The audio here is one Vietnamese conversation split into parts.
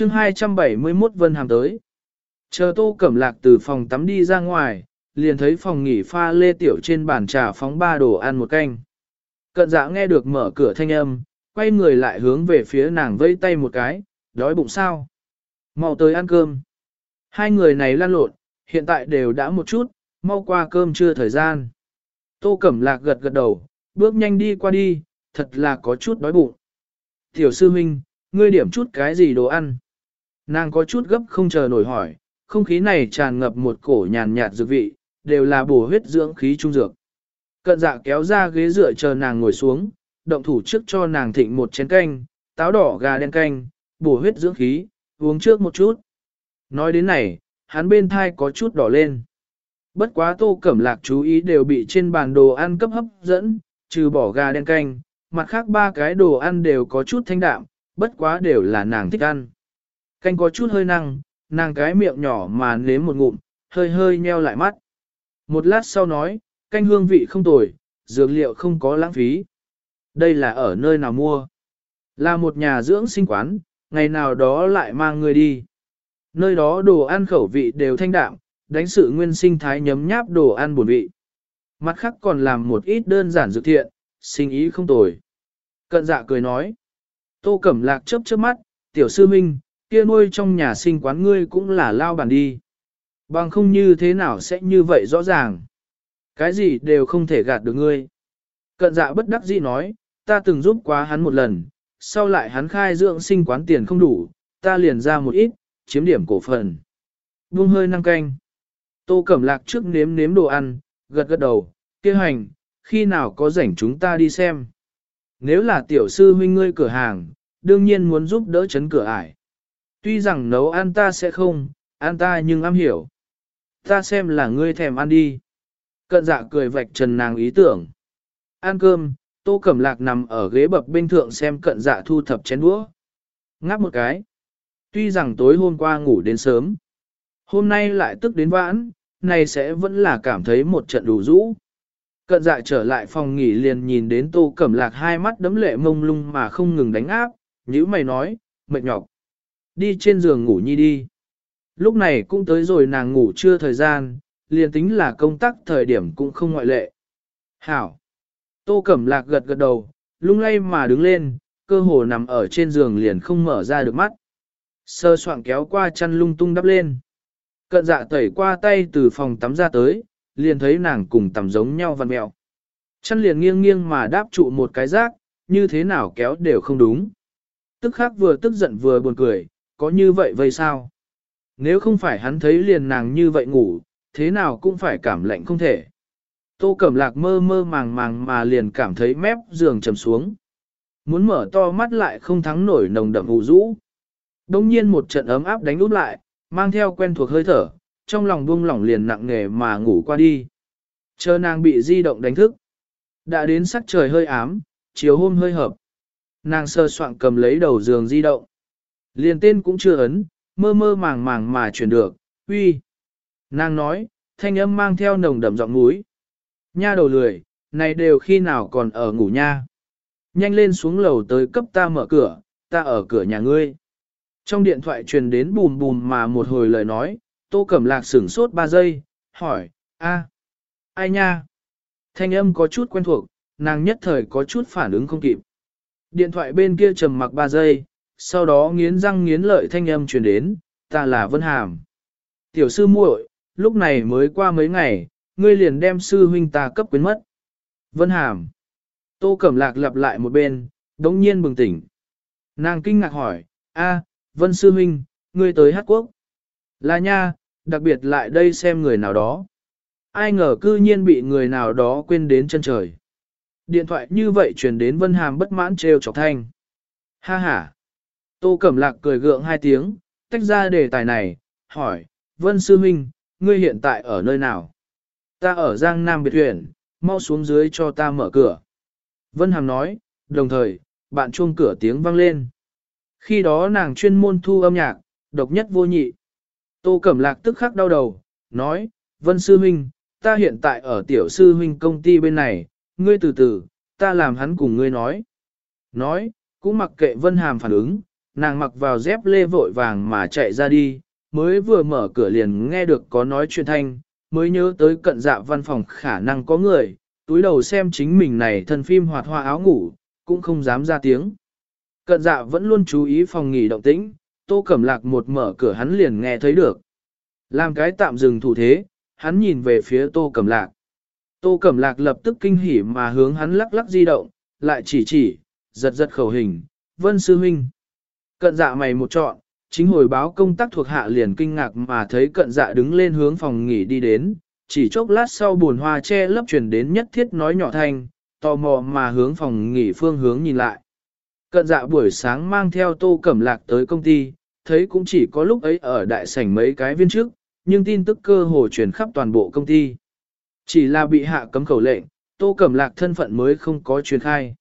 chương 271 Vân Hàm tới. Chờ Tô Cẩm Lạc từ phòng tắm đi ra ngoài, liền thấy phòng nghỉ pha lê tiểu trên bàn trà phóng ba đồ ăn một canh. Cận dạ nghe được mở cửa thanh âm, quay người lại hướng về phía nàng vây tay một cái, đói bụng sao. Mau tới ăn cơm. Hai người này lan lộn, hiện tại đều đã một chút, mau qua cơm chưa thời gian. Tô Cẩm Lạc gật gật đầu, bước nhanh đi qua đi, thật là có chút đói bụng. Tiểu sư huynh, ngươi điểm chút cái gì đồ ăn? Nàng có chút gấp không chờ nổi hỏi, không khí này tràn ngập một cổ nhàn nhạt dược vị, đều là bổ huyết dưỡng khí trung dược. Cận dạ kéo ra ghế dựa chờ nàng ngồi xuống, động thủ trước cho nàng thịnh một chén canh, táo đỏ gà đen canh, bổ huyết dưỡng khí, uống trước một chút. Nói đến này, hắn bên thai có chút đỏ lên. Bất quá tô cẩm lạc chú ý đều bị trên bàn đồ ăn cấp hấp dẫn, trừ bỏ gà đen canh, mặt khác ba cái đồ ăn đều có chút thanh đạm, bất quá đều là nàng thích ăn. Canh có chút hơi năng, nàng cái miệng nhỏ mà nếm một ngụm, hơi hơi nheo lại mắt. Một lát sau nói, canh hương vị không tồi, dược liệu không có lãng phí. Đây là ở nơi nào mua? Là một nhà dưỡng sinh quán, ngày nào đó lại mang người đi. Nơi đó đồ ăn khẩu vị đều thanh đạm, đánh sự nguyên sinh thái nhấm nháp đồ ăn buồn vị. Mặt khác còn làm một ít đơn giản dược thiện, sinh ý không tồi. Cận dạ cười nói. Tô Cẩm Lạc chớp chớp mắt, tiểu sư minh, kia nuôi trong nhà sinh quán ngươi cũng là lao bản đi. Bằng không như thế nào sẽ như vậy rõ ràng. Cái gì đều không thể gạt được ngươi. Cận dạ bất đắc dĩ nói, ta từng giúp quá hắn một lần, sau lại hắn khai dưỡng sinh quán tiền không đủ, ta liền ra một ít, chiếm điểm cổ phần. Buông hơi năng canh. Tô Cẩm Lạc trước nếm nếm đồ ăn, gật gật đầu, kia hành, khi nào có rảnh chúng ta đi xem. Nếu là tiểu sư huynh ngươi cửa hàng, đương nhiên muốn giúp đỡ chấn cửa ải. Tuy rằng nấu ăn ta sẽ không, ăn ta nhưng am hiểu. Ta xem là ngươi thèm ăn đi. Cận dạ cười vạch trần nàng ý tưởng. Ăn cơm, tô cẩm lạc nằm ở ghế bập bên thượng xem cận dạ thu thập chén đũa. Ngáp một cái. Tuy rằng tối hôm qua ngủ đến sớm. Hôm nay lại tức đến vãn, này sẽ vẫn là cảm thấy một trận đủ rũ. Cận dạ trở lại phòng nghỉ liền nhìn đến tô cẩm lạc hai mắt đấm lệ mông lung mà không ngừng đánh áp, như mày nói, mệt nhọc. Đi trên giường ngủ nhi đi. Lúc này cũng tới rồi nàng ngủ chưa thời gian, liền tính là công tác thời điểm cũng không ngoại lệ. Hảo. Tô Cẩm Lạc gật gật đầu, lung lay mà đứng lên, cơ hồ nằm ở trên giường liền không mở ra được mắt. Sơ soạn kéo qua chăn lung tung đắp lên. Cận dạ tẩy qua tay từ phòng tắm ra tới, liền thấy nàng cùng tắm giống nhau văn mẹo. Chăn liền nghiêng nghiêng mà đáp trụ một cái rác, như thế nào kéo đều không đúng. Tức khắc vừa tức giận vừa buồn cười, có như vậy vậy sao? Nếu không phải hắn thấy liền nàng như vậy ngủ, thế nào cũng phải cảm lạnh không thể. Tô Cẩm Lạc mơ mơ màng màng mà liền cảm thấy mép giường trầm xuống. Muốn mở to mắt lại không thắng nổi nồng đậm hù rũ. Đông nhiên một trận ấm áp đánh úp lại, mang theo quen thuộc hơi thở, trong lòng buông lỏng liền nặng nề mà ngủ qua đi. Chờ nàng bị di động đánh thức. Đã đến sắc trời hơi ám, chiều hôm hơi hợp. Nàng sơ soạn cầm lấy đầu giường di động. Liền tên cũng chưa ấn, mơ mơ màng màng mà chuyển được, uy. Nàng nói, thanh âm mang theo nồng đậm giọng núi. Nha đầu lười, này đều khi nào còn ở ngủ nha. Nhanh lên xuống lầu tới cấp ta mở cửa, ta ở cửa nhà ngươi. Trong điện thoại truyền đến bùm bùm mà một hồi lời nói, tô cẩm lạc sửng sốt 3 giây, hỏi, a, ai nha? Thanh âm có chút quen thuộc, nàng nhất thời có chút phản ứng không kịp. Điện thoại bên kia trầm mặc 3 giây, sau đó nghiến răng nghiến lợi thanh âm truyền đến, ta là Vân Hàm. Tiểu sư muội, lúc này mới qua mấy ngày, ngươi liền đem sư huynh ta cấp quyến mất. Vân Hàm. Tô Cẩm Lạc lặp lại một bên, đống nhiên bừng tỉnh. Nàng kinh ngạc hỏi, a, Vân sư huynh, ngươi tới Hát Quốc. Là nha, đặc biệt lại đây xem người nào đó. Ai ngờ cư nhiên bị người nào đó quên đến chân trời. Điện thoại như vậy truyền đến Vân Hàm bất mãn trêu chọc thanh. Ha ha. Tô Cẩm Lạc cười gượng hai tiếng, tách ra đề tài này, hỏi, Vân Sư Minh, ngươi hiện tại ở nơi nào? Ta ở Giang Nam Biệt Huyền, mau xuống dưới cho ta mở cửa. Vân Hàm nói, đồng thời, bạn chuông cửa tiếng vang lên. Khi đó nàng chuyên môn thu âm nhạc, độc nhất vô nhị. Tô Cẩm Lạc tức khắc đau đầu, nói, Vân Sư Minh, ta hiện tại ở tiểu sư huynh công ty bên này, ngươi từ từ, ta làm hắn cùng ngươi nói. Nói, cũng mặc kệ Vân Hàm phản ứng, nàng mặc vào dép lê vội vàng mà chạy ra đi, mới vừa mở cửa liền nghe được có nói chuyện thanh, mới nhớ tới cận dạ văn phòng khả năng có người, túi đầu xem chính mình này thân phim hoạt hoa áo ngủ, cũng không dám ra tiếng. Cận dạ vẫn luôn chú ý phòng nghỉ động tĩnh, tô cẩm lạc một mở cửa hắn liền nghe thấy được. Làm cái tạm dừng thủ thế, hắn nhìn về phía tô cẩm lạc. Tô cẩm lạc lập tức kinh hỉ mà hướng hắn lắc lắc di động, lại chỉ chỉ, giật giật khẩu hình, vân sư huynh. Cận dạ mày một trọn, chính hồi báo công tác thuộc hạ liền kinh ngạc mà thấy cận dạ đứng lên hướng phòng nghỉ đi đến, chỉ chốc lát sau buồn hoa che lấp truyền đến nhất thiết nói nhỏ thanh, tò mò mà hướng phòng nghỉ phương hướng nhìn lại. Cận dạ buổi sáng mang theo tô cẩm lạc tới công ty, thấy cũng chỉ có lúc ấy ở đại sảnh mấy cái viên trước, nhưng tin tức cơ hồ truyền khắp toàn bộ công ty. Chỉ là bị hạ cấm khẩu lệnh, tô cẩm lạc thân phận mới không có truyền khai.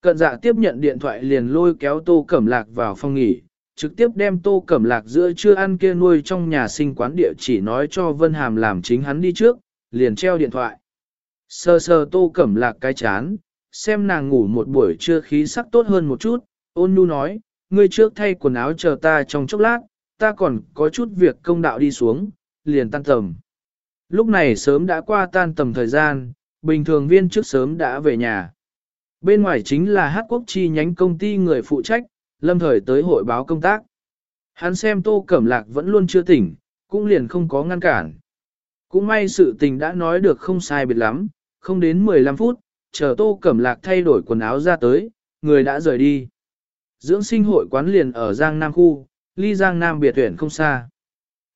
Cận dạ tiếp nhận điện thoại liền lôi kéo tô cẩm lạc vào phòng nghỉ, trực tiếp đem tô cẩm lạc giữa trưa ăn kia nuôi trong nhà sinh quán địa chỉ nói cho Vân Hàm làm chính hắn đi trước, liền treo điện thoại. Sơ sơ tô cẩm lạc cái chán, xem nàng ngủ một buổi trưa khí sắc tốt hơn một chút, ôn nhu nói, ngươi trước thay quần áo chờ ta trong chốc lát, ta còn có chút việc công đạo đi xuống, liền tan tầm. Lúc này sớm đã qua tan tầm thời gian, bình thường viên trước sớm đã về nhà. Bên ngoài chính là hát quốc chi nhánh công ty người phụ trách, lâm thời tới hội báo công tác. Hắn xem tô cẩm lạc vẫn luôn chưa tỉnh, cũng liền không có ngăn cản. Cũng may sự tình đã nói được không sai biệt lắm, không đến 15 phút, chờ tô cẩm lạc thay đổi quần áo ra tới, người đã rời đi. Dưỡng sinh hội quán liền ở Giang Nam khu, ly Giang Nam biệt tuyển không xa.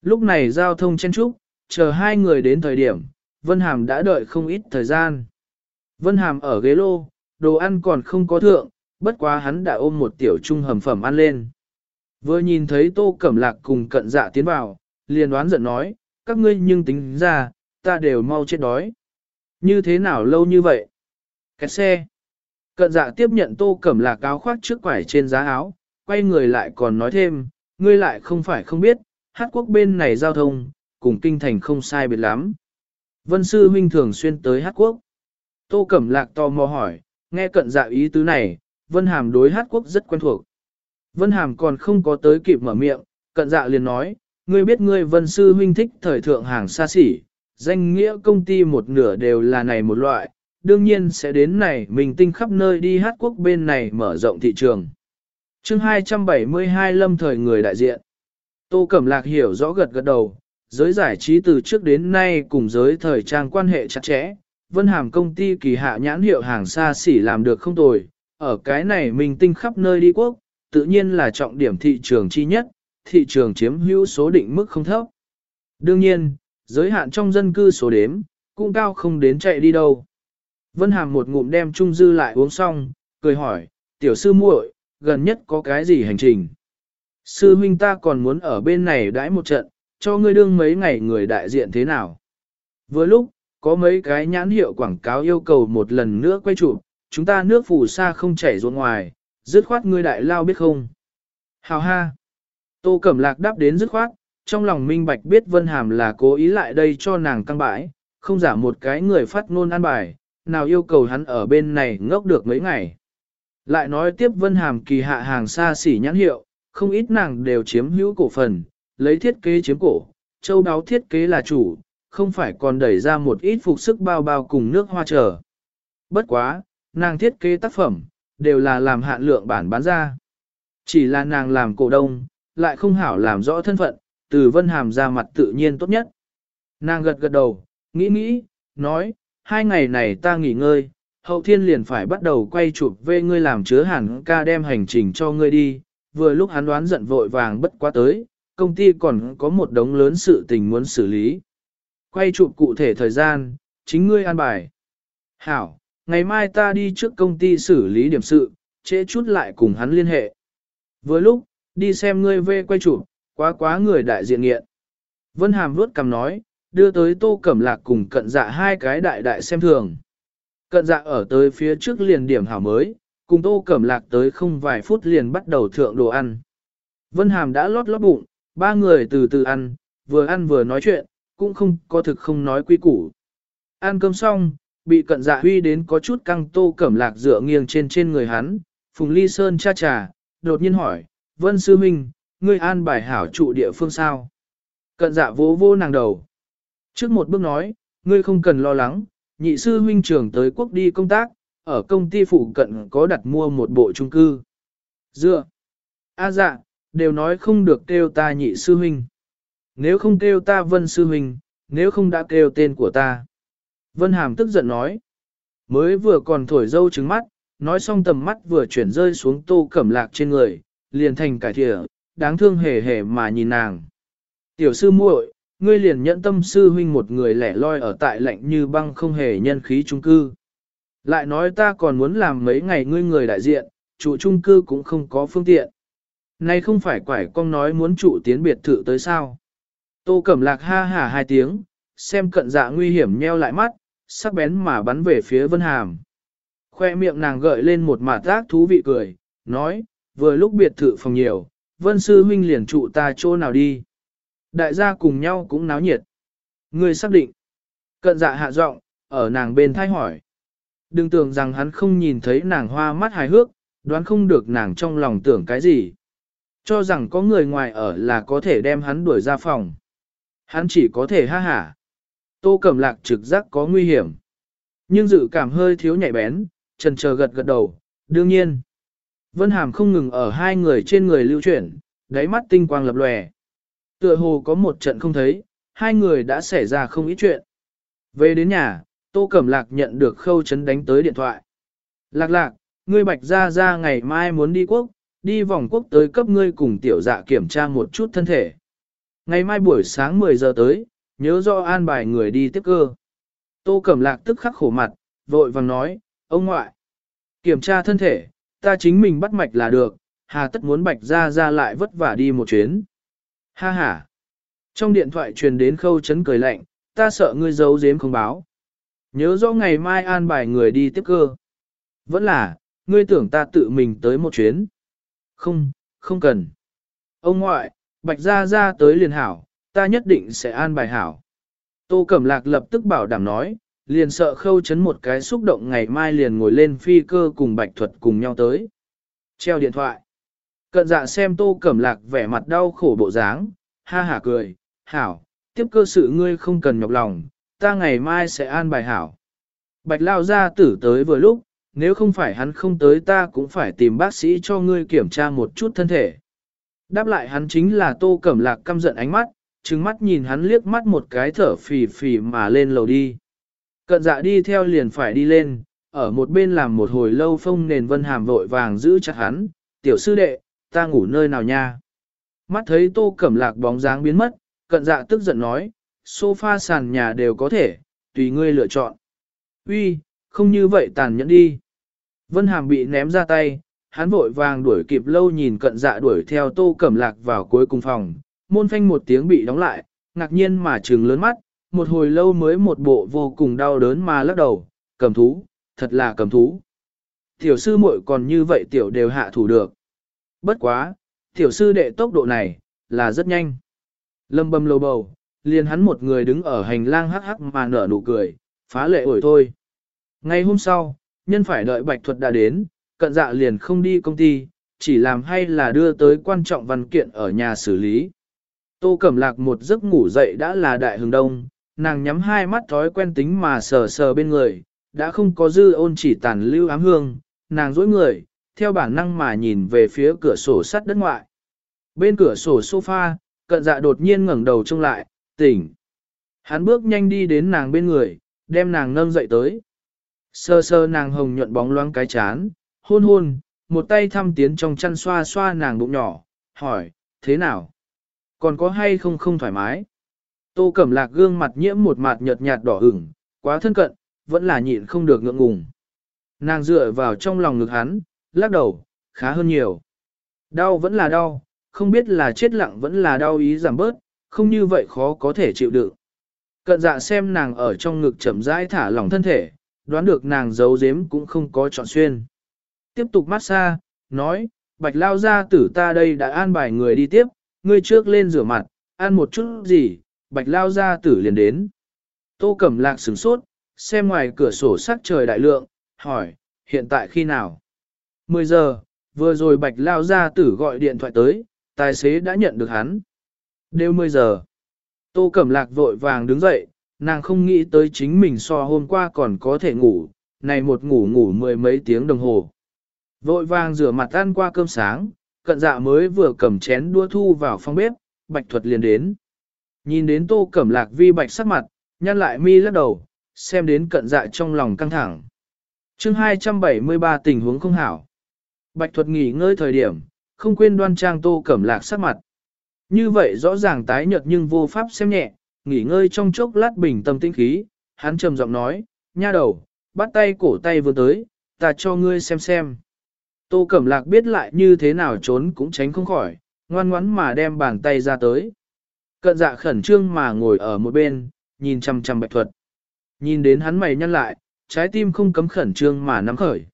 Lúc này giao thông chen trúc, chờ hai người đến thời điểm, Vân Hàm đã đợi không ít thời gian. Vân Hàm ở ghế lô, đồ ăn còn không có thượng, bất quá hắn đã ôm một tiểu trung hầm phẩm ăn lên. Vừa nhìn thấy tô cẩm lạc cùng cận dạ tiến vào, liền đoán giận nói, các ngươi nhưng tính ra, ta đều mau chết đói. Như thế nào lâu như vậy? Kẹt xe. Cận dạ tiếp nhận tô cẩm lạc áo khoác trước quải trên giá áo, quay người lại còn nói thêm, ngươi lại không phải không biết, hát quốc bên này giao thông, cùng kinh thành không sai biệt lắm. Vân sư huynh thường xuyên tới hát quốc. Tô cẩm lạc tò mò hỏi, nghe cận dạ ý tứ này, Vân Hàm đối hát quốc rất quen thuộc. Vân Hàm còn không có tới kịp mở miệng, cận dạ liền nói, ngươi biết ngươi Vân Sư huynh thích thời thượng hàng xa xỉ, danh nghĩa công ty một nửa đều là này một loại, đương nhiên sẽ đến này mình tinh khắp nơi đi hát quốc bên này mở rộng thị trường. chương 272 lâm thời người đại diện. Tô Cẩm Lạc hiểu rõ gật gật đầu, giới giải trí từ trước đến nay cùng giới thời trang quan hệ chặt chẽ, Vân Hàm công ty kỳ hạ nhãn hiệu hàng xa xỉ làm được không tồi, ở cái này mình tinh khắp nơi đi quốc, tự nhiên là trọng điểm thị trường chi nhất, thị trường chiếm hữu số định mức không thấp. Đương nhiên, giới hạn trong dân cư số đếm, cũng cao không đến chạy đi đâu. Vân Hàm một ngụm đem trung dư lại uống xong, cười hỏi, tiểu sư muội, gần nhất có cái gì hành trình? Sư huynh ta còn muốn ở bên này đãi một trận, cho ngươi đương mấy ngày người đại diện thế nào? Vừa lúc, có mấy cái nhãn hiệu quảng cáo yêu cầu một lần nữa quay chụp, chúng ta nước phù sa không chảy ruộng ngoài, dứt khoát ngươi đại lao biết không? Hào ha! Tô Cẩm Lạc đáp đến dứt khoát, trong lòng minh bạch biết Vân Hàm là cố ý lại đây cho nàng căng bãi, không giả một cái người phát ngôn an bài, nào yêu cầu hắn ở bên này ngốc được mấy ngày. Lại nói tiếp Vân Hàm kỳ hạ hàng xa xỉ nhãn hiệu, không ít nàng đều chiếm hữu cổ phần, lấy thiết kế chiếm cổ, châu đáo thiết kế là chủ, không phải còn đẩy ra một ít phục sức bao bao cùng nước hoa trở. Bất quá, nàng thiết kế tác phẩm, đều là làm hạn lượng bản bán ra. Chỉ là nàng làm cổ đông, lại không hảo làm rõ thân phận, từ vân hàm ra mặt tự nhiên tốt nhất. Nàng gật gật đầu, nghĩ nghĩ, nói, hai ngày này ta nghỉ ngơi, hậu thiên liền phải bắt đầu quay chụp về ngươi làm chứa hẳn ca đem hành trình cho ngươi đi, vừa lúc hắn đoán giận vội vàng bất quá tới, công ty còn có một đống lớn sự tình muốn xử lý. Quay chụp cụ thể thời gian, chính ngươi an bài. Hảo, ngày mai ta đi trước công ty xử lý điểm sự, trễ chút lại cùng hắn liên hệ. Với lúc, đi xem ngươi về quay chụp, quá quá người đại diện nghiện. Vân Hàm vuốt cầm nói, đưa tới tô cẩm lạc cùng cận dạ hai cái đại đại xem thường. Cận dạ ở tới phía trước liền điểm hảo mới, cùng tô cẩm lạc tới không vài phút liền bắt đầu thượng đồ ăn. Vân Hàm đã lót lót bụng, ba người từ từ ăn, vừa ăn vừa nói chuyện, cũng không có thực không nói quy củ. Ăn cơm xong, bị cận dạ huy đến có chút căng tô cẩm lạc dựa nghiêng trên trên người hắn, Phùng Ly Sơn cha trà, đột nhiên hỏi, Vân Sư Minh, ngươi an bài hảo trụ địa phương sao? Cận dạ vỗ vô nàng đầu. Trước một bước nói, ngươi không cần lo lắng, nhị sư huynh trưởng tới quốc đi công tác, ở công ty phụ cận có đặt mua một bộ trung cư. Dựa. A dạ, đều nói không được kêu ta nhị sư huynh. Nếu không kêu ta vân sư huynh, nếu không đã kêu tên của ta. Vân Hàm tức giận nói. Mới vừa còn thổi dâu trứng mắt, nói xong tầm mắt vừa chuyển rơi xuống tô cẩm lạc trên người, liền thành cải thịa, đáng thương hề hề mà nhìn nàng. Tiểu sư muội, ngươi liền nhẫn tâm sư huynh một người lẻ loi ở tại lạnh như băng không hề nhân khí trung cư. Lại nói ta còn muốn làm mấy ngày ngươi người đại diện, trụ trung cư cũng không có phương tiện. Nay không phải quải con nói muốn trụ tiến biệt thự tới sao. Tô Cẩm Lạc ha hả hai tiếng, xem cận dạ nguy hiểm nheo lại mắt, sắc bén mà bắn về phía Vân Hàm. Khoe miệng nàng gợi lên một mạt giác thú vị cười, nói, vừa lúc biệt thự phòng nhiều, Vân Sư Huynh liền trụ ta chỗ nào đi. Đại gia cùng nhau cũng náo nhiệt. Người xác định. Cận dạ hạ giọng, ở nàng bên thay hỏi. Đừng tưởng rằng hắn không nhìn thấy nàng hoa mắt hài hước, đoán không được nàng trong lòng tưởng cái gì. Cho rằng có người ngoài ở là có thể đem hắn đuổi ra phòng. Hắn chỉ có thể ha hả. Tô Cẩm Lạc trực giác có nguy hiểm. Nhưng dự cảm hơi thiếu nhạy bén, trần chờ gật gật đầu, đương nhiên. Vân Hàm không ngừng ở hai người trên người lưu chuyển, đáy mắt tinh quang lập lòe. Tựa hồ có một trận không thấy, hai người đã xảy ra không ít chuyện. Về đến nhà, Tô Cẩm Lạc nhận được khâu chấn đánh tới điện thoại. Lạc lạc, ngươi bạch ra ra ngày mai muốn đi quốc, đi vòng quốc tới cấp ngươi cùng tiểu dạ kiểm tra một chút thân thể. Ngày mai buổi sáng 10 giờ tới, nhớ do an bài người đi tiếp cơ. Tô Cẩm Lạc tức khắc khổ mặt, vội vàng nói, ông ngoại, kiểm tra thân thể, ta chính mình bắt mạch là được, hà tất muốn bạch ra ra lại vất vả đi một chuyến. Ha ha. Trong điện thoại truyền đến khâu chấn cười lạnh, ta sợ ngươi giấu giếm không báo. Nhớ rõ ngày mai an bài người đi tiếp cơ. Vẫn là, ngươi tưởng ta tự mình tới một chuyến. Không, không cần. Ông ngoại, bạch ra ra tới liền hảo, ta nhất định sẽ an bài hảo. Tô Cẩm Lạc lập tức bảo đảm nói, liền sợ khâu chấn một cái xúc động ngày mai liền ngồi lên phi cơ cùng bạch thuật cùng nhau tới. Treo điện thoại. Cận dạ xem Tô Cẩm Lạc vẻ mặt đau khổ bộ dáng, ha hả cười, hảo, tiếp cơ sự ngươi không cần nhọc lòng, ta ngày mai sẽ an bài hảo. Bạch lao ra tử tới vừa lúc, nếu không phải hắn không tới ta cũng phải tìm bác sĩ cho ngươi kiểm tra một chút thân thể. Đáp lại hắn chính là tô cẩm lạc căm giận ánh mắt, trừng mắt nhìn hắn liếc mắt một cái thở phì phì mà lên lầu đi. Cận dạ đi theo liền phải đi lên, ở một bên làm một hồi lâu phong nền vân hàm vội vàng giữ chặt hắn, tiểu sư đệ, ta ngủ nơi nào nha. Mắt thấy tô cẩm lạc bóng dáng biến mất, cận dạ tức giận nói, sofa sàn nhà đều có thể, tùy ngươi lựa chọn. Uy, không như vậy tàn nhẫn đi. Vân Hàm bị ném ra tay, hắn vội vàng đuổi kịp lâu nhìn cận dạ đuổi theo tô cẩm lạc vào cuối cùng phòng, môn phanh một tiếng bị đóng lại, ngạc nhiên mà trừng lớn mắt, một hồi lâu mới một bộ vô cùng đau đớn mà lắc đầu, cầm thú, thật là cầm thú. Tiểu sư muội còn như vậy tiểu đều hạ thủ được. Bất quá, tiểu sư đệ tốc độ này, là rất nhanh. Lâm bầm lâu bầu, liền hắn một người đứng ở hành lang hắc hắc mà nở nụ cười, phá lệ ổi thôi. Ngay hôm sau, nhân phải đợi bạch thuật đã đến, cận dạ liền không đi công ty, chỉ làm hay là đưa tới quan trọng văn kiện ở nhà xử lý. Tô Cẩm Lạc một giấc ngủ dậy đã là đại hừng đông, nàng nhắm hai mắt thói quen tính mà sờ sờ bên người, đã không có dư ôn chỉ tàn lưu ám hương, nàng dối người, theo bản năng mà nhìn về phía cửa sổ sắt đất ngoại. Bên cửa sổ sofa, cận dạ đột nhiên ngẩng đầu trông lại, tỉnh. Hắn bước nhanh đi đến nàng bên người, đem nàng nâng dậy tới. Sơ sơ nàng hồng nhuận bóng loáng cái chán, hôn hôn, một tay thăm tiến trong chăn xoa xoa nàng bụng nhỏ, hỏi, thế nào? Còn có hay không không thoải mái? Tô Cẩm Lạc gương mặt nhiễm một mặt nhợt nhạt đỏ ửng, quá thân cận, vẫn là nhịn không được ngượng ngùng. Nàng dựa vào trong lòng ngực hắn, lắc đầu, khá hơn nhiều. Đau vẫn là đau, không biết là chết lặng vẫn là đau ý giảm bớt, không như vậy khó có thể chịu đựng. Cận dạ xem nàng ở trong ngực chậm rãi thả lỏng thân thể, đoán được nàng giấu giếm cũng không có chọn xuyên. Tiếp tục massage, nói, bạch lao ra tử ta đây đã an bài người đi tiếp, ngươi trước lên rửa mặt, ăn một chút gì, bạch lao ra tử liền đến. Tô Cẩm Lạc sửng sốt, xem ngoài cửa sổ sắc trời đại lượng, hỏi, hiện tại khi nào? 10 giờ, vừa rồi bạch lao ra tử gọi điện thoại tới, tài xế đã nhận được hắn. Đều 10 giờ. Tô Cẩm Lạc vội vàng đứng dậy, nàng không nghĩ tới chính mình so hôm qua còn có thể ngủ, này một ngủ ngủ mười mấy tiếng đồng hồ. Vội vàng rửa mặt ăn qua cơm sáng, cận dạ mới vừa cầm chén đua thu vào phòng bếp, bạch thuật liền đến. Nhìn đến tô cẩm lạc vi bạch sắc mặt, nhăn lại mi lắc đầu, xem đến cận dạ trong lòng căng thẳng. chương 273 tình huống không hảo. Bạch thuật nghỉ ngơi thời điểm, không quên đoan trang tô cẩm lạc sắc mặt. Như vậy rõ ràng tái nhợt nhưng vô pháp xem nhẹ, nghỉ ngơi trong chốc lát bình tâm tĩnh khí, hắn trầm giọng nói, nha đầu, bắt tay cổ tay vừa tới, ta cho ngươi xem xem. Tô Cẩm Lạc biết lại như thế nào trốn cũng tránh không khỏi, ngoan ngoắn mà đem bàn tay ra tới. Cận dạ khẩn trương mà ngồi ở một bên, nhìn chăm chăm bạch thuật. Nhìn đến hắn mày nhăn lại, trái tim không cấm khẩn trương mà nắm khởi.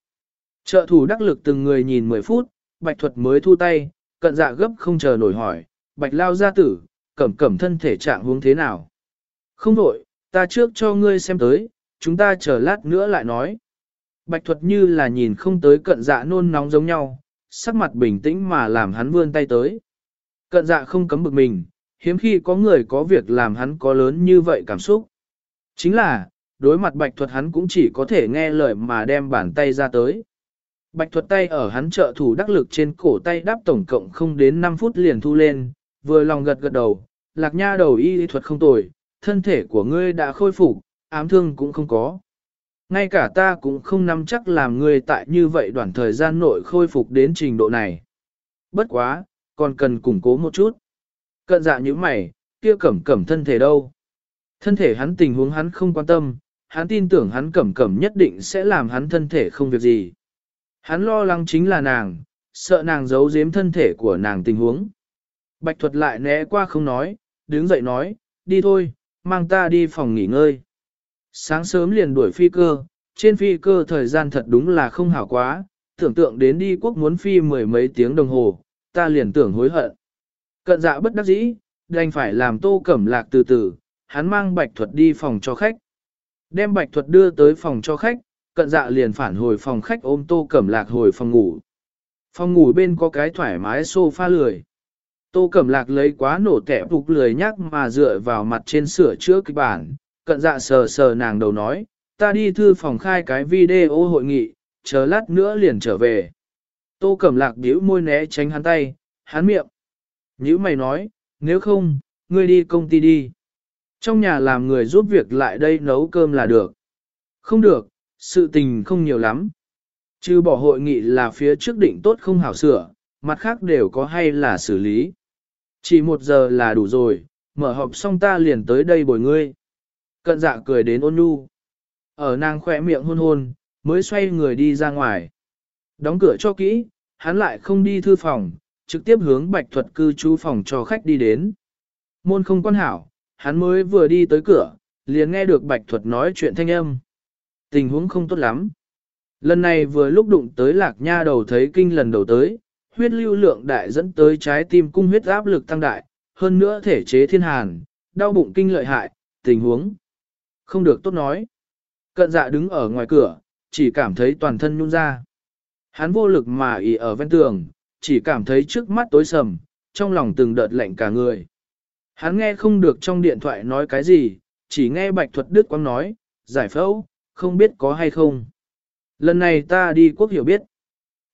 Trợ thủ đắc lực từng người nhìn 10 phút, bạch thuật mới thu tay, cận dạ gấp không chờ nổi hỏi, bạch lao gia tử, cẩm cẩm thân thể trạng huống thế nào. Không đổi, ta trước cho ngươi xem tới, chúng ta chờ lát nữa lại nói. Bạch thuật như là nhìn không tới cận dạ nôn nóng giống nhau, sắc mặt bình tĩnh mà làm hắn vươn tay tới. Cận dạ không cấm bực mình, hiếm khi có người có việc làm hắn có lớn như vậy cảm xúc. Chính là, đối mặt bạch thuật hắn cũng chỉ có thể nghe lời mà đem bàn tay ra tới. Bạch thuật tay ở hắn trợ thủ đắc lực trên cổ tay đáp tổng cộng không đến 5 phút liền thu lên, vừa lòng gật gật đầu, lạc nha đầu y thuật không tồi, thân thể của ngươi đã khôi phục, ám thương cũng không có. Ngay cả ta cũng không nắm chắc làm ngươi tại như vậy đoạn thời gian nội khôi phục đến trình độ này. Bất quá, còn cần củng cố một chút. Cận dạ như mày, kia cẩm cẩm thân thể đâu? Thân thể hắn tình huống hắn không quan tâm, hắn tin tưởng hắn cẩm cẩm nhất định sẽ làm hắn thân thể không việc gì. Hắn lo lắng chính là nàng, sợ nàng giấu giếm thân thể của nàng tình huống. Bạch thuật lại né qua không nói, đứng dậy nói, đi thôi, mang ta đi phòng nghỉ ngơi. Sáng sớm liền đuổi phi cơ, trên phi cơ thời gian thật đúng là không hảo quá, tưởng tượng đến đi quốc muốn phi mười mấy tiếng đồng hồ, ta liền tưởng hối hận. Cận dạ bất đắc dĩ, đành phải làm tô cẩm lạc từ từ, hắn mang bạch thuật đi phòng cho khách. Đem bạch thuật đưa tới phòng cho khách, cận dạ liền phản hồi phòng khách ôm tô cẩm lạc hồi phòng ngủ. Phòng ngủ bên có cái thoải mái sofa lười. Tô Cẩm Lạc lấy quá nổ tẻ phục lười nhắc mà dựa vào mặt trên sửa chữa kịch bản, cận dạ sờ sờ nàng đầu nói, ta đi thư phòng khai cái video hội nghị, chờ lát nữa liền trở về. Tô Cẩm Lạc bĩu môi né tránh hắn tay, hắn miệng. Nhữ mày nói, nếu không, ngươi đi công ty đi. Trong nhà làm người giúp việc lại đây nấu cơm là được. Không được, sự tình không nhiều lắm. Chứ bỏ hội nghị là phía trước định tốt không hảo sửa, mặt khác đều có hay là xử lý. Chỉ một giờ là đủ rồi, mở họp xong ta liền tới đây bồi ngươi. Cận dạ cười đến ôn nhu. Ở nàng khỏe miệng hôn hôn, mới xoay người đi ra ngoài. Đóng cửa cho kỹ, hắn lại không đi thư phòng, trực tiếp hướng bạch thuật cư trú phòng cho khách đi đến. Môn không quan hảo, hắn mới vừa đi tới cửa, liền nghe được bạch thuật nói chuyện thanh âm. Tình huống không tốt lắm. Lần này vừa lúc đụng tới lạc nha đầu thấy kinh lần đầu tới, huyết lưu lượng đại dẫn tới trái tim cung huyết áp lực tăng đại, hơn nữa thể chế thiên hàn, đau bụng kinh lợi hại, tình huống. Không được tốt nói. Cận dạ đứng ở ngoài cửa, chỉ cảm thấy toàn thân nhún ra. Hắn vô lực mà ỉ ở ven tường, chỉ cảm thấy trước mắt tối sầm, trong lòng từng đợt lạnh cả người. Hắn nghe không được trong điện thoại nói cái gì, chỉ nghe bạch thuật đức quang nói, giải phẫu, không biết có hay không. Lần này ta đi quốc hiểu biết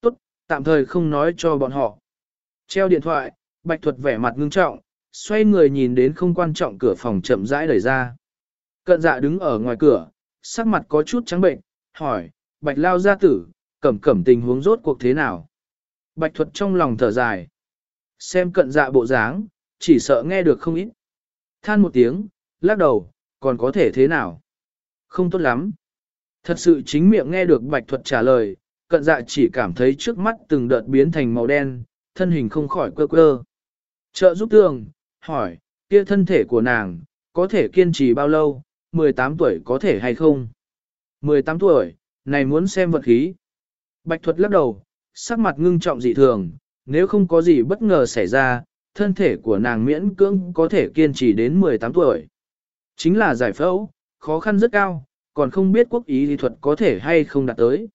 tốt tạm thời không nói cho bọn họ. Treo điện thoại, Bạch Thuật vẻ mặt ngưng trọng, xoay người nhìn đến không quan trọng cửa phòng chậm rãi đẩy ra. Cận dạ đứng ở ngoài cửa, sắc mặt có chút trắng bệnh, hỏi, Bạch Lao gia tử, cẩm cẩm tình huống rốt cuộc thế nào? Bạch Thuật trong lòng thở dài. Xem cận dạ bộ dáng, chỉ sợ nghe được không ít. Than một tiếng, lắc đầu, còn có thể thế nào? Không tốt lắm. Thật sự chính miệng nghe được Bạch Thuật trả lời, cận dạ chỉ cảm thấy trước mắt từng đợt biến thành màu đen, thân hình không khỏi quơ quơ. Trợ giúp tường, hỏi, kia thân thể của nàng, có thể kiên trì bao lâu, 18 tuổi có thể hay không? 18 tuổi, này muốn xem vật khí. Bạch thuật lắc đầu, sắc mặt ngưng trọng dị thường, nếu không có gì bất ngờ xảy ra, thân thể của nàng miễn cưỡng có thể kiên trì đến 18 tuổi. Chính là giải phẫu, khó khăn rất cao, còn không biết quốc ý lý thuật có thể hay không đạt tới.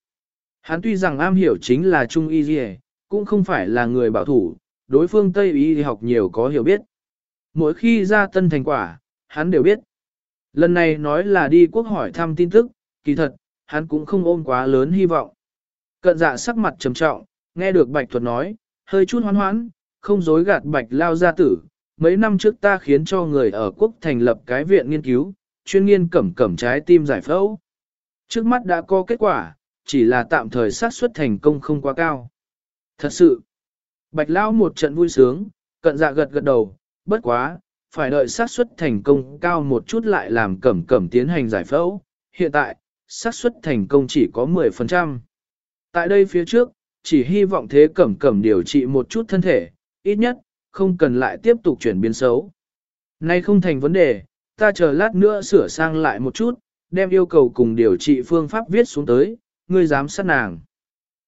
Hắn tuy rằng am hiểu chính là trung y Dì, cũng không phải là người bảo thủ, đối phương Tây y học nhiều có hiểu biết. Mỗi khi ra tân thành quả, hắn đều biết. Lần này nói là đi quốc hỏi thăm tin tức, kỳ thật, hắn cũng không ôm quá lớn hy vọng. Cận dạ sắc mặt trầm trọng, nghe được bạch thuật nói, hơi chút hoan hoãn, không dối gạt bạch lao gia tử. Mấy năm trước ta khiến cho người ở quốc thành lập cái viện nghiên cứu, chuyên nghiên cẩm cẩm trái tim giải phẫu. Trước mắt đã có kết quả, chỉ là tạm thời xác suất thành công không quá cao. Thật sự, bạch lao một trận vui sướng, cận dạ gật gật đầu, bất quá, phải đợi xác suất thành công cao một chút lại làm cẩm cẩm tiến hành giải phẫu. Hiện tại, xác suất thành công chỉ có 10%. Tại đây phía trước, chỉ hy vọng thế cẩm cẩm điều trị một chút thân thể, ít nhất, không cần lại tiếp tục chuyển biến xấu. Nay không thành vấn đề, ta chờ lát nữa sửa sang lại một chút, đem yêu cầu cùng điều trị phương pháp viết xuống tới, ngươi dám sát nàng.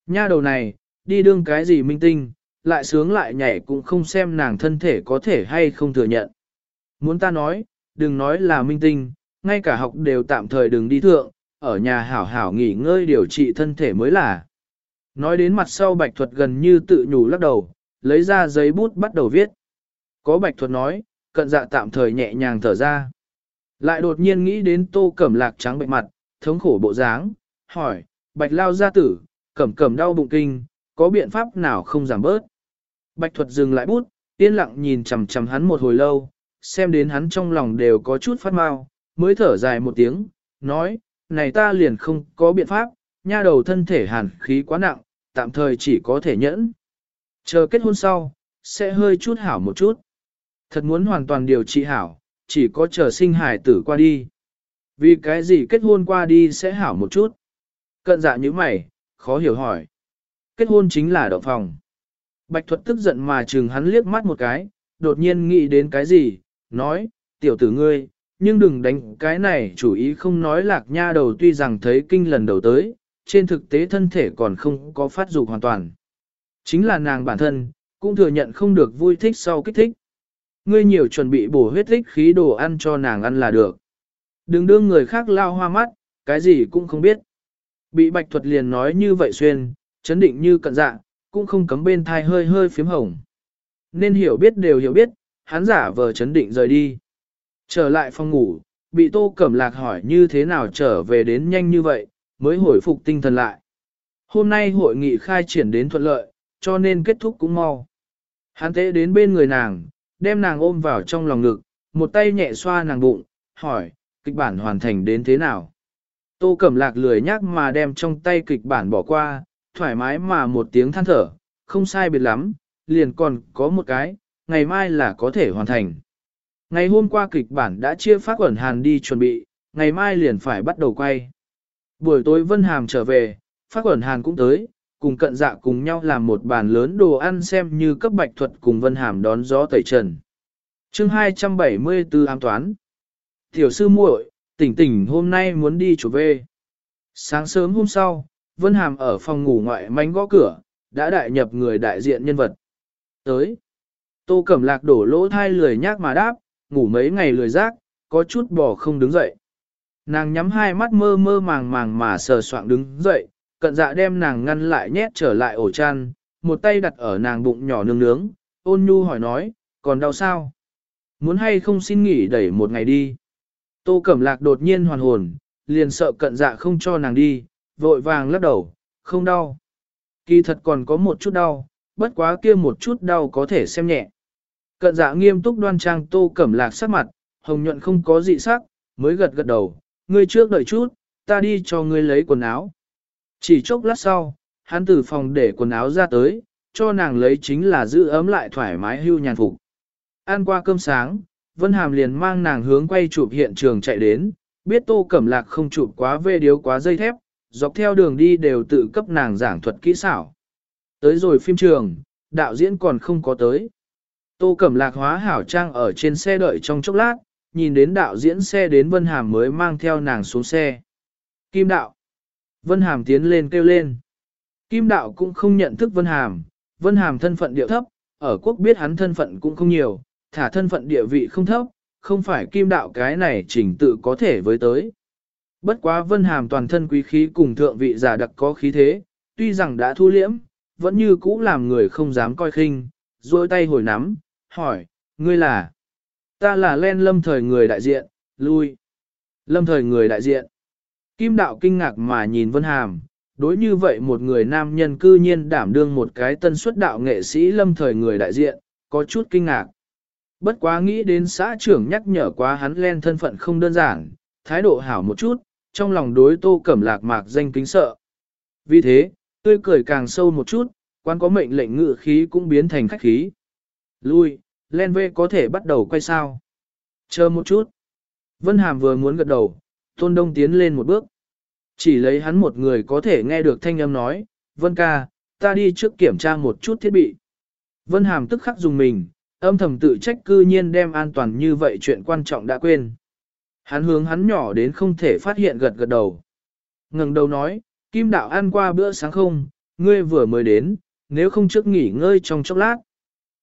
Nha đầu này, đi đương cái gì minh tinh, lại sướng lại nhảy cũng không xem nàng thân thể có thể hay không thừa nhận. Muốn ta nói, đừng nói là minh tinh, ngay cả học đều tạm thời đừng đi thượng, ở nhà hảo hảo nghỉ ngơi điều trị thân thể mới là. Nói đến mặt sau bạch thuật gần như tự nhủ lắc đầu, lấy ra giấy bút bắt đầu viết. Có bạch thuật nói, cận dạ tạm thời nhẹ nhàng thở ra. Lại đột nhiên nghĩ đến tô cẩm lạc trắng bệnh mặt, thống khổ bộ dáng, hỏi, bạch lao gia tử, cẩm cẩm đau bụng kinh, có biện pháp nào không giảm bớt. Bạch thuật dừng lại bút, yên lặng nhìn chằm chằm hắn một hồi lâu, xem đến hắn trong lòng đều có chút phát mau, mới thở dài một tiếng, nói, này ta liền không có biện pháp, nha đầu thân thể hàn khí quá nặng, tạm thời chỉ có thể nhẫn. Chờ kết hôn sau, sẽ hơi chút hảo một chút. Thật muốn hoàn toàn điều trị hảo, chỉ có chờ sinh hải tử qua đi. Vì cái gì kết hôn qua đi sẽ hảo một chút? Cận dạ như mày, khó hiểu hỏi. Kết hôn chính là động phòng. Bạch thuật tức giận mà chừng hắn liếc mắt một cái, đột nhiên nghĩ đến cái gì, nói, tiểu tử ngươi, nhưng đừng đánh cái này chủ ý không nói lạc nha đầu tuy rằng thấy kinh lần đầu tới, trên thực tế thân thể còn không có phát dục hoàn toàn. Chính là nàng bản thân, cũng thừa nhận không được vui thích sau kích thích. Ngươi nhiều chuẩn bị bổ huyết thích khí đồ ăn cho nàng ăn là được. Đừng đưa người khác lao hoa mắt, cái gì cũng không biết. Bị bạch thuật liền nói như vậy xuyên, chấn định như cận dạ, cũng không cấm bên thai hơi hơi phím hồng. Nên hiểu biết đều hiểu biết, hắn giả vờ chấn định rời đi. Trở lại phòng ngủ, bị tô cẩm lạc hỏi như thế nào trở về đến nhanh như vậy, mới hồi phục tinh thần lại. Hôm nay hội nghị khai triển đến thuận lợi, cho nên kết thúc cũng mau. Hắn tế đến bên người nàng, đem nàng ôm vào trong lòng ngực, một tay nhẹ xoa nàng bụng, hỏi, kịch bản hoàn thành đến thế nào? Tô Cẩm Lạc lười nhắc mà đem trong tay kịch bản bỏ qua, thoải mái mà một tiếng than thở, không sai biệt lắm, liền còn có một cái, ngày mai là có thể hoàn thành. Ngày hôm qua kịch bản đã chia phát quẩn hàn đi chuẩn bị, ngày mai liền phải bắt đầu quay. Buổi tối Vân Hàm trở về, phát quẩn hàn cũng tới, cùng cận dạ cùng nhau làm một bàn lớn đồ ăn xem như cấp bạch thuật cùng Vân Hàm đón gió tẩy trần. chương 274 ám toán. Tiểu sư muội, tỉnh tỉnh hôm nay muốn đi chủ về. Sáng sớm hôm sau, Vân Hàm ở phòng ngủ ngoại mánh gõ cửa, đã đại nhập người đại diện nhân vật. Tới. Tô Cẩm Lạc đổ lỗ thai lười nhác mà đáp, ngủ mấy ngày lười rác, có chút bỏ không đứng dậy. Nàng nhắm hai mắt mơ mơ màng màng mà sờ soạng đứng dậy, cận dạ đem nàng ngăn lại nhét trở lại ổ chăn, một tay đặt ở nàng bụng nhỏ nương nướng, ôn nhu hỏi nói, còn đau sao? Muốn hay không xin nghỉ đẩy một ngày đi? Tô Cẩm Lạc đột nhiên hoàn hồn, liền sợ cận dạ không cho nàng đi, vội vàng lắc đầu, không đau. Kỳ thật còn có một chút đau, bất quá kia một chút đau có thể xem nhẹ. Cận dạ nghiêm túc đoan trang Tô Cẩm Lạc sắc mặt, hồng nhuận không có dị sắc, mới gật gật đầu, ngươi trước đợi chút, ta đi cho ngươi lấy quần áo. Chỉ chốc lát sau, hắn từ phòng để quần áo ra tới, cho nàng lấy chính là giữ ấm lại thoải mái hưu nhàn phục. Ăn qua cơm sáng, Vân Hàm liền mang nàng hướng quay chụp hiện trường chạy đến, biết Tô Cẩm Lạc không chụp quá vê điếu quá dây thép, dọc theo đường đi đều tự cấp nàng giảng thuật kỹ xảo. Tới rồi phim trường, đạo diễn còn không có tới. Tô Cẩm Lạc hóa hảo trang ở trên xe đợi trong chốc lát, nhìn đến đạo diễn xe đến Vân Hàm mới mang theo nàng xuống xe. Kim đạo. Vân Hàm tiến lên kêu lên. Kim đạo cũng không nhận thức Vân Hàm, Vân Hàm thân phận địa thấp, ở quốc biết hắn thân phận cũng không nhiều, thả thân phận địa vị không thấp, không phải kim đạo cái này trình tự có thể với tới. Bất quá Vân Hàm toàn thân quý khí cùng thượng vị giả đặc có khí thế, tuy rằng đã thu liễm, vẫn như cũ làm người không dám coi khinh, duỗi tay hồi nắm, hỏi, ngươi là? Ta là len lâm thời người đại diện, lui. Lâm thời người đại diện. Kim đạo kinh ngạc mà nhìn Vân Hàm, đối như vậy một người nam nhân cư nhiên đảm đương một cái tân xuất đạo nghệ sĩ lâm thời người đại diện, có chút kinh ngạc. Bất quá nghĩ đến xã trưởng nhắc nhở quá hắn len thân phận không đơn giản, thái độ hảo một chút, trong lòng đối tô cẩm lạc mạc danh kính sợ. Vì thế, tươi cười càng sâu một chút, quan có mệnh lệnh ngự khí cũng biến thành khách khí. Lui, len vê có thể bắt đầu quay sao. Chờ một chút. Vân Hàm vừa muốn gật đầu, Tôn Đông tiến lên một bước. Chỉ lấy hắn một người có thể nghe được thanh âm nói, Vân ca, ta đi trước kiểm tra một chút thiết bị. Vân Hàm tức khắc dùng mình, âm thầm tự trách cư nhiên đem an toàn như vậy chuyện quan trọng đã quên. Hắn hướng hắn nhỏ đến không thể phát hiện gật gật đầu. ngẩng đầu nói, Kim đạo ăn qua bữa sáng không, ngươi vừa mới đến, nếu không trước nghỉ ngơi trong chốc lát.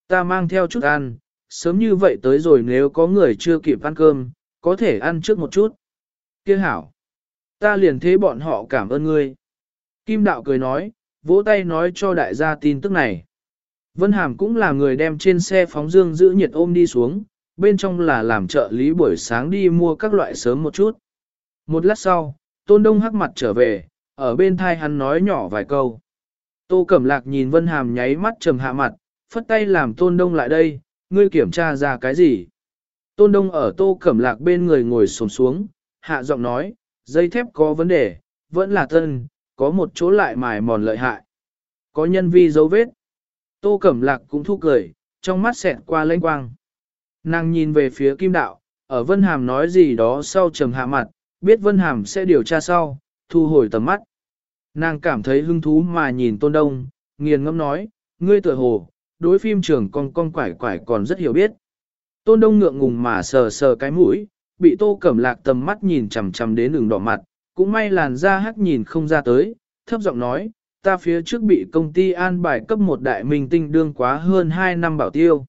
Ta mang theo chút ăn, sớm như vậy tới rồi nếu có người chưa kịp ăn cơm, có thể ăn trước một chút. Kia hảo, ta liền thế bọn họ cảm ơn ngươi. Kim đạo cười nói, vỗ tay nói cho đại gia tin tức này. Vân Hàm cũng là người đem trên xe phóng dương giữ nhiệt ôm đi xuống, bên trong là làm trợ lý buổi sáng đi mua các loại sớm một chút. Một lát sau, Tôn Đông hắc mặt trở về, ở bên thai hắn nói nhỏ vài câu. Tô Cẩm Lạc nhìn Vân Hàm nháy mắt trầm hạ mặt, phất tay làm Tôn Đông lại đây, ngươi kiểm tra ra cái gì? Tôn Đông ở Tô Cẩm Lạc bên người ngồi xổm xuống, hạ giọng nói, dây thép có vấn đề, vẫn là tân, có một chỗ lại mài mòn lợi hại. Có nhân vi dấu vết. Tô Cẩm Lạc cũng thu cười, trong mắt xẹt qua lênh quang. Nàng nhìn về phía Kim Đạo, ở Vân Hàm nói gì đó sau trầm hạ mặt, biết Vân Hàm sẽ điều tra sau, thu hồi tầm mắt. Nàng cảm thấy hứng thú mà nhìn Tôn Đông, nghiền ngẫm nói, ngươi tựa hồ, đối phim trường con con quải quải còn rất hiểu biết. Tôn Đông ngượng ngùng mà sờ sờ cái mũi, bị Tô Cẩm Lạc tầm mắt nhìn chằm chằm đến đường đỏ mặt, cũng may làn da hắc nhìn không ra tới, thấp giọng nói, ta phía trước bị công ty an bài cấp một đại minh tinh đương quá hơn 2 năm bảo tiêu.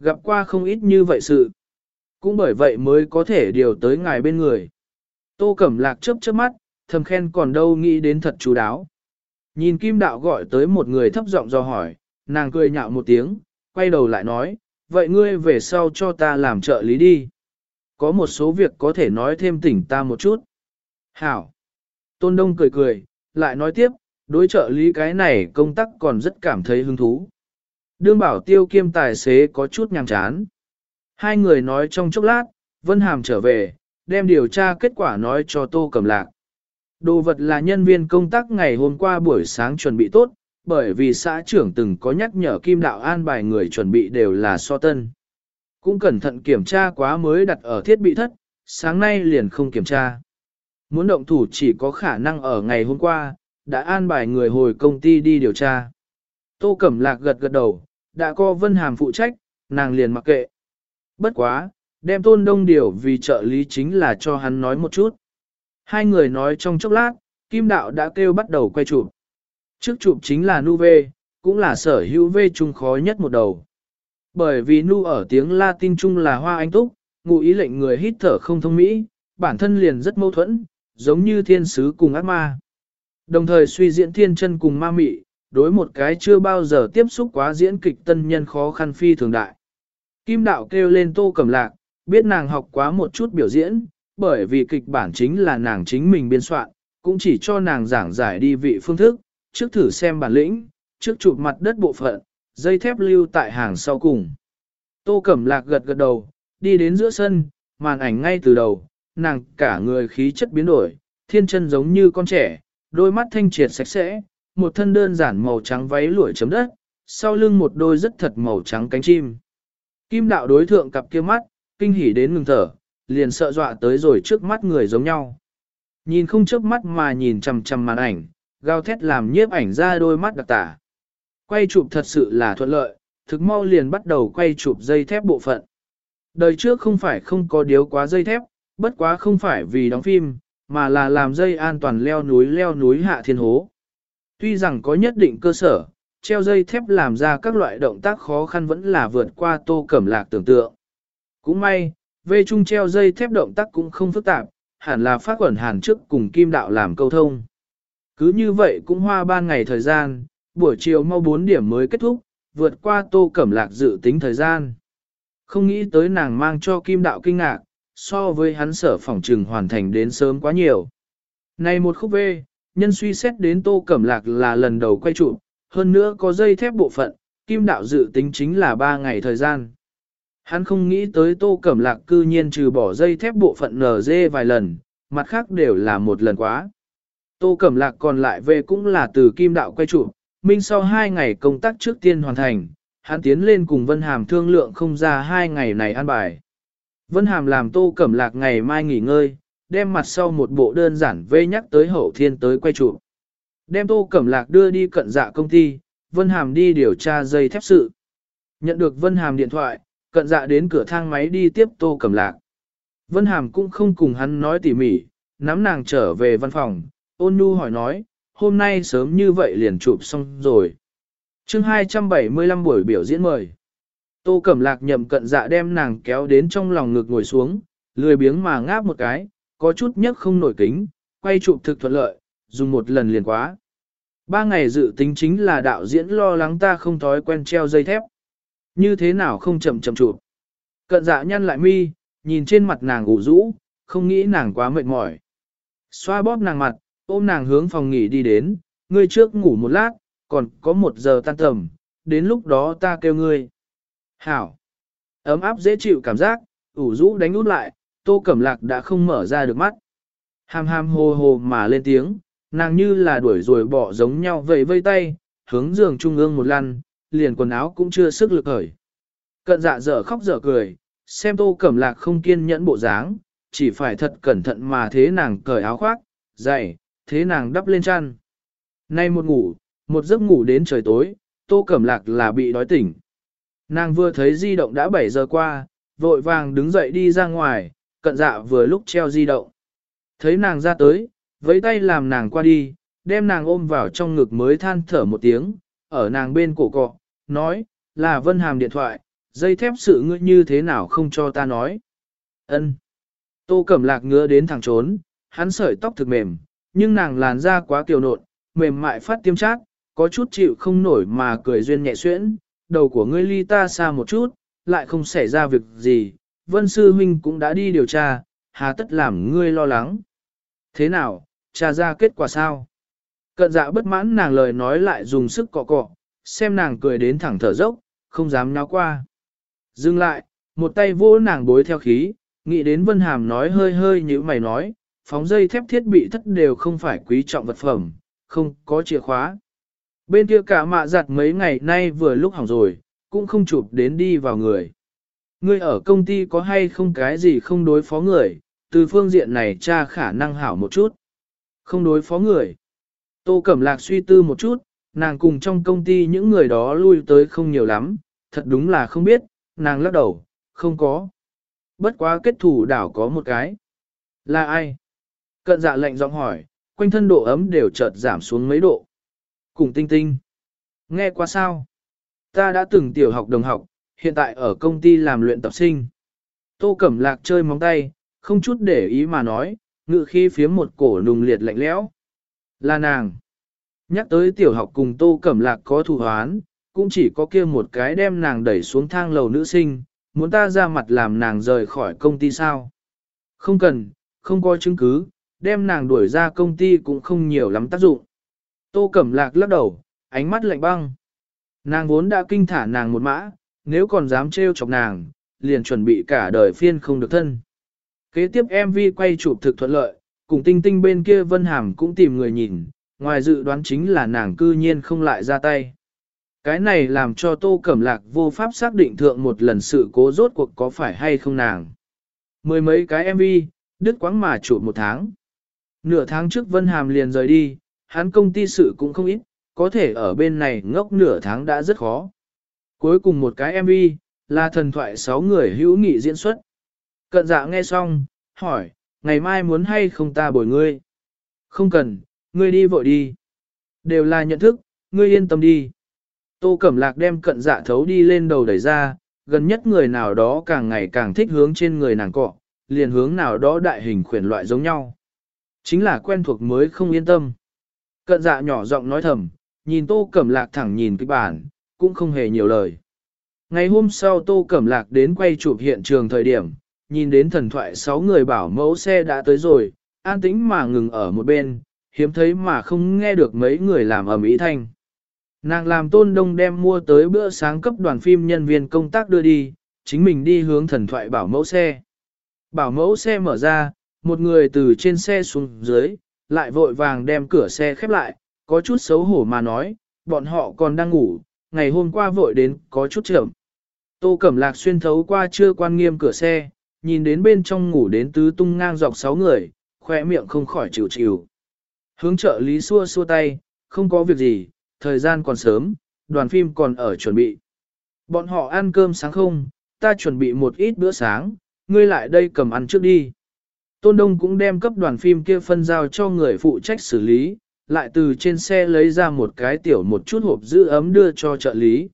Gặp qua không ít như vậy sự. Cũng bởi vậy mới có thể điều tới ngài bên người. Tô Cẩm Lạc chớp chớp mắt, thầm khen còn đâu nghĩ đến thật chú đáo. Nhìn Kim Đạo gọi tới một người thấp giọng do hỏi, nàng cười nhạo một tiếng, quay đầu lại nói, vậy ngươi về sau cho ta làm trợ lý đi. Có một số việc có thể nói thêm tỉnh ta một chút. Hảo. Tôn Đông cười cười, lại nói tiếp, đối trợ lý cái này công tác còn rất cảm thấy hứng thú. Đương bảo tiêu kiêm tài xế có chút nhàm chán. Hai người nói trong chốc lát, Vân Hàm trở về, đem điều tra kết quả nói cho Tô Cẩm Lạc. Đồ vật là nhân viên công tác ngày hôm qua buổi sáng chuẩn bị tốt, bởi vì xã trưởng từng có nhắc nhở Kim Đạo an bài người chuẩn bị đều là so tân. Cũng cẩn thận kiểm tra quá mới đặt ở thiết bị thất, sáng nay liền không kiểm tra. Muốn động thủ chỉ có khả năng ở ngày hôm qua, đã an bài người hồi công ty đi điều tra. Tô Cẩm Lạc gật gật đầu, đã có Vân Hàm phụ trách, nàng liền mặc kệ. Bất quá, đem tôn đông điều vì trợ lý chính là cho hắn nói một chút. Hai người nói trong chốc lát, Kim Đạo đã kêu bắt đầu quay chụp. Trước chụp chính là Nu V, cũng là sở hữu V chung khó nhất một đầu. Bởi vì Nu ở tiếng Latin chung là hoa anh túc, ngụ ý lệnh người hít thở không thông mỹ, bản thân liền rất mâu thuẫn, giống như thiên sứ cùng ác ma. Đồng thời suy diễn thiên chân cùng ma mị, đối một cái chưa bao giờ tiếp xúc quá diễn kịch tân nhân khó khăn phi thường đại. Kim đạo kêu lên tô cầm lạc, biết nàng học quá một chút biểu diễn, bởi vì kịch bản chính là nàng chính mình biên soạn, cũng chỉ cho nàng giảng giải đi vị phương thức, trước thử xem bản lĩnh, trước chụp mặt đất bộ phận, dây thép lưu tại hàng sau cùng. Tô Cẩm Lạc gật gật đầu, đi đến giữa sân, màn ảnh ngay từ đầu, nàng cả người khí chất biến đổi, thiên chân giống như con trẻ, đôi mắt thanh triệt sạch sẽ, một thân đơn giản màu trắng váy lụa chấm đất, sau lưng một đôi rất thật màu trắng cánh chim. Kim đạo đối thượng cặp kia mắt, kinh hỉ đến ngừng thở, liền sợ dọa tới rồi trước mắt người giống nhau. Nhìn không chớp mắt mà nhìn chằm chằm màn ảnh, gào thét làm nhiếp ảnh ra đôi mắt đặc tả. Quay chụp thật sự là thuận lợi, thực mau liền bắt đầu quay chụp dây thép bộ phận. Đời trước không phải không có điếu quá dây thép, bất quá không phải vì đóng phim, mà là làm dây an toàn leo núi leo núi hạ thiên hố. Tuy rằng có nhất định cơ sở, treo dây thép làm ra các loại động tác khó khăn vẫn là vượt qua tô cẩm lạc tưởng tượng. Cũng may, về chung treo dây thép động tác cũng không phức tạp, hẳn là phát quẩn hàn trước cùng kim đạo làm câu thông. Cứ như vậy cũng hoa ban ngày thời gian, buổi chiều mau 4 điểm mới kết thúc, vượt qua tô cẩm lạc dự tính thời gian. Không nghĩ tới nàng mang cho kim đạo kinh ngạc, so với hắn sở phòng trừng hoàn thành đến sớm quá nhiều. Này một khúc vê, nhân suy xét đến tô cẩm lạc là lần đầu quay trụ, hơn nữa có dây thép bộ phận, kim đạo dự tính chính là 3 ngày thời gian. Hắn không nghĩ tới tô cẩm lạc cư nhiên trừ bỏ dây thép bộ phận nở dê vài lần, mặt khác đều là một lần quá. Tô cẩm lạc còn lại về cũng là từ kim đạo quay trụ, minh sau hai ngày công tác trước tiên hoàn thành, hắn tiến lên cùng Vân Hàm thương lượng không ra hai ngày này ăn bài. Vân Hàm làm tô cẩm lạc ngày mai nghỉ ngơi, đem mặt sau một bộ đơn giản vê nhắc tới hậu thiên tới quay trụ. Đem tô cẩm lạc đưa đi cận dạ công ty, Vân Hàm đi điều tra dây thép sự. Nhận được Vân Hàm điện thoại, cận dạ đến cửa thang máy đi tiếp tô cẩm lạc. Vân Hàm cũng không cùng hắn nói tỉ mỉ, nắm nàng trở về văn phòng, ôn nhu hỏi nói, hôm nay sớm như vậy liền chụp xong rồi. chương 275 buổi biểu diễn mời. Tô Cẩm Lạc nhậm cận dạ đem nàng kéo đến trong lòng ngực ngồi xuống, lười biếng mà ngáp một cái, có chút nhấc không nổi kính, quay chụp thực thuận lợi, dùng một lần liền quá. Ba ngày dự tính chính là đạo diễn lo lắng ta không thói quen treo dây thép. Như thế nào không chậm chậm chụp. Cận dạ nhăn lại mi, nhìn trên mặt nàng ủ rũ, không nghĩ nàng quá mệt mỏi. Xoa bóp nàng mặt, ôm nàng hướng phòng nghỉ đi đến, ngươi trước ngủ một lát, còn có một giờ tan tầm, đến lúc đó ta kêu ngươi. Hảo. Ấm áp dễ chịu cảm giác, ủ rũ đánh út lại, tô cẩm lạc đã không mở ra được mắt. Hàm hàm hồ hồ mà lên tiếng, nàng như là đuổi rồi bỏ giống nhau vẫy vây tay, hướng giường trung ương một lăn, liền quần áo cũng chưa sức lực khởi. Cận dạ dở khóc dở cười, xem tô cẩm lạc không kiên nhẫn bộ dáng, chỉ phải thật cẩn thận mà thế nàng cởi áo khoác, dày, thế nàng đắp lên chăn. Nay một ngủ, một giấc ngủ đến trời tối, tô cẩm lạc là bị đói tỉnh. Nàng vừa thấy di động đã 7 giờ qua, vội vàng đứng dậy đi ra ngoài, cận dạ vừa lúc treo di động. Thấy nàng ra tới, với tay làm nàng qua đi, đem nàng ôm vào trong ngực mới than thở một tiếng, ở nàng bên cổ cọ, nói, là Vân Hàm điện thoại, dây thép sự ngươi như thế nào không cho ta nói. Ân. Tô Cẩm Lạc ngứa đến thẳng trốn, hắn sợi tóc thực mềm, nhưng nàng làn da quá kiều nộn, mềm mại phát tiêm chát, có chút chịu không nổi mà cười duyên nhẹ xuyễn, đầu của ngươi ly ta xa một chút, lại không xảy ra việc gì, Vân Sư Huynh cũng đã đi điều tra, hà tất làm ngươi lo lắng. Thế nào, tra ra kết quả sao? Cận dạ bất mãn nàng lời nói lại dùng sức cọ cọ, xem nàng cười đến thẳng thở dốc, không dám nháo qua. Dừng lại, một tay vô nàng bối theo khí, nghĩ đến Vân Hàm nói hơi hơi như mày nói, phóng dây thép thiết bị thất đều không phải quý trọng vật phẩm, không có chìa khóa. Bên kia cả mạ giặt mấy ngày nay vừa lúc hỏng rồi, cũng không chụp đến đi vào người. Ngươi ở công ty có hay không cái gì không đối phó người, từ phương diện này cha khả năng hảo một chút. Không đối phó người. Tô Cẩm Lạc suy tư một chút, nàng cùng trong công ty những người đó lui tới không nhiều lắm, thật đúng là không biết, nàng lắc đầu, không có. Bất quá kết thủ đảo có một cái. Là ai? Cận dạ lệnh giọng hỏi, quanh thân độ ấm đều chợt giảm xuống mấy độ. Cùng tinh tinh. Nghe qua sao? Ta đã từng tiểu học đồng học, hiện tại ở công ty làm luyện tập sinh. Tô Cẩm Lạc chơi móng tay, không chút để ý mà nói, ngự khi phía một cổ nùng liệt lạnh lẽo. Là nàng. Nhắc tới tiểu học cùng Tô Cẩm Lạc có thù hoán, cũng chỉ có kia một cái đem nàng đẩy xuống thang lầu nữ sinh, muốn ta ra mặt làm nàng rời khỏi công ty sao. Không cần, không có chứng cứ, đem nàng đuổi ra công ty cũng không nhiều lắm tác dụng. Tô Cẩm Lạc lắc đầu, ánh mắt lạnh băng. Nàng vốn đã kinh thả nàng một mã, nếu còn dám trêu chọc nàng, liền chuẩn bị cả đời phiên không được thân. Kế tiếp MV quay chụp thực thuận lợi, cùng tinh tinh bên kia Vân Hàm cũng tìm người nhìn, ngoài dự đoán chính là nàng cư nhiên không lại ra tay. Cái này làm cho Tô Cẩm Lạc vô pháp xác định thượng một lần sự cố rốt cuộc có phải hay không nàng. Mười mấy cái MV, đứt quãng mà chụp một tháng. Nửa tháng trước Vân Hàm liền rời đi, hắn công ty sự cũng không ít, có thể ở bên này ngốc nửa tháng đã rất khó. Cuối cùng một cái MV, là thần thoại 6 người hữu nghị diễn xuất. Cận dạ nghe xong, hỏi, ngày mai muốn hay không ta bồi ngươi? Không cần, ngươi đi vội đi. Đều là nhận thức, ngươi yên tâm đi. Tô Cẩm Lạc đem cận dạ thấu đi lên đầu đẩy ra, gần nhất người nào đó càng ngày càng thích hướng trên người nàng cọ, liền hướng nào đó đại hình khuyển loại giống nhau. Chính là quen thuộc mới không yên tâm. Cận dạ nhỏ giọng nói thầm, nhìn Tô Cẩm Lạc thẳng nhìn cái bản, cũng không hề nhiều lời. Ngày hôm sau Tô Cẩm Lạc đến quay chụp hiện trường thời điểm, nhìn đến thần thoại 6 người bảo mẫu xe đã tới rồi, an tĩnh mà ngừng ở một bên, hiếm thấy mà không nghe được mấy người làm ở Mỹ thanh. Nàng làm tôn đông đem mua tới bữa sáng cấp đoàn phim nhân viên công tác đưa đi, chính mình đi hướng thần thoại bảo mẫu xe. Bảo mẫu xe mở ra, một người từ trên xe xuống dưới, lại vội vàng đem cửa xe khép lại, có chút xấu hổ mà nói, bọn họ còn đang ngủ, ngày hôm qua vội đến có chút chậm. Tô Cẩm Lạc xuyên thấu qua chưa quan nghiêm cửa xe, nhìn đến bên trong ngủ đến tứ tung ngang dọc sáu người, khoe miệng không khỏi chịu chịu. Hướng trợ lý xua xua tay, không có việc gì, thời gian còn sớm, đoàn phim còn ở chuẩn bị. Bọn họ ăn cơm sáng không, ta chuẩn bị một ít bữa sáng, ngươi lại đây cầm ăn trước đi. Tôn Đông cũng đem cấp đoàn phim kia phân giao cho người phụ trách xử lý, lại từ trên xe lấy ra một cái tiểu một chút hộp giữ ấm đưa cho trợ lý.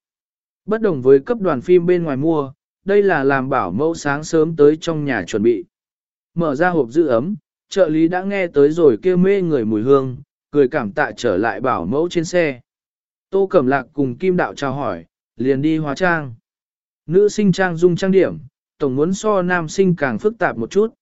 Bất đồng với cấp đoàn phim bên ngoài mua, đây là làm bảo mẫu sáng sớm tới trong nhà chuẩn bị. Mở ra hộp giữ ấm, trợ lý đã nghe tới rồi kêu mê người mùi hương, cười cảm tạ trở lại bảo mẫu trên xe. Tô Cẩm Lạc cùng Kim Đạo chào hỏi, liền đi hóa trang. Nữ sinh trang dung trang điểm, tổng muốn so nam sinh càng phức tạp một chút.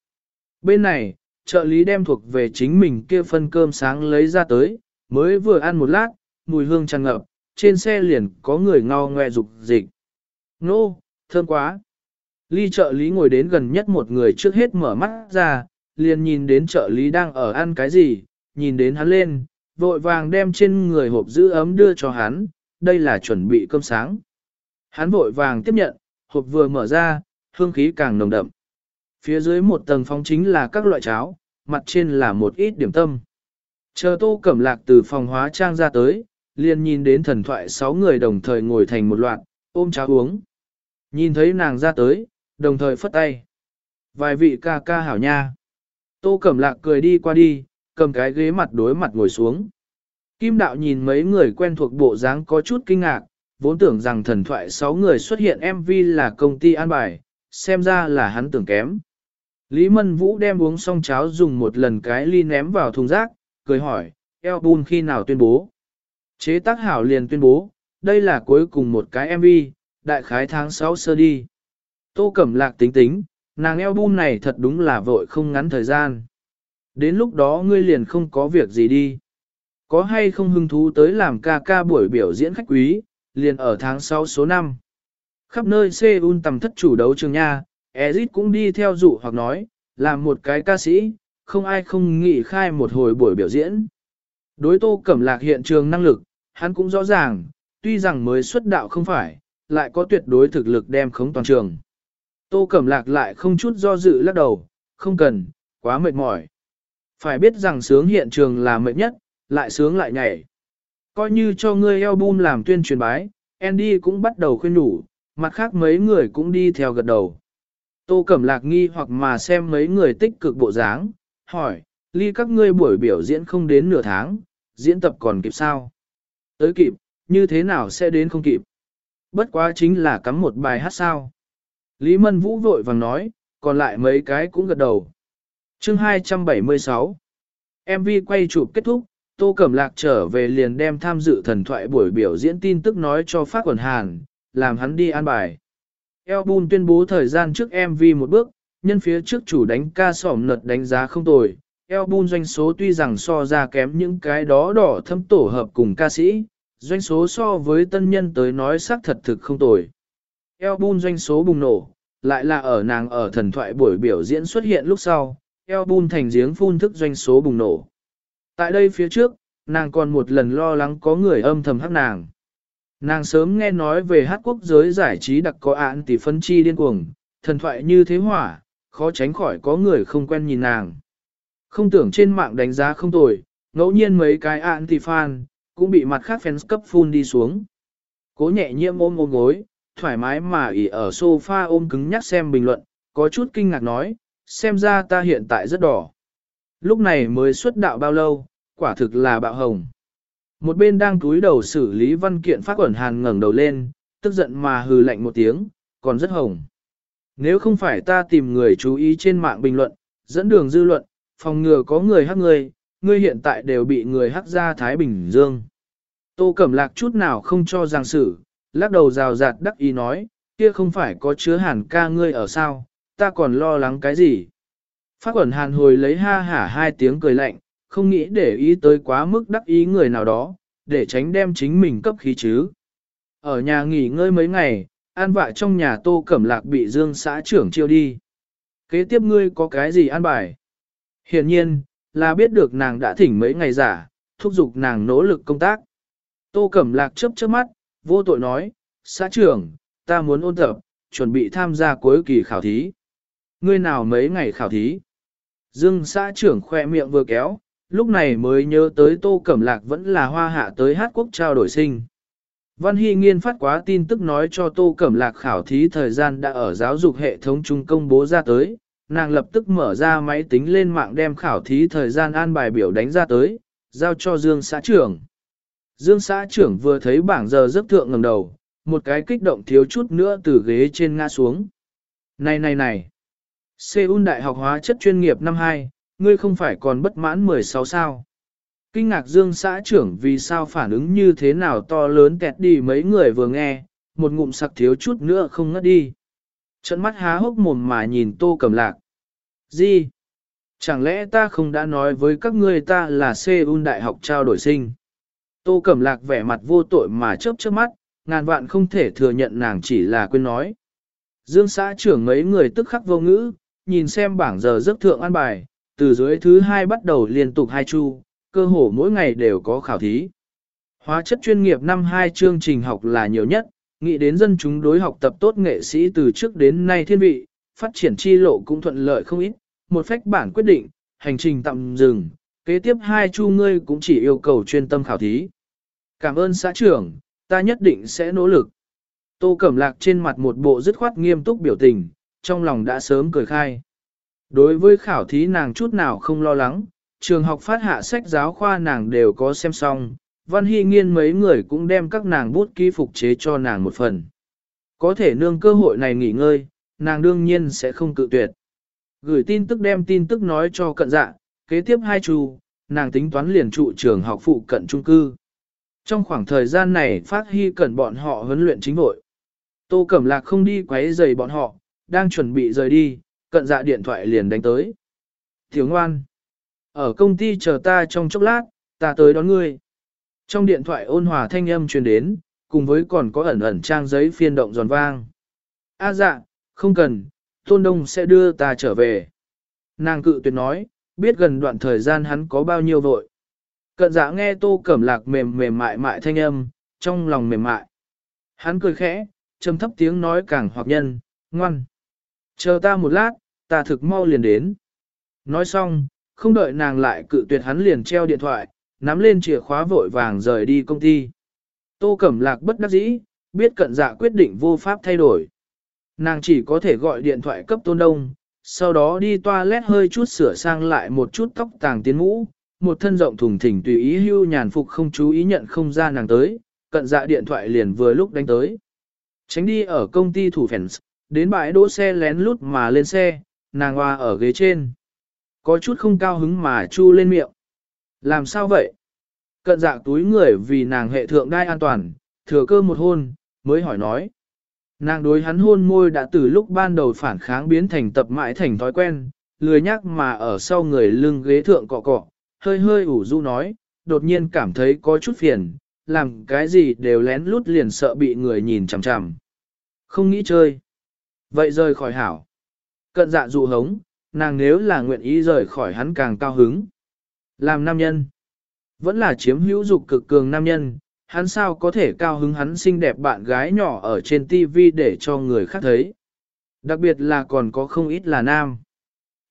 Bên này, trợ lý đem thuộc về chính mình kia phân cơm sáng lấy ra tới, mới vừa ăn một lát, mùi hương tràn ngập, trên xe liền có người ngao ngoe dục dịch. Nô, thơm quá. Ly trợ lý ngồi đến gần nhất một người trước hết mở mắt ra, liền nhìn đến trợ lý đang ở ăn cái gì, nhìn đến hắn lên, vội vàng đem trên người hộp giữ ấm đưa cho hắn, đây là chuẩn bị cơm sáng. Hắn vội vàng tiếp nhận, hộp vừa mở ra, hương khí càng nồng đậm. Phía dưới một tầng phong chính là các loại cháo, mặt trên là một ít điểm tâm. Chờ tô cẩm lạc từ phòng hóa trang ra tới, liền nhìn đến thần thoại sáu người đồng thời ngồi thành một loạt, ôm cháo uống. Nhìn thấy nàng ra tới, đồng thời phất tay. Vài vị ca ca hảo nha. Tô Cẩm Lạc cười đi qua đi, cầm cái ghế mặt đối mặt ngồi xuống. Kim đạo nhìn mấy người quen thuộc bộ dáng có chút kinh ngạc, vốn tưởng rằng thần thoại 6 người xuất hiện MV là công ty an bài, xem ra là hắn tưởng kém. Lý Mân Vũ đem uống xong cháo dùng một lần cái ly ném vào thùng rác, cười hỏi, album khi nào tuyên bố. Chế tác hảo liền tuyên bố, đây là cuối cùng một cái MV, đại khái tháng 6 sơ đi. Tô Cẩm Lạc tính tính, nàng album này thật đúng là vội không ngắn thời gian. Đến lúc đó ngươi liền không có việc gì đi. Có hay không hứng thú tới làm ca ca buổi biểu diễn khách quý, liền ở tháng 6 số 5. Khắp nơi Seoul tầm thất chủ đấu trường nha, Ezit cũng đi theo dụ hoặc nói, làm một cái ca sĩ, không ai không nghĩ khai một hồi buổi biểu diễn. Đối tô cẩm lạc hiện trường năng lực, hắn cũng rõ ràng, tuy rằng mới xuất đạo không phải, lại có tuyệt đối thực lực đem khống toàn trường. Tô cẩm lạc lại không chút do dự lắc đầu, không cần, quá mệt mỏi. Phải biết rằng sướng hiện trường là mệt nhất, lại sướng lại nhảy. Coi như cho ngươi album làm tuyên truyền bái, Andy cũng bắt đầu khuyên nhủ, mặt khác mấy người cũng đi theo gật đầu. Tô Cẩm Lạc nghi hoặc mà xem mấy người tích cực bộ dáng, hỏi, ly các ngươi buổi biểu diễn không đến nửa tháng, diễn tập còn kịp sao? Tới kịp, như thế nào sẽ đến không kịp? Bất quá chính là cắm một bài hát sao. Lý Mân Vũ vội vàng nói, còn lại mấy cái cũng gật đầu. chương 276 MV quay chụp kết thúc, Tô Cẩm Lạc trở về liền đem tham dự thần thoại buổi biểu diễn tin tức nói cho Phát Quần Hàn, làm hắn đi an bài. Album tuyên bố thời gian trước MV một bước, nhân phía trước chủ đánh ca sỏm nật đánh giá không tồi. Album doanh số tuy rằng so ra kém những cái đó đỏ thâm tổ hợp cùng ca sĩ, doanh số so với tân nhân tới nói xác thật thực không tồi. Album doanh số bùng nổ, lại là ở nàng ở thần thoại buổi biểu diễn xuất hiện lúc sau, album thành giếng phun thức doanh số bùng nổ. Tại đây phía trước, nàng còn một lần lo lắng có người âm thầm hát nàng. Nàng sớm nghe nói về hát quốc giới giải trí đặc có án tỷ phân chi điên cuồng, thần thoại như thế hỏa, khó tránh khỏi có người không quen nhìn nàng. Không tưởng trên mạng đánh giá không tồi, ngẫu nhiên mấy cái án tỷ fan, cũng bị mặt khác fans cấp phun đi xuống. Cố nhẹ nhiễm ôm ôm gối, thoải mái mà ỉ ở sofa ôm cứng nhắc xem bình luận, có chút kinh ngạc nói, xem ra ta hiện tại rất đỏ. Lúc này mới xuất đạo bao lâu, quả thực là bạo hồng. Một bên đang túi đầu xử lý văn kiện phát quẩn hàn ngẩng đầu lên, tức giận mà hừ lạnh một tiếng, còn rất hồng. Nếu không phải ta tìm người chú ý trên mạng bình luận, dẫn đường dư luận, phòng ngừa có người hắc người, ngươi hiện tại đều bị người hắc ra Thái Bình Dương. Tô Cẩm Lạc chút nào không cho giang sử, lắc đầu rào rạt đắc ý nói, kia không phải có chứa hàn ca ngươi ở sao, ta còn lo lắng cái gì. Phát quẩn hàn hồi lấy ha hả hai tiếng cười lạnh, không nghĩ để ý tới quá mức đắc ý người nào đó, để tránh đem chính mình cấp khí chứ. Ở nhà nghỉ ngơi mấy ngày, an vạ trong nhà tô cẩm lạc bị dương xã trưởng chiêu đi. Kế tiếp ngươi có cái gì an bài? Hiển nhiên, là biết được nàng đã thỉnh mấy ngày giả, thúc giục nàng nỗ lực công tác. Tô cẩm lạc chấp chớp mắt, vô tội nói, xã trưởng, ta muốn ôn tập, chuẩn bị tham gia cuối kỳ khảo thí. Ngươi nào mấy ngày khảo thí? Dương xã trưởng khoe miệng vừa kéo, lúc này mới nhớ tới Tô Cẩm Lạc vẫn là hoa hạ tới hát quốc trao đổi sinh. Văn Hy nghiên phát quá tin tức nói cho Tô Cẩm Lạc khảo thí thời gian đã ở giáo dục hệ thống trung công bố ra tới, nàng lập tức mở ra máy tính lên mạng đem khảo thí thời gian an bài biểu đánh ra tới, giao cho Dương xã trưởng. Dương xã trưởng vừa thấy bảng giờ giấc thượng ngầm đầu, một cái kích động thiếu chút nữa từ ghế trên ngã xuống. Này này này! Seoul Đại học hóa chất chuyên nghiệp năm 2, ngươi không phải còn bất mãn 16 sao? Kinh ngạc Dương xã trưởng vì sao phản ứng như thế nào to lớn kẹt đi mấy người vừa nghe, một ngụm sặc thiếu chút nữa không ngất đi. Trận mắt há hốc mồm mà nhìn tô cầm lạc. Gì? Chẳng lẽ ta không đã nói với các ngươi ta là Seoul Đại học trao đổi sinh? Tô Cẩm Lạc vẻ mặt vô tội mà chớp chớp mắt, ngàn vạn không thể thừa nhận nàng chỉ là quên nói. Dương xã trưởng mấy người tức khắc vô ngữ, nhìn xem bảng giờ giấc thượng an bài, từ dưới thứ hai bắt đầu liên tục hai chu, cơ hồ mỗi ngày đều có khảo thí. Hóa chất chuyên nghiệp năm hai chương trình học là nhiều nhất, nghĩ đến dân chúng đối học tập tốt nghệ sĩ từ trước đến nay thiên vị, phát triển chi lộ cũng thuận lợi không ít, một phách bản quyết định, hành trình tạm dừng, kế tiếp hai chu ngươi cũng chỉ yêu cầu chuyên tâm khảo thí. Cảm ơn xã trưởng, ta nhất định sẽ nỗ lực. Tô Cẩm Lạc trên mặt một bộ dứt khoát nghiêm túc biểu tình, trong lòng đã sớm cười khai. Đối với khảo thí nàng chút nào không lo lắng, trường học phát hạ sách giáo khoa nàng đều có xem xong, Văn Hy Nghiên mấy người cũng đem các nàng bút ký phục chế cho nàng một phần. Có thể nương cơ hội này nghỉ ngơi, nàng đương nhiên sẽ không cự tuyệt. Gửi tin tức đem tin tức nói cho cận dạ, kế tiếp hai chu, nàng tính toán liền trụ trường học phụ cận trung cư. Trong khoảng thời gian này phát hy cần bọn họ huấn luyện chính vội. Tô Cẩm Lạc không đi quấy rầy bọn họ, đang chuẩn bị rời đi, cận dạ điện thoại liền đánh tới. Thiếu ngoan, ở công ty chờ ta trong chốc lát, ta tới đón ngươi. Trong điện thoại ôn hòa thanh âm truyền đến, cùng với còn có ẩn ẩn trang giấy phiên động giòn vang. A dạ, không cần, Tôn Đông sẽ đưa ta trở về. Nàng cự tuyệt nói, biết gần đoạn thời gian hắn có bao nhiêu vội. Cận dạ nghe tô cẩm lạc mềm mềm mại mại thanh âm, trong lòng mềm mại. Hắn cười khẽ, trầm thấp tiếng nói càng hoặc nhân, ngoan. Chờ ta một lát, ta thực mau liền đến. Nói xong, không đợi nàng lại cự tuyệt hắn liền treo điện thoại, nắm lên chìa khóa vội vàng rời đi công ty. Tô Cẩm Lạc bất đắc dĩ, biết cận dạ quyết định vô pháp thay đổi. Nàng chỉ có thể gọi điện thoại cấp tôn đông, sau đó đi toilet hơi chút sửa sang lại một chút tóc tàng tiến mũ, một thân rộng thùng thỉnh tùy ý hưu nhàn phục không chú ý nhận không ra nàng tới, cận dạ điện thoại liền vừa lúc đánh tới. Tránh đi ở công ty thủ phèn đến bãi đỗ xe lén lút mà lên xe, nàng hoa ở ghế trên. Có chút không cao hứng mà chu lên miệng. Làm sao vậy? Cận dạ túi người vì nàng hệ thượng đai an toàn, thừa cơ một hôn, mới hỏi nói. Nàng đối hắn hôn môi đã từ lúc ban đầu phản kháng biến thành tập mãi thành thói quen, lười nhắc mà ở sau người lưng ghế thượng cọ cọ, hơi hơi ủ rũ nói, đột nhiên cảm thấy có chút phiền, làm cái gì đều lén lút liền sợ bị người nhìn chằm chằm. Không nghĩ chơi. Vậy rời khỏi hảo. Cận dạ dụ hống, nàng nếu là nguyện ý rời khỏi hắn càng cao hứng. Làm nam nhân. Vẫn là chiếm hữu dục cực cường nam nhân, hắn sao có thể cao hứng hắn xinh đẹp bạn gái nhỏ ở trên TV để cho người khác thấy. Đặc biệt là còn có không ít là nam.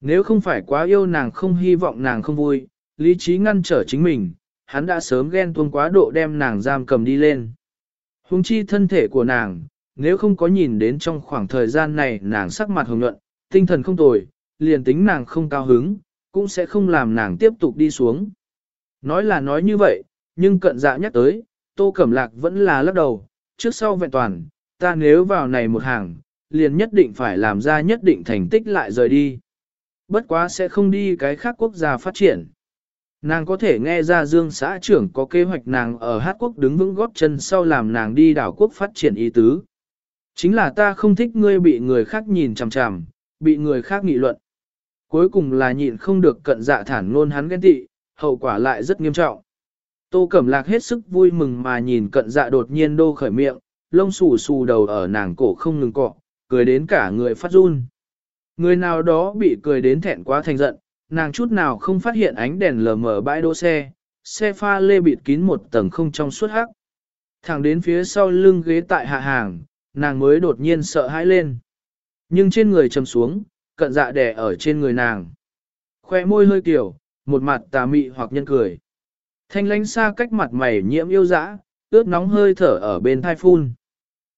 Nếu không phải quá yêu nàng không hy vọng nàng không vui, lý trí ngăn trở chính mình, hắn đã sớm ghen tuông quá độ đem nàng giam cầm đi lên. Hùng chi thân thể của nàng, nếu không có nhìn đến trong khoảng thời gian này nàng sắc mặt hồng nhuận, tinh thần không tồi, liền tính nàng không cao hứng, cũng sẽ không làm nàng tiếp tục đi xuống. Nói là nói như vậy, nhưng cận dạ nhắc tới, Tô Cẩm Lạc vẫn là lắc đầu, trước sau vẹn toàn, ta nếu vào này một hàng, liền nhất định phải làm ra nhất định thành tích lại rời đi. Bất quá sẽ không đi cái khác quốc gia phát triển. Nàng có thể nghe ra Dương xã trưởng có kế hoạch nàng ở Hát Quốc đứng vững góp chân sau làm nàng đi đảo quốc phát triển ý tứ. Chính là ta không thích ngươi bị người khác nhìn chằm chằm, bị người khác nghị luận. Cuối cùng là nhịn không được cận dạ thản luôn hắn ghen tị, hậu quả lại rất nghiêm trọng. Tô Cẩm Lạc hết sức vui mừng mà nhìn cận dạ đột nhiên đô khởi miệng, lông xù xù đầu ở nàng cổ không ngừng cọ, cười đến cả người phát run. Người nào đó bị cười đến thẹn quá thành giận, nàng chút nào không phát hiện ánh đèn lờ mờ bãi đỗ xe, xe pha lê bịt kín một tầng không trong suốt hắc. Thẳng đến phía sau lưng ghế tại hạ hàng, nàng mới đột nhiên sợ hãi lên. Nhưng trên người chầm xuống, cận dạ đè ở trên người nàng. Khoe môi hơi kiểu, một mặt tà mị hoặc nhân cười. Thanh lánh xa cách mặt mày nhiễm yêu dã, ướt nóng hơi thở ở bên thai phun.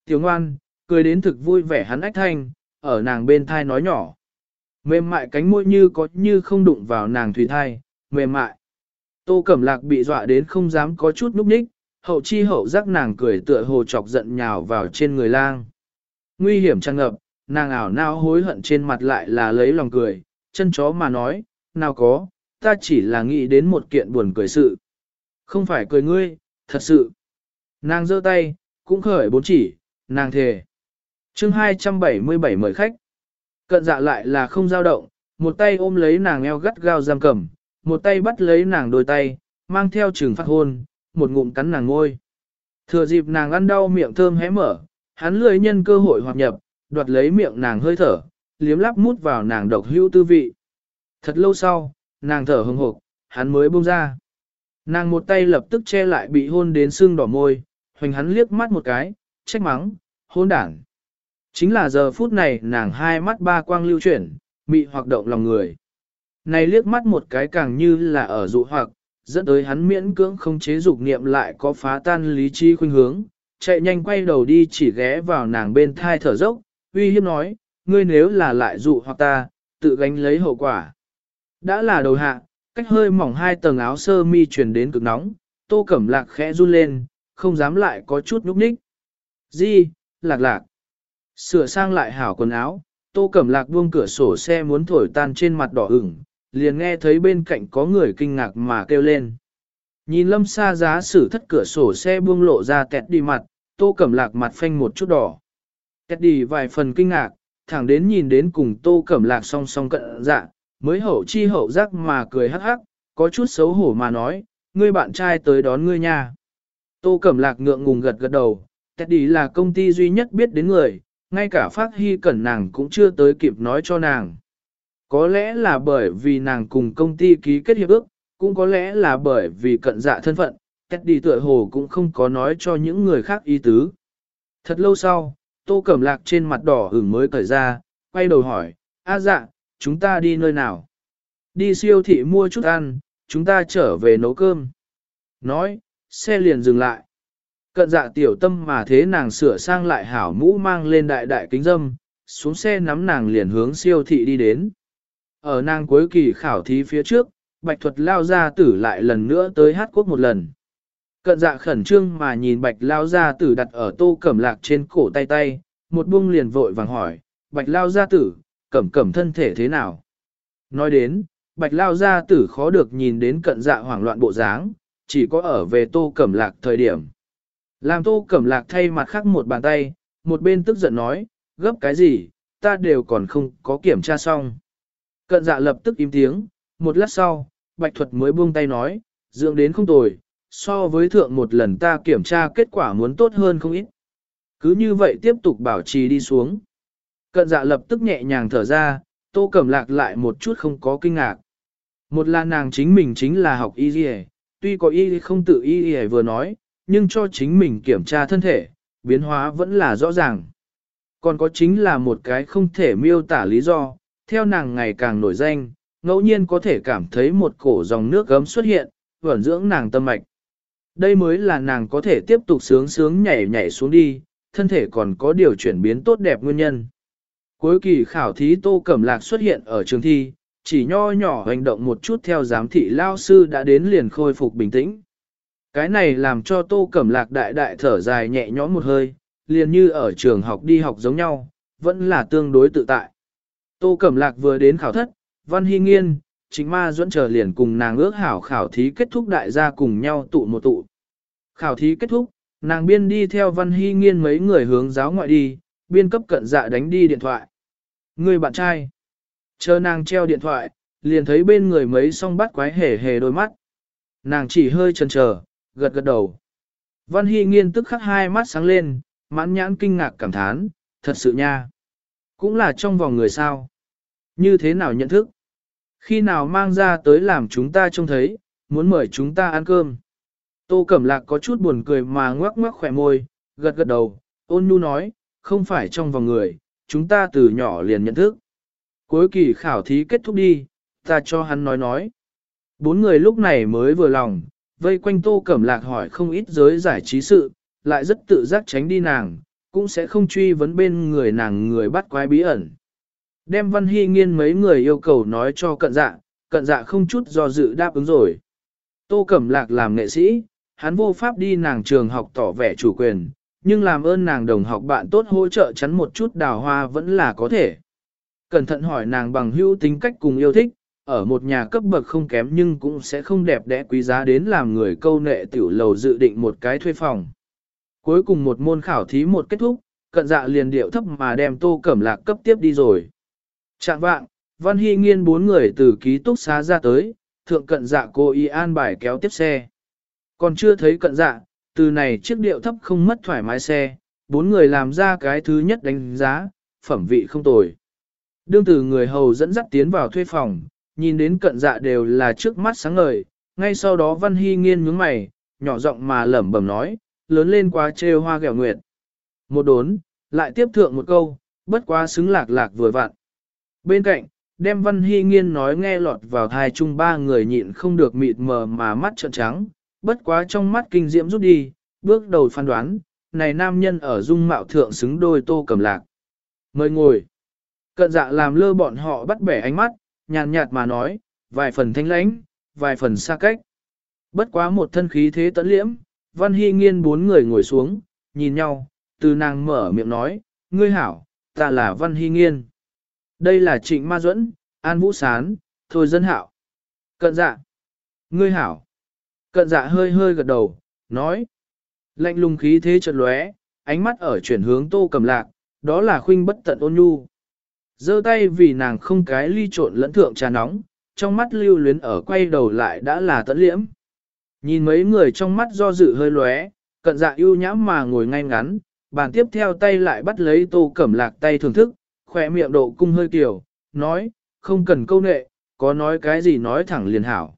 Tiểu ngoan, cười đến thực vui vẻ hắn ách thanh, ở nàng bên thai nói nhỏ. Mềm mại cánh môi như có như không đụng vào nàng thủy thai, mềm mại. Tô Cẩm Lạc bị dọa đến không dám có chút núp ních, hậu chi hậu giác nàng cười tựa hồ chọc giận nhào vào trên người lang. Nguy hiểm tràn ngập, nàng ảo nao hối hận trên mặt lại là lấy lòng cười, chân chó mà nói, nào có, ta chỉ là nghĩ đến một kiện buồn cười sự. Không phải cười ngươi, thật sự. Nàng giơ tay, cũng khởi bốn chỉ, nàng thề. chương 277 mời khách. Cận dạ lại là không dao động, một tay ôm lấy nàng eo gắt gao giam cầm, một tay bắt lấy nàng đôi tay, mang theo trừng phát hôn, một ngụm cắn nàng ngôi. Thừa dịp nàng ăn đau miệng thơm hé mở, hắn lười nhân cơ hội hoạt nhập, đoạt lấy miệng nàng hơi thở, liếm lắp mút vào nàng độc hữu tư vị. Thật lâu sau, nàng thở hừng hộp, hắn mới buông ra. Nàng một tay lập tức che lại bị hôn đến xương đỏ môi, hoành hắn liếc mắt một cái, trách mắng, hôn đảng. Chính là giờ phút này nàng hai mắt ba quang lưu chuyển, mị hoặc động lòng người. Này liếc mắt một cái càng như là ở dụ hoặc, dẫn tới hắn miễn cưỡng không chế dục niệm lại có phá tan lý trí khuynh hướng, chạy nhanh quay đầu đi chỉ ghé vào nàng bên thai thở dốc, uy hiếp nói, ngươi nếu là lại dụ hoặc ta, tự gánh lấy hậu quả. Đã là đầu hạ, cách hơi mỏng hai tầng áo sơ mi truyền đến cực nóng, tô cẩm lạc khẽ run lên, không dám lại có chút nhúc nhích. Di, lạc lạc. Sửa sang lại hảo quần áo, tô cẩm lạc buông cửa sổ xe muốn thổi tan trên mặt đỏ ửng, liền nghe thấy bên cạnh có người kinh ngạc mà kêu lên. Nhìn lâm xa giá sử thất cửa sổ xe buông lộ ra tẹt đi mặt, tô cẩm lạc mặt phanh một chút đỏ. Tẹt đi vài phần kinh ngạc, thẳng đến nhìn đến cùng tô cẩm lạc song song cận dạ, mới hậu chi hậu giác mà cười hắc hắc, có chút xấu hổ mà nói, ngươi bạn trai tới đón ngươi nha. Tô cẩm lạc ngượng ngùng gật gật đầu, Tẹt đi là công ty duy nhất biết đến người, ngay cả phát hy cẩn nàng cũng chưa tới kịp nói cho nàng. Có lẽ là bởi vì nàng cùng công ty ký kết hiệp ước, cũng có lẽ là bởi vì cận dạ thân phận, cách đi tựa hồ cũng không có nói cho những người khác ý tứ. Thật lâu sau, tô cẩm lạc trên mặt đỏ hửng mới cởi ra, quay đầu hỏi, a dạ, chúng ta đi nơi nào? Đi siêu thị mua chút ăn, chúng ta trở về nấu cơm. Nói, xe liền dừng lại. Cận dạ tiểu tâm mà thế nàng sửa sang lại hảo mũ mang lên đại đại kính dâm, xuống xe nắm nàng liền hướng siêu thị đi đến. Ở nàng cuối kỳ khảo thí phía trước, bạch thuật lao ra tử lại lần nữa tới hát quốc một lần. Cận dạ khẩn trương mà nhìn bạch lao ra tử đặt ở tô cẩm lạc trên cổ tay tay, một buông liền vội vàng hỏi, bạch lao gia tử, cẩm cẩm thân thể thế nào? Nói đến, bạch lao gia tử khó được nhìn đến cận dạ hoảng loạn bộ dáng, chỉ có ở về tô cẩm lạc thời điểm. Làm tô cẩm lạc thay mặt khác một bàn tay, một bên tức giận nói, gấp cái gì, ta đều còn không có kiểm tra xong. Cận dạ lập tức im tiếng, một lát sau, bạch thuật mới buông tay nói, dưỡng đến không tồi, so với thượng một lần ta kiểm tra kết quả muốn tốt hơn không ít. Cứ như vậy tiếp tục bảo trì đi xuống. Cận dạ lập tức nhẹ nhàng thở ra, tô cẩm lạc lại một chút không có kinh ngạc. Một là nàng chính mình chính là học y tuy có y không tự y vừa nói, nhưng cho chính mình kiểm tra thân thể, biến hóa vẫn là rõ ràng. Còn có chính là một cái không thể miêu tả lý do, theo nàng ngày càng nổi danh, ngẫu nhiên có thể cảm thấy một cổ dòng nước gấm xuất hiện, vẩn dưỡng nàng tâm mạch. Đây mới là nàng có thể tiếp tục sướng sướng nhảy nhảy xuống đi, thân thể còn có điều chuyển biến tốt đẹp nguyên nhân. Cuối kỳ khảo thí Tô Cẩm Lạc xuất hiện ở trường thi, chỉ nho nhỏ hành động một chút theo giám thị lao sư đã đến liền khôi phục bình tĩnh. Cái này làm cho Tô Cẩm Lạc đại đại thở dài nhẹ nhõm một hơi, liền như ở trường học đi học giống nhau, vẫn là tương đối tự tại. Tô Cẩm Lạc vừa đến khảo thất, Văn Hy Nghiên, chính ma dẫn chờ liền cùng nàng ước hảo khảo thí kết thúc đại gia cùng nhau tụ một tụ. Khảo thí kết thúc, nàng biên đi theo văn hy nghiên mấy người hướng giáo ngoại đi, biên cấp cận dạ đánh đi điện thoại. Người bạn trai, chờ nàng treo điện thoại, liền thấy bên người mấy song bắt quái hề hề đôi mắt. Nàng chỉ hơi chần chờ, gật gật đầu. Văn Hy nghiên tức khắc hai mắt sáng lên, mãn nhãn kinh ngạc cảm thán, thật sự nha. Cũng là trong vòng người sao. Như thế nào nhận thức? Khi nào mang ra tới làm chúng ta trông thấy, muốn mời chúng ta ăn cơm. Tô Cẩm Lạc có chút buồn cười mà ngoắc ngoắc khỏe môi, gật gật đầu, ôn nhu nói, không phải trong vòng người, chúng ta từ nhỏ liền nhận thức. Cuối kỳ khảo thí kết thúc đi, ta cho hắn nói nói. Bốn người lúc này mới vừa lòng, vây quanh Tô Cẩm Lạc hỏi không ít giới giải trí sự, lại rất tự giác tránh đi nàng, cũng sẽ không truy vấn bên người nàng người bắt quái bí ẩn. Đem Văn Hy nghiên mấy người yêu cầu nói cho cận dạ, cận dạ không chút do dự đáp ứng rồi. Tô Cẩm Lạc làm nghệ sĩ, hắn vô pháp đi nàng trường học tỏ vẻ chủ quyền, nhưng làm ơn nàng đồng học bạn tốt hỗ trợ chắn một chút đào hoa vẫn là có thể. Cẩn thận hỏi nàng bằng hữu tính cách cùng yêu thích, ở một nhà cấp bậc không kém nhưng cũng sẽ không đẹp đẽ quý giá đến làm người câu nệ tiểu lầu dự định một cái thuê phòng. Cuối cùng một môn khảo thí một kết thúc, cận dạ liền điệu thấp mà đem tô cẩm lạc cấp tiếp đi rồi. Trạng vạng, Văn Hy nghiên bốn người từ ký túc xá ra tới, thượng cận dạ cô y an bài kéo tiếp xe. Còn chưa thấy cận dạ, từ này chiếc điệu thấp không mất thoải mái xe, bốn người làm ra cái thứ nhất đánh giá, phẩm vị không tồi. Đương từ người hầu dẫn dắt tiến vào thuê phòng, nhìn đến cận dạ đều là trước mắt sáng ngời, ngay sau đó Văn Hy nghiên nhướng mày, nhỏ giọng mà lẩm bẩm nói, lớn lên quá trêu hoa ghẹo nguyệt. Một đốn, lại tiếp thượng một câu, bất quá xứng lạc lạc vừa vặn. Bên cạnh, đem Văn Hy nghiên nói nghe lọt vào thai chung ba người nhịn không được mịt mờ mà mắt trợn trắng, bất quá trong mắt kinh diễm rút đi, bước đầu phán đoán, này nam nhân ở dung mạo thượng xứng đôi tô cầm lạc. Mời ngồi. Cận dạ làm lơ bọn họ bắt bẻ ánh mắt, nhàn nhạt mà nói, vài phần thanh lãnh, vài phần xa cách. Bất quá một thân khí thế tẫn liễm, Văn Hy nghiên bốn người ngồi xuống, nhìn nhau, từ nàng mở miệng nói, ngươi hảo, ta là Văn Hy nghiên. Đây là Trịnh Ma Duẫn, An Vũ Sán, Thôi Dân hảo, Cận dạ. Ngươi hảo. Cận dạ hơi hơi gật đầu, nói. Lạnh lùng khí thế chợt lóe, ánh mắt ở chuyển hướng tô cầm lạc, đó là khuynh bất tận ôn nhu giơ tay vì nàng không cái ly trộn lẫn thượng trà nóng, trong mắt lưu luyến ở quay đầu lại đã là tận liễm. Nhìn mấy người trong mắt do dự hơi lóe, cận dạ ưu nhãm mà ngồi ngay ngắn, bàn tiếp theo tay lại bắt lấy tô cẩm lạc tay thưởng thức, khỏe miệng độ cung hơi kiểu, nói, không cần câu nệ, có nói cái gì nói thẳng liền hảo.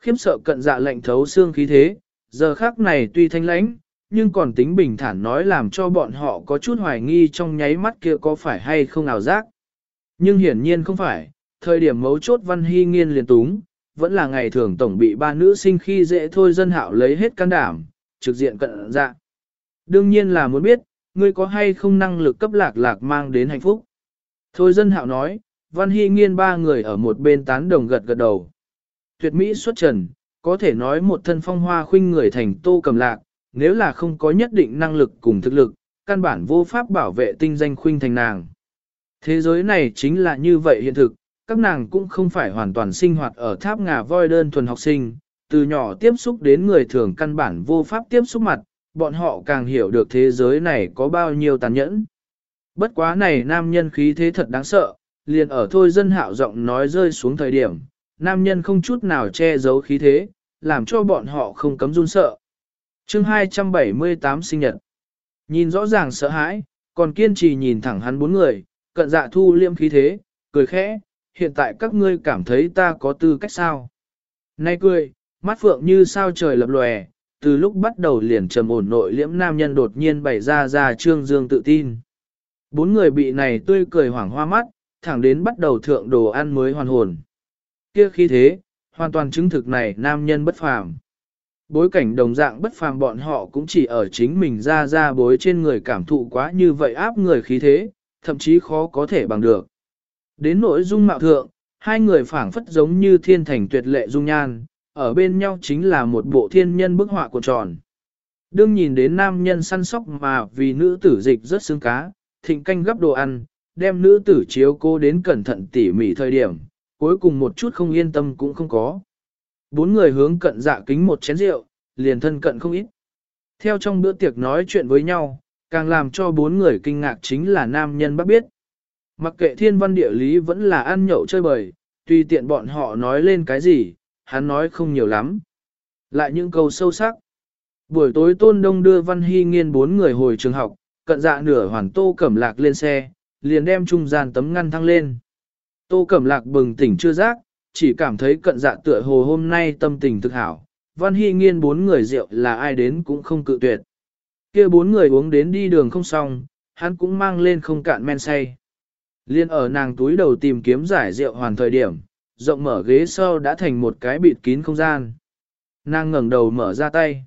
Khiếm sợ cận dạ lệnh thấu xương khí thế, giờ khác này tuy thanh lãnh, nhưng còn tính bình thản nói làm cho bọn họ có chút hoài nghi trong nháy mắt kia có phải hay không nào giác. Nhưng hiển nhiên không phải, thời điểm mấu chốt văn hy nghiên liền túng, vẫn là ngày thường tổng bị ba nữ sinh khi dễ thôi dân hạo lấy hết can đảm, trực diện cận dạ. Đương nhiên là muốn biết, ngươi có hay không năng lực cấp lạc lạc mang đến hạnh phúc. Thôi dân hạo nói, văn hy nghiên ba người ở một bên tán đồng gật gật đầu. Tuyệt mỹ xuất trần, có thể nói một thân phong hoa khuynh người thành tô cầm lạc, nếu là không có nhất định năng lực cùng thực lực, căn bản vô pháp bảo vệ tinh danh khuynh thành nàng. Thế giới này chính là như vậy hiện thực, các nàng cũng không phải hoàn toàn sinh hoạt ở tháp ngà voi đơn thuần học sinh, từ nhỏ tiếp xúc đến người thường căn bản vô pháp tiếp xúc mặt, bọn họ càng hiểu được thế giới này có bao nhiêu tàn nhẫn. Bất quá này nam nhân khí thế thật đáng sợ, liền ở thôi dân hạo giọng nói rơi xuống thời điểm, nam nhân không chút nào che giấu khí thế, làm cho bọn họ không cấm run sợ. chương 278 sinh nhật. Nhìn rõ ràng sợ hãi, còn kiên trì nhìn thẳng hắn bốn người, cận dạ thu liêm khí thế, cười khẽ, hiện tại các ngươi cảm thấy ta có tư cách sao. Nay cười, mắt phượng như sao trời lập lòe, từ lúc bắt đầu liền trầm ổn nội liễm nam nhân đột nhiên bày ra ra trương dương tự tin. Bốn người bị này tươi cười hoảng hoa mắt, thẳng đến bắt đầu thượng đồ ăn mới hoàn hồn. Kia khi thế, hoàn toàn chứng thực này nam nhân bất phàm. Bối cảnh đồng dạng bất phàm bọn họ cũng chỉ ở chính mình ra ra bối trên người cảm thụ quá như vậy áp người khí thế, thậm chí khó có thể bằng được. Đến nội dung mạo thượng, hai người phảng phất giống như thiên thành tuyệt lệ dung nhan, ở bên nhau chính là một bộ thiên nhân bức họa của tròn. Đương nhìn đến nam nhân săn sóc mà vì nữ tử dịch rất xương cá, thịnh canh gấp đồ ăn, đem nữ tử chiếu cô đến cẩn thận tỉ mỉ thời điểm, cuối cùng một chút không yên tâm cũng không có. Bốn người hướng cận dạ kính một chén rượu, liền thân cận không ít. Theo trong bữa tiệc nói chuyện với nhau, càng làm cho bốn người kinh ngạc chính là nam nhân bác biết. Mặc kệ thiên văn địa lý vẫn là ăn nhậu chơi bời, tùy tiện bọn họ nói lên cái gì, hắn nói không nhiều lắm. Lại những câu sâu sắc. Buổi tối Tôn Đông đưa Văn Hy Nghiên bốn người hồi trường học, cận dạ nửa hoàn Tô Cẩm Lạc lên xe, liền đem trung gian tấm ngăn thăng lên. Tô Cẩm Lạc bừng tỉnh chưa giác, chỉ cảm thấy cận dạ tựa hồ hôm nay tâm tình thực hảo. Văn Hy Nghiên bốn người rượu là ai đến cũng không cự tuyệt kia bốn người uống đến đi đường không xong, hắn cũng mang lên không cạn men say. Liên ở nàng túi đầu tìm kiếm giải rượu hoàn thời điểm, rộng mở ghế sau đã thành một cái bịt kín không gian. Nàng ngẩng đầu mở ra tay.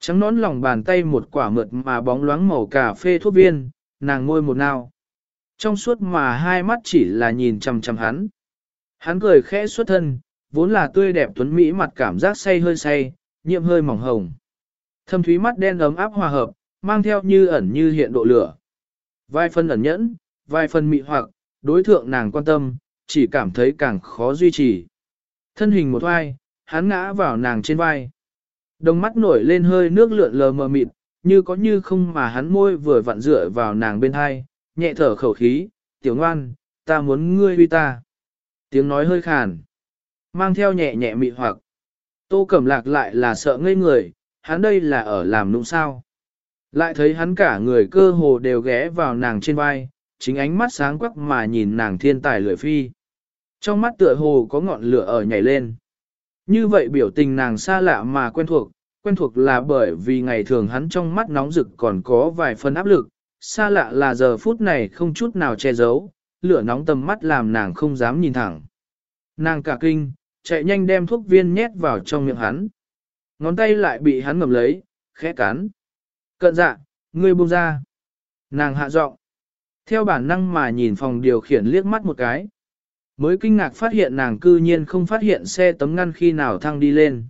Trắng nón lòng bàn tay một quả mượt mà bóng loáng màu cà phê thuốc viên, nàng ngôi một nào. Trong suốt mà hai mắt chỉ là nhìn chằm chằm hắn. Hắn cười khẽ xuất thân, vốn là tươi đẹp tuấn mỹ mặt cảm giác say hơi say, nhiệm hơi mỏng hồng. Thâm thúy mắt đen ấm áp hòa hợp, mang theo như ẩn như hiện độ lửa. Vài phần ẩn nhẫn, vài phần mị hoặc, đối thượng nàng quan tâm, chỉ cảm thấy càng khó duy trì. Thân hình một vai, hắn ngã vào nàng trên vai. Đồng mắt nổi lên hơi nước lượn lờ mờ mịt, như có như không mà hắn môi vừa vặn dựa vào nàng bên hai, nhẹ thở khẩu khí, tiểu ngoan, ta muốn ngươi huy ta. Tiếng nói hơi khàn, mang theo nhẹ nhẹ mị hoặc. Tô Cẩm Lạc lại là sợ ngây người, hắn đây là ở làm nũng sao. Lại thấy hắn cả người cơ hồ đều ghé vào nàng trên vai, chính ánh mắt sáng quắc mà nhìn nàng thiên tài lưỡi phi. Trong mắt tựa hồ có ngọn lửa ở nhảy lên. Như vậy biểu tình nàng xa lạ mà quen thuộc, quen thuộc là bởi vì ngày thường hắn trong mắt nóng rực còn có vài phần áp lực, xa lạ là giờ phút này không chút nào che giấu, lửa nóng tầm mắt làm nàng không dám nhìn thẳng. Nàng cả kinh, chạy nhanh đem thuốc viên nhét vào trong miệng hắn. Ngón tay lại bị hắn ngầm lấy, khẽ cắn. Cận dạ, ngươi buông ra. Nàng hạ giọng, Theo bản năng mà nhìn phòng điều khiển liếc mắt một cái. Mới kinh ngạc phát hiện nàng cư nhiên không phát hiện xe tấm ngăn khi nào thăng đi lên.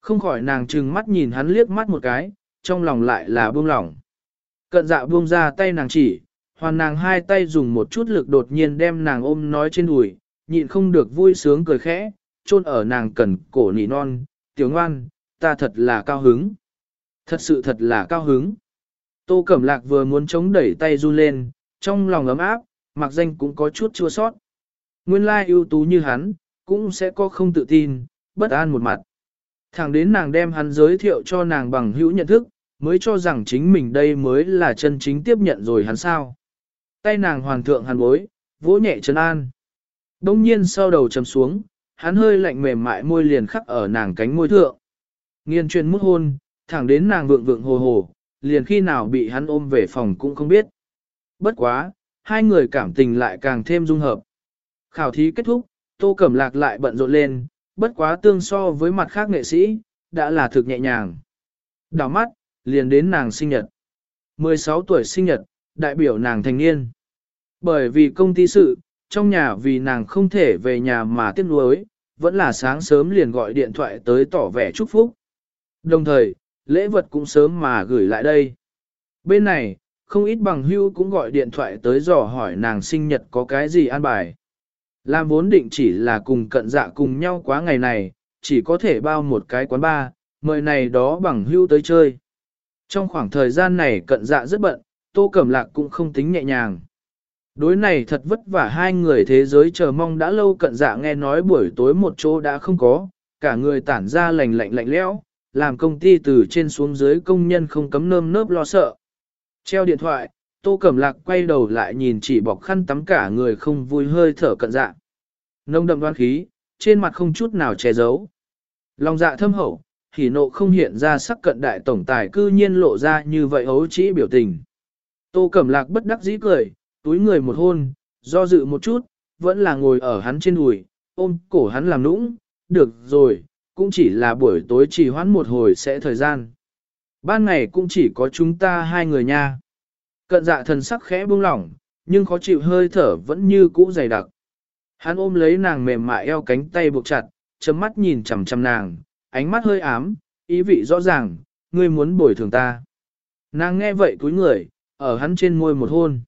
Không khỏi nàng trừng mắt nhìn hắn liếc mắt một cái, trong lòng lại là buông lỏng. Cận dạ buông ra tay nàng chỉ, hoàn nàng hai tay dùng một chút lực đột nhiên đem nàng ôm nói trên đùi, nhịn không được vui sướng cười khẽ, chôn ở nàng cần cổ nỉ non, tiếng ngoan, ta thật là cao hứng. Thật sự thật là cao hứng. Tô Cẩm Lạc vừa muốn chống đẩy tay run lên, trong lòng ấm áp, mặc danh cũng có chút chua sót. Nguyên lai ưu tú như hắn, cũng sẽ có không tự tin, bất an một mặt. Thẳng đến nàng đem hắn giới thiệu cho nàng bằng hữu nhận thức, mới cho rằng chính mình đây mới là chân chính tiếp nhận rồi hắn sao. Tay nàng hoàn thượng hắn bối, vỗ nhẹ chân an. Đông nhiên sau đầu chầm xuống, hắn hơi lạnh mềm mại môi liền khắc ở nàng cánh môi thượng. Nghiên chuyên mút hôn, thẳng đến nàng vượng vượng hồ hồ, liền khi nào bị hắn ôm về phòng cũng không biết. Bất quá, hai người cảm tình lại càng thêm dung hợp. Khảo thí kết thúc, Tô Cẩm Lạc lại bận rộn lên, bất quá tương so với mặt khác nghệ sĩ, đã là thực nhẹ nhàng. Đào mắt, liền đến nàng sinh nhật. 16 tuổi sinh nhật, đại biểu nàng thành niên. Bởi vì công ty sự, trong nhà vì nàng không thể về nhà mà tiếc nuối, vẫn là sáng sớm liền gọi điện thoại tới tỏ vẻ chúc phúc. Đồng thời, lễ vật cũng sớm mà gửi lại đây. Bên này, không ít bằng hưu cũng gọi điện thoại tới dò hỏi nàng sinh nhật có cái gì an bài. Làm vốn định chỉ là cùng cận dạ cùng nhau quá ngày này, chỉ có thể bao một cái quán bar, mời này đó bằng hưu tới chơi. Trong khoảng thời gian này cận dạ rất bận, tô cẩm lạc cũng không tính nhẹ nhàng. Đối này thật vất vả hai người thế giới chờ mong đã lâu cận dạ nghe nói buổi tối một chỗ đã không có, cả người tản ra lạnh lạnh lạnh lẽo, làm công ty từ trên xuống dưới công nhân không cấm nơm nớp lo sợ. Treo điện thoại, Tô Cẩm Lạc quay đầu lại nhìn chỉ bọc khăn tắm cả người không vui hơi thở cận dạ. Nông đậm đoan khí, trên mặt không chút nào che giấu. Lòng dạ thâm hậu, hỉ nộ không hiện ra sắc cận đại tổng tài cư nhiên lộ ra như vậy hấu trĩ biểu tình. Tô Cẩm Lạc bất đắc dĩ cười, túi người một hôn, do dự một chút, vẫn là ngồi ở hắn trên đùi, ôm cổ hắn làm nũng, được rồi, cũng chỉ là buổi tối chỉ hoãn một hồi sẽ thời gian. Ban ngày cũng chỉ có chúng ta hai người nha. Cận dạ thần sắc khẽ buông lỏng, nhưng khó chịu hơi thở vẫn như cũ dày đặc. Hắn ôm lấy nàng mềm mại eo cánh tay buộc chặt, chấm mắt nhìn chằm chằm nàng, ánh mắt hơi ám, ý vị rõ ràng, ngươi muốn bồi thường ta. Nàng nghe vậy cúi người, ở hắn trên môi một hôn.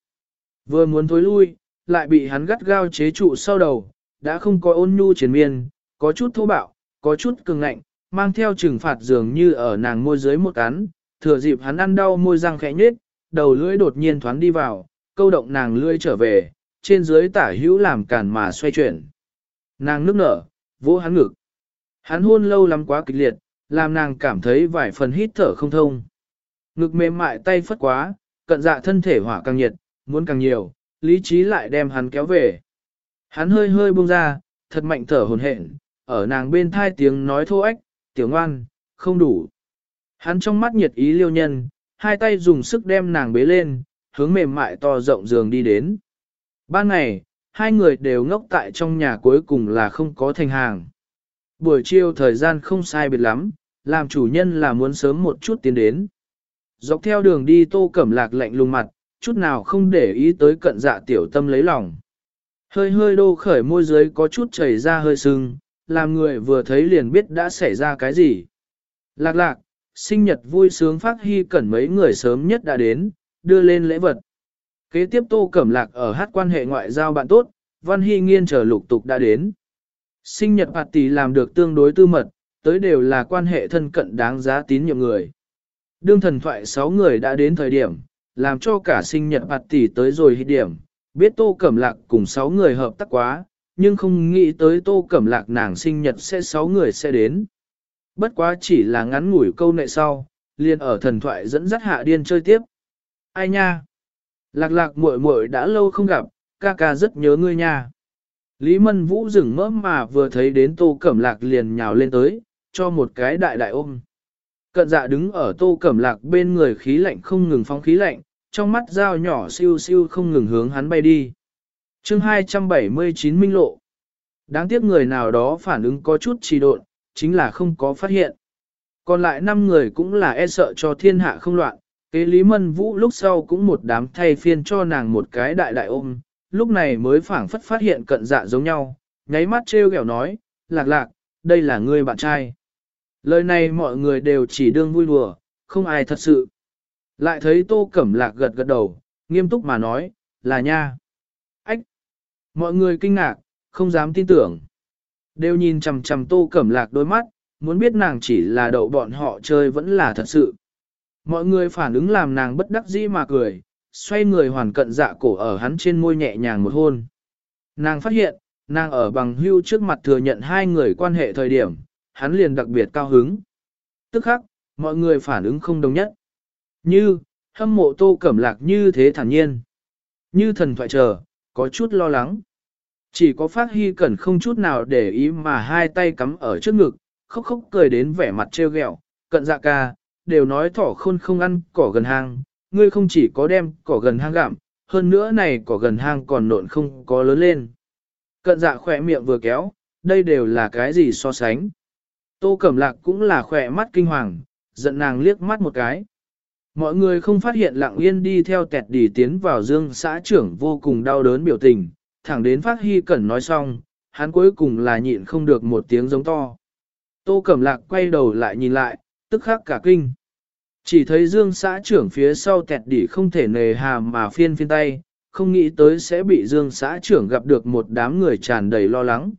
Vừa muốn thối lui, lại bị hắn gắt gao chế trụ sau đầu, đã không có ôn nhu triền miên, có chút thô bạo, có chút cường ngạnh, mang theo trừng phạt dường như ở nàng môi dưới một cắn, thừa dịp hắn ăn đau môi răng khẽ nhếch, đầu lưỡi đột nhiên thoáng đi vào, câu động nàng lưỡi trở về, trên dưới tả hữu làm cản mà xoay chuyển. Nàng nước nở, vỗ hắn ngực. Hắn hôn lâu lắm quá kịch liệt, làm nàng cảm thấy vài phần hít thở không thông. Ngực mềm mại tay phất quá, cận dạ thân thể hỏa càng nhiệt, muốn càng nhiều, lý trí lại đem hắn kéo về. Hắn hơi hơi buông ra, thật mạnh thở hồn hển, ở nàng bên thai tiếng nói thô ếch, tiểu ngoan, không đủ. Hắn trong mắt nhiệt ý liêu nhân, hai tay dùng sức đem nàng bế lên, hướng mềm mại to rộng giường đi đến. Ban ngày, hai người đều ngốc tại trong nhà cuối cùng là không có thành hàng. Buổi chiều thời gian không sai biệt lắm, làm chủ nhân là muốn sớm một chút tiến đến. Dọc theo đường đi tô cẩm lạc lạnh lùng mặt, chút nào không để ý tới cận dạ tiểu tâm lấy lòng. Hơi hơi đô khởi môi dưới có chút chảy ra hơi sưng, làm người vừa thấy liền biết đã xảy ra cái gì. Lạc lạc, sinh nhật vui sướng phát hy cẩn mấy người sớm nhất đã đến, đưa lên lễ vật. Kế tiếp tô cẩm lạc ở hát quan hệ ngoại giao bạn tốt, văn hy nghiên chờ lục tục đã đến. Sinh nhật hạt tỷ làm được tương đối tư mật, tới đều là quan hệ thân cận đáng giá tín nhiệm người. Đương thần thoại 6 người đã đến thời điểm, làm cho cả sinh nhật hạt tỷ tới rồi hít điểm, biết tô cẩm lạc cùng 6 người hợp tác quá, nhưng không nghĩ tới tô cẩm lạc nàng sinh nhật sẽ sáu người sẽ đến. Bất quá chỉ là ngắn ngủi câu nệ sau, liền ở thần thoại dẫn dắt hạ điên chơi tiếp. Ai nha? Lạc lạc muội muội đã lâu không gặp, ca ca rất nhớ ngươi nha. Lý Mân Vũ dừng mỡ mà vừa thấy đến Tô Cẩm Lạc liền nhào lên tới, cho một cái đại đại ôm. Cận dạ đứng ở Tô Cẩm Lạc bên người khí lạnh không ngừng phóng khí lạnh, trong mắt dao nhỏ siêu siêu không ngừng hướng hắn bay đi chương 279 Minh Lộ Đáng tiếc người nào đó phản ứng có chút trì độn, chính là không có phát hiện. Còn lại 5 người cũng là e sợ cho thiên hạ không loạn, kế Lý Mân Vũ lúc sau cũng một đám thay phiên cho nàng một cái đại đại ôm, lúc này mới phảng phất phát hiện cận dạ giống nhau, nháy mắt trêu ghẹo nói, lạc lạc, đây là ngươi bạn trai. Lời này mọi người đều chỉ đương vui đùa, không ai thật sự. Lại thấy tô cẩm lạc gật gật đầu, nghiêm túc mà nói, là nha. Mọi người kinh ngạc, không dám tin tưởng. Đều nhìn chằm chằm tô cẩm lạc đôi mắt, muốn biết nàng chỉ là đậu bọn họ chơi vẫn là thật sự. Mọi người phản ứng làm nàng bất đắc dĩ mà cười, xoay người hoàn cận dạ cổ ở hắn trên môi nhẹ nhàng một hôn. Nàng phát hiện, nàng ở bằng hưu trước mặt thừa nhận hai người quan hệ thời điểm, hắn liền đặc biệt cao hứng. Tức khắc, mọi người phản ứng không đồng nhất. Như, hâm mộ tô cẩm lạc như thế thản nhiên. Như thần thoại chờ, có chút lo lắng. Chỉ có phát hy cẩn không chút nào để ý mà hai tay cắm ở trước ngực, khóc khóc cười đến vẻ mặt trêu ghẹo, cận dạ ca, đều nói thỏ khôn không ăn cỏ gần hang, ngươi không chỉ có đem cỏ gần hang gặm, hơn nữa này cỏ gần hang còn nộn không có lớn lên. Cận dạ khỏe miệng vừa kéo, đây đều là cái gì so sánh. Tô Cẩm Lạc cũng là khỏe mắt kinh hoàng, giận nàng liếc mắt một cái. Mọi người không phát hiện lặng yên đi theo tẹt đi tiến vào dương xã trưởng vô cùng đau đớn biểu tình, thẳng đến phát hy cẩn nói xong, hắn cuối cùng là nhịn không được một tiếng giống to. Tô Cẩm Lạc quay đầu lại nhìn lại, tức khắc cả kinh. Chỉ thấy dương xã trưởng phía sau tẹt đỉ không thể nề hà mà phiên phiên tay, không nghĩ tới sẽ bị dương xã trưởng gặp được một đám người tràn đầy lo lắng.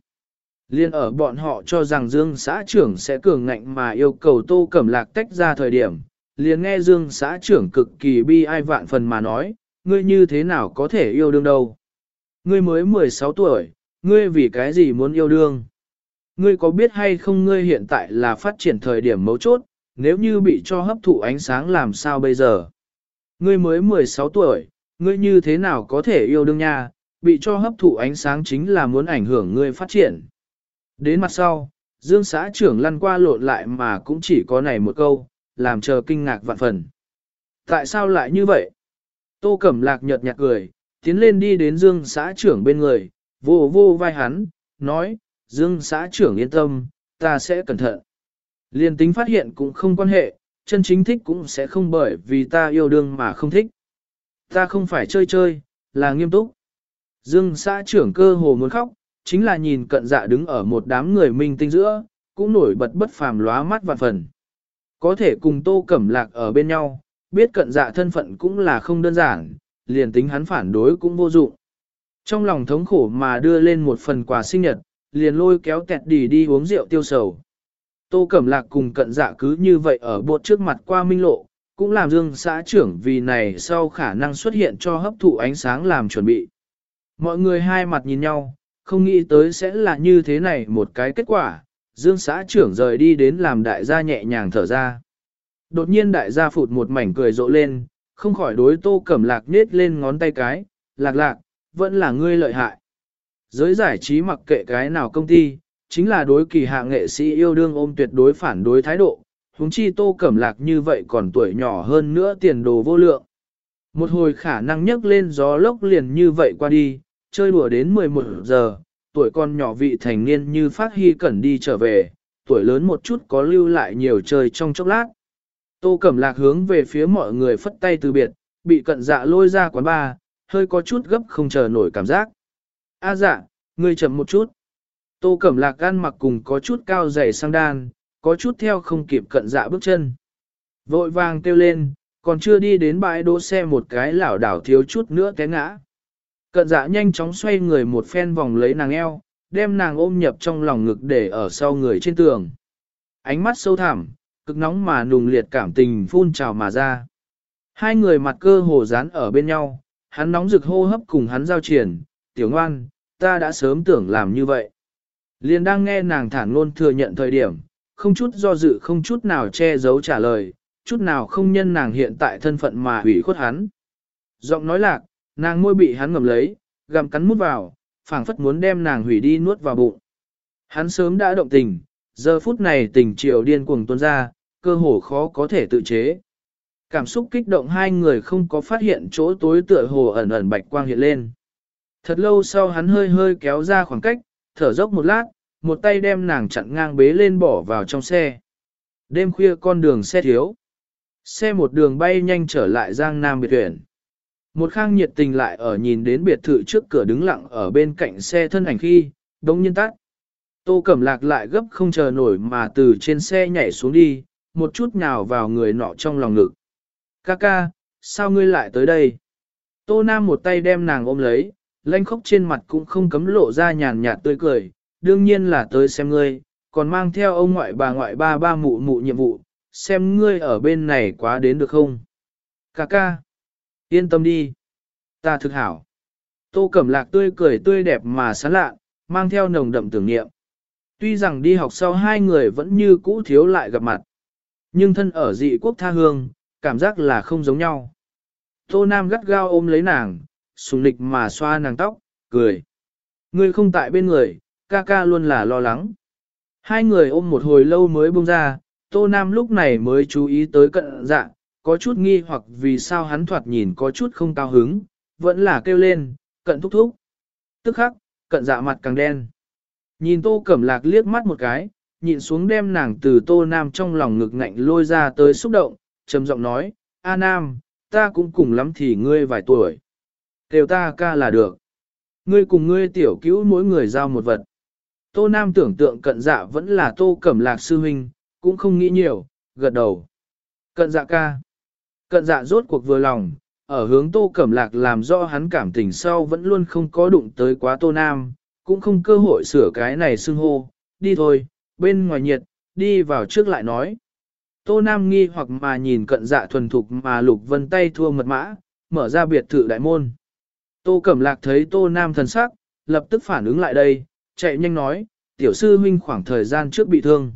Liên ở bọn họ cho rằng dương xã trưởng sẽ cường ngạnh mà yêu cầu tô cẩm lạc tách ra thời điểm, liền nghe dương xã trưởng cực kỳ bi ai vạn phần mà nói, ngươi như thế nào có thể yêu đương đâu. Ngươi mới 16 tuổi, ngươi vì cái gì muốn yêu đương? Ngươi có biết hay không ngươi hiện tại là phát triển thời điểm mấu chốt, nếu như bị cho hấp thụ ánh sáng làm sao bây giờ? Ngươi mới 16 tuổi, ngươi như thế nào có thể yêu đương nha, bị cho hấp thụ ánh sáng chính là muốn ảnh hưởng ngươi phát triển. Đến mặt sau, Dương xã trưởng lăn qua lộn lại mà cũng chỉ có này một câu, làm chờ kinh ngạc vạn phần. Tại sao lại như vậy? Tô Cẩm Lạc nhợt nhạt cười, tiến lên đi đến Dương xã trưởng bên người, vô vô vai hắn, nói, Dương xã trưởng yên tâm, ta sẽ cẩn thận. Liên tính phát hiện cũng không quan hệ, chân chính thích cũng sẽ không bởi vì ta yêu đương mà không thích. Ta không phải chơi chơi, là nghiêm túc. Dương xã trưởng cơ hồ muốn khóc, chính là nhìn cận dạ đứng ở một đám người minh tinh giữa, cũng nổi bật bất phàm lóa mắt vạn phần. Có thể cùng tô cẩm lạc ở bên nhau, biết cận dạ thân phận cũng là không đơn giản, liền tính hắn phản đối cũng vô dụng. Trong lòng thống khổ mà đưa lên một phần quà sinh nhật, liền lôi kéo kẹt đi đi uống rượu tiêu sầu. Tô Cẩm Lạc cùng cận dạ cứ như vậy ở bột trước mặt qua minh lộ, cũng làm dương xã trưởng vì này sau khả năng xuất hiện cho hấp thụ ánh sáng làm chuẩn bị. Mọi người hai mặt nhìn nhau, không nghĩ tới sẽ là như thế này một cái kết quả, dương xã trưởng rời đi đến làm đại gia nhẹ nhàng thở ra. Đột nhiên đại gia phụt một mảnh cười rộ lên, không khỏi đối tô cẩm lạc nết lên ngón tay cái, lạc lạc, vẫn là ngươi lợi hại. Giới giải trí mặc kệ cái nào công ty, chính là đối kỳ hạ nghệ sĩ yêu đương ôm tuyệt đối phản đối thái độ, huống chi tô cẩm lạc như vậy còn tuổi nhỏ hơn nữa tiền đồ vô lượng. Một hồi khả năng nhấc lên gió lốc liền như vậy qua đi, chơi đùa đến 11 giờ, tuổi con nhỏ vị thành niên như phát hy cẩn đi trở về, tuổi lớn một chút có lưu lại nhiều chơi trong chốc lát. Tô Cẩm Lạc hướng về phía mọi người phất tay từ biệt, bị cận dạ lôi ra quán bar, hơi có chút gấp không chờ nổi cảm giác. A dạ, ngươi chậm một chút. Tô Cẩm Lạc gan mặc cùng có chút cao dày sang đan, có chút theo không kịp cận dạ bước chân. Vội vàng kêu lên, còn chưa đi đến bãi đỗ xe một cái lảo đảo thiếu chút nữa té ngã. Cận dạ nhanh chóng xoay người một phen vòng lấy nàng eo, đem nàng ôm nhập trong lòng ngực để ở sau người trên tường. Ánh mắt sâu thẳm, cực nóng mà nùng liệt cảm tình phun trào mà ra. Hai người mặt cơ hồ dán ở bên nhau, hắn nóng rực hô hấp cùng hắn giao triển, tiểu ngoan, ta đã sớm tưởng làm như vậy. Liên đang nghe nàng thản ngôn thừa nhận thời điểm, không chút do dự không chút nào che giấu trả lời, chút nào không nhân nàng hiện tại thân phận mà hủy khuất hắn. Giọng nói lạc, nàng môi bị hắn ngầm lấy, gặm cắn mút vào, phảng phất muốn đem nàng hủy đi nuốt vào bụng. Hắn sớm đã động tình, giờ phút này tình triệu điên cuồng tuôn ra, cơ hồ khó có thể tự chế. Cảm xúc kích động hai người không có phát hiện chỗ tối tựa hồ ẩn ẩn bạch quang hiện lên. Thật lâu sau hắn hơi hơi kéo ra khoảng cách, thở dốc một lát, một tay đem nàng chặn ngang bế lên bỏ vào trong xe. Đêm khuya con đường xe thiếu. Xe một đường bay nhanh trở lại Giang Nam biệt tuyển. Một khang nhiệt tình lại ở nhìn đến biệt thự trước cửa đứng lặng ở bên cạnh xe thân ảnh khi, đống nhiên tắt. Tô Cẩm Lạc lại gấp không chờ nổi mà từ trên xe nhảy xuống đi, một chút nào vào người nọ trong lòng ngực. Ca ca, sao ngươi lại tới đây? Tô Nam một tay đem nàng ôm lấy, lanh khóc trên mặt cũng không cấm lộ ra nhàn nhạt tươi cười, đương nhiên là tới xem ngươi, còn mang theo ông ngoại bà ngoại ba ba mụ mụ nhiệm vụ, xem ngươi ở bên này quá đến được không? Ca ca, yên tâm đi, ta thực hảo. Tô Cẩm Lạc tươi cười tươi đẹp mà sán lạ, mang theo nồng đậm tưởng niệm. Tuy rằng đi học sau hai người vẫn như cũ thiếu lại gặp mặt. Nhưng thân ở dị quốc tha hương, cảm giác là không giống nhau. Tô Nam gắt gao ôm lấy nàng, sùng lịch mà xoa nàng tóc, cười. Ngươi không tại bên người, ca ca luôn là lo lắng. Hai người ôm một hồi lâu mới buông ra, Tô Nam lúc này mới chú ý tới cận dạ, có chút nghi hoặc vì sao hắn thoạt nhìn có chút không cao hứng, vẫn là kêu lên, cận thúc thúc. Tức khắc, cận dạ mặt càng đen. Nhìn Tô Cẩm Lạc liếc mắt một cái, nhịn xuống đem nàng từ Tô Nam trong lòng ngực ngạnh lôi ra tới xúc động, trầm giọng nói, A Nam, ta cũng cùng lắm thì ngươi vài tuổi. Kêu ta ca là được. Ngươi cùng ngươi tiểu cứu mỗi người giao một vật. Tô Nam tưởng tượng cận dạ vẫn là Tô Cẩm Lạc sư huynh, cũng không nghĩ nhiều, gật đầu. Cận dạ ca. Cận dạ rốt cuộc vừa lòng, ở hướng Tô Cẩm Lạc làm do hắn cảm tình sau vẫn luôn không có đụng tới quá Tô Nam, cũng không cơ hội sửa cái này xưng hô, đi thôi, bên ngoài nhiệt, đi vào trước lại nói. Tô Nam nghi hoặc mà nhìn cận dạ thuần thục mà lục vân tay thua mật mã, mở ra biệt thự đại môn. Tô Cẩm Lạc thấy Tô Nam thần sắc, lập tức phản ứng lại đây, chạy nhanh nói, tiểu sư huynh khoảng thời gian trước bị thương.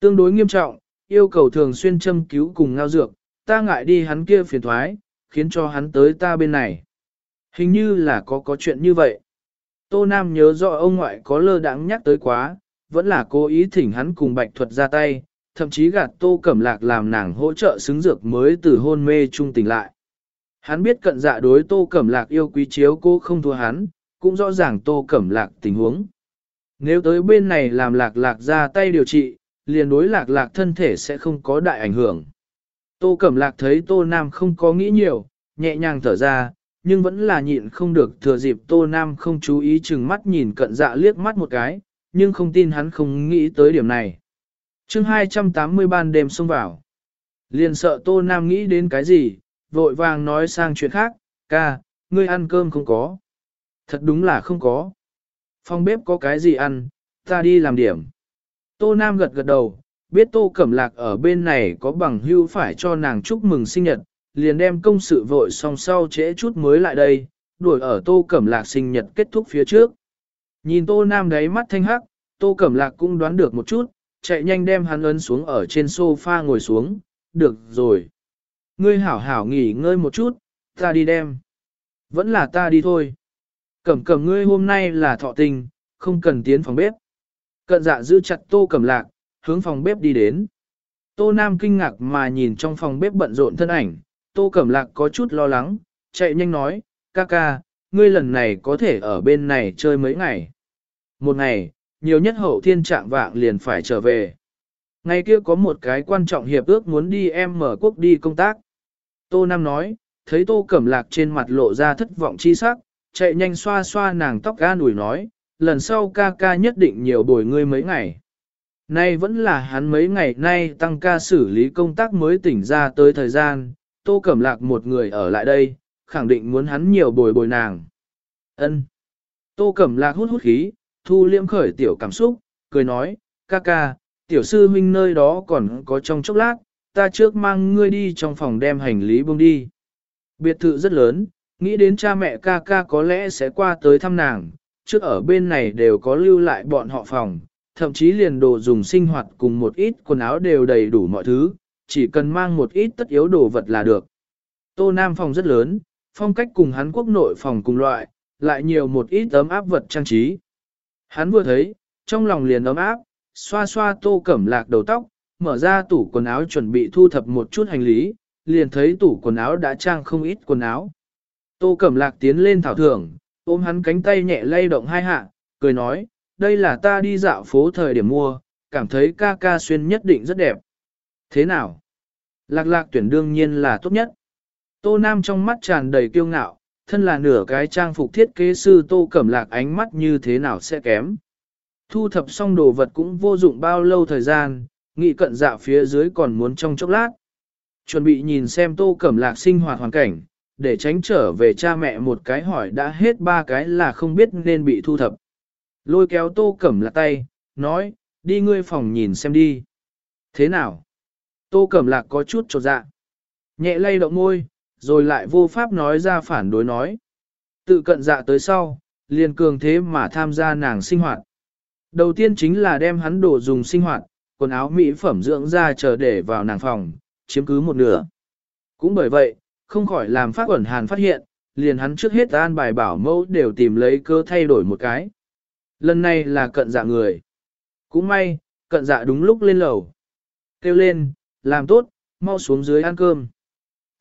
Tương đối nghiêm trọng, yêu cầu thường xuyên châm cứu cùng ngao dược, ta ngại đi hắn kia phiền thoái, khiến cho hắn tới ta bên này. Hình như là có có chuyện như vậy. Tô Nam nhớ rõ ông ngoại có lơ đãng nhắc tới quá, vẫn là cố ý thỉnh hắn cùng bạch thuật ra tay, thậm chí gạt tô cẩm lạc làm nàng hỗ trợ xứng dược mới từ hôn mê trung tỉnh lại. Hắn biết cận dạ đối tô cẩm lạc yêu quý chiếu cô không thua hắn, cũng rõ ràng tô cẩm lạc tình huống. Nếu tới bên này làm lạc lạc ra tay điều trị, liền đối lạc lạc thân thể sẽ không có đại ảnh hưởng. Tô cẩm lạc thấy tô nam không có nghĩ nhiều, nhẹ nhàng thở ra, nhưng vẫn là nhịn không được thừa dịp tô nam không chú ý chừng mắt nhìn cận dạ liếc mắt một cái, nhưng không tin hắn không nghĩ tới điểm này. chương 280 ban đêm xông vào. Liền sợ Tô Nam nghĩ đến cái gì, vội vàng nói sang chuyện khác, ca, ngươi ăn cơm không có. Thật đúng là không có. Phòng bếp có cái gì ăn, ta đi làm điểm. Tô Nam gật gật đầu, biết Tô Cẩm Lạc ở bên này có bằng hưu phải cho nàng chúc mừng sinh nhật, liền đem công sự vội xong sau trễ chút mới lại đây, đuổi ở Tô Cẩm Lạc sinh nhật kết thúc phía trước. Nhìn Tô Nam đáy mắt thanh hắc, Tô Cẩm Lạc cũng đoán được một chút, chạy nhanh đem hắn ấn xuống ở trên sofa ngồi xuống, được rồi. Ngươi hảo hảo nghỉ ngơi một chút, ta đi đem. Vẫn là ta đi thôi. Cẩm cẩm ngươi hôm nay là thọ tình, không cần tiến phòng bếp. Cận dạ giữ chặt tô cẩm lạc, hướng phòng bếp đi đến. Tô Nam kinh ngạc mà nhìn trong phòng bếp bận rộn thân ảnh, tô cẩm lạc có chút lo lắng, chạy nhanh nói, ca ca, ngươi lần này có thể ở bên này chơi mấy ngày. Một ngày, nhiều nhất hậu thiên trạng vạng liền phải trở về. Ngày kia có một cái quan trọng hiệp ước muốn đi em mở quốc đi công tác. Tô Nam nói, thấy Tô Cẩm Lạc trên mặt lộ ra thất vọng chi sắc, chạy nhanh xoa xoa nàng tóc ga nủi nói, lần sau ca ca nhất định nhiều bồi ngươi mấy ngày. Nay vẫn là hắn mấy ngày nay tăng ca xử lý công tác mới tỉnh ra tới thời gian, Tô Cẩm Lạc một người ở lại đây, khẳng định muốn hắn nhiều bồi bồi nàng. Ân. Tô Cẩm Lạc hút hút khí, thu liễm khởi tiểu cảm xúc, cười nói, ca ca, tiểu sư huynh nơi đó còn có trong chốc lát, ta trước mang ngươi đi trong phòng đem hành lý buông đi. Biệt thự rất lớn, nghĩ đến cha mẹ ca ca có lẽ sẽ qua tới thăm nàng, trước ở bên này đều có lưu lại bọn họ phòng, thậm chí liền đồ dùng sinh hoạt cùng một ít quần áo đều đầy đủ mọi thứ, chỉ cần mang một ít tất yếu đồ vật là được. Tô Nam phòng rất lớn, phong cách cùng hắn quốc nội phòng cùng loại, lại nhiều một ít ấm áp vật trang trí. Hắn vừa thấy, trong lòng liền ấm áp, xoa xoa tô cẩm lạc đầu tóc, mở ra tủ quần áo chuẩn bị thu thập một chút hành lý, liền thấy tủ quần áo đã trang không ít quần áo. Tô cẩm lạc tiến lên thảo thưởng, ôm hắn cánh tay nhẹ lay động hai hạ, cười nói, đây là ta đi dạo phố thời điểm mua, cảm thấy ca ca xuyên nhất định rất đẹp. Thế nào? Lạc lạc tuyển đương nhiên là tốt nhất. Tô Nam trong mắt tràn đầy kiêu ngạo, thân là nửa cái trang phục thiết kế sư Tô Cẩm Lạc ánh mắt như thế nào sẽ kém. Thu thập xong đồ vật cũng vô dụng bao lâu thời gian, nghị cận dạ phía dưới còn muốn trong chốc lát. Chuẩn bị nhìn xem Tô Cẩm Lạc sinh hoạt hoàn cảnh, để tránh trở về cha mẹ một cái hỏi đã hết ba cái là không biết nên bị thu thập. Lôi kéo Tô Cẩm Lạc tay, nói, đi ngươi phòng nhìn xem đi. Thế nào? Tô Cẩm Lạc có chút trột dạ. Nhẹ lay động môi, rồi lại vô pháp nói ra phản đối nói. Tự cận dạ tới sau, liền cường thế mà tham gia nàng sinh hoạt. Đầu tiên chính là đem hắn đồ dùng sinh hoạt, quần áo mỹ phẩm dưỡng ra chờ để vào nàng phòng, chiếm cứ một nửa. Cũng bởi vậy, không khỏi làm phát quẩn hàn phát hiện, liền hắn trước hết an bài bảo mẫu đều tìm lấy cơ thay đổi một cái. Lần này là cận dạ người. Cũng may, cận dạ đúng lúc lên lầu. Kêu lên, làm tốt, mau xuống dưới ăn cơm.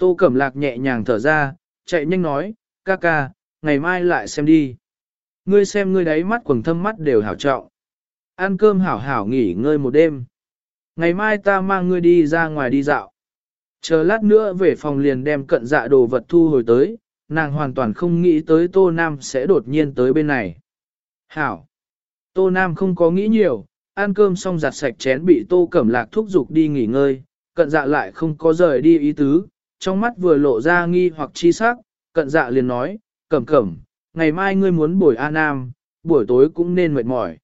Tô Cẩm Lạc nhẹ nhàng thở ra, chạy nhanh nói, ca ca, ngày mai lại xem đi. Ngươi xem ngươi đáy mắt quầng thâm mắt đều hảo trọng. Ăn cơm hảo hảo nghỉ ngơi một đêm. Ngày mai ta mang ngươi đi ra ngoài đi dạo. Chờ lát nữa về phòng liền đem cận dạ đồ vật thu hồi tới, nàng hoàn toàn không nghĩ tới Tô Nam sẽ đột nhiên tới bên này. Hảo! Tô Nam không có nghĩ nhiều, ăn cơm xong giặt sạch chén bị Tô Cẩm Lạc thúc giục đi nghỉ ngơi, cận dạ lại không có rời đi ý tứ, trong mắt vừa lộ ra nghi hoặc chi sắc, cận dạ liền nói, Cẩm Cẩm, ngày mai ngươi muốn buổi A Nam, buổi tối cũng nên mệt mỏi.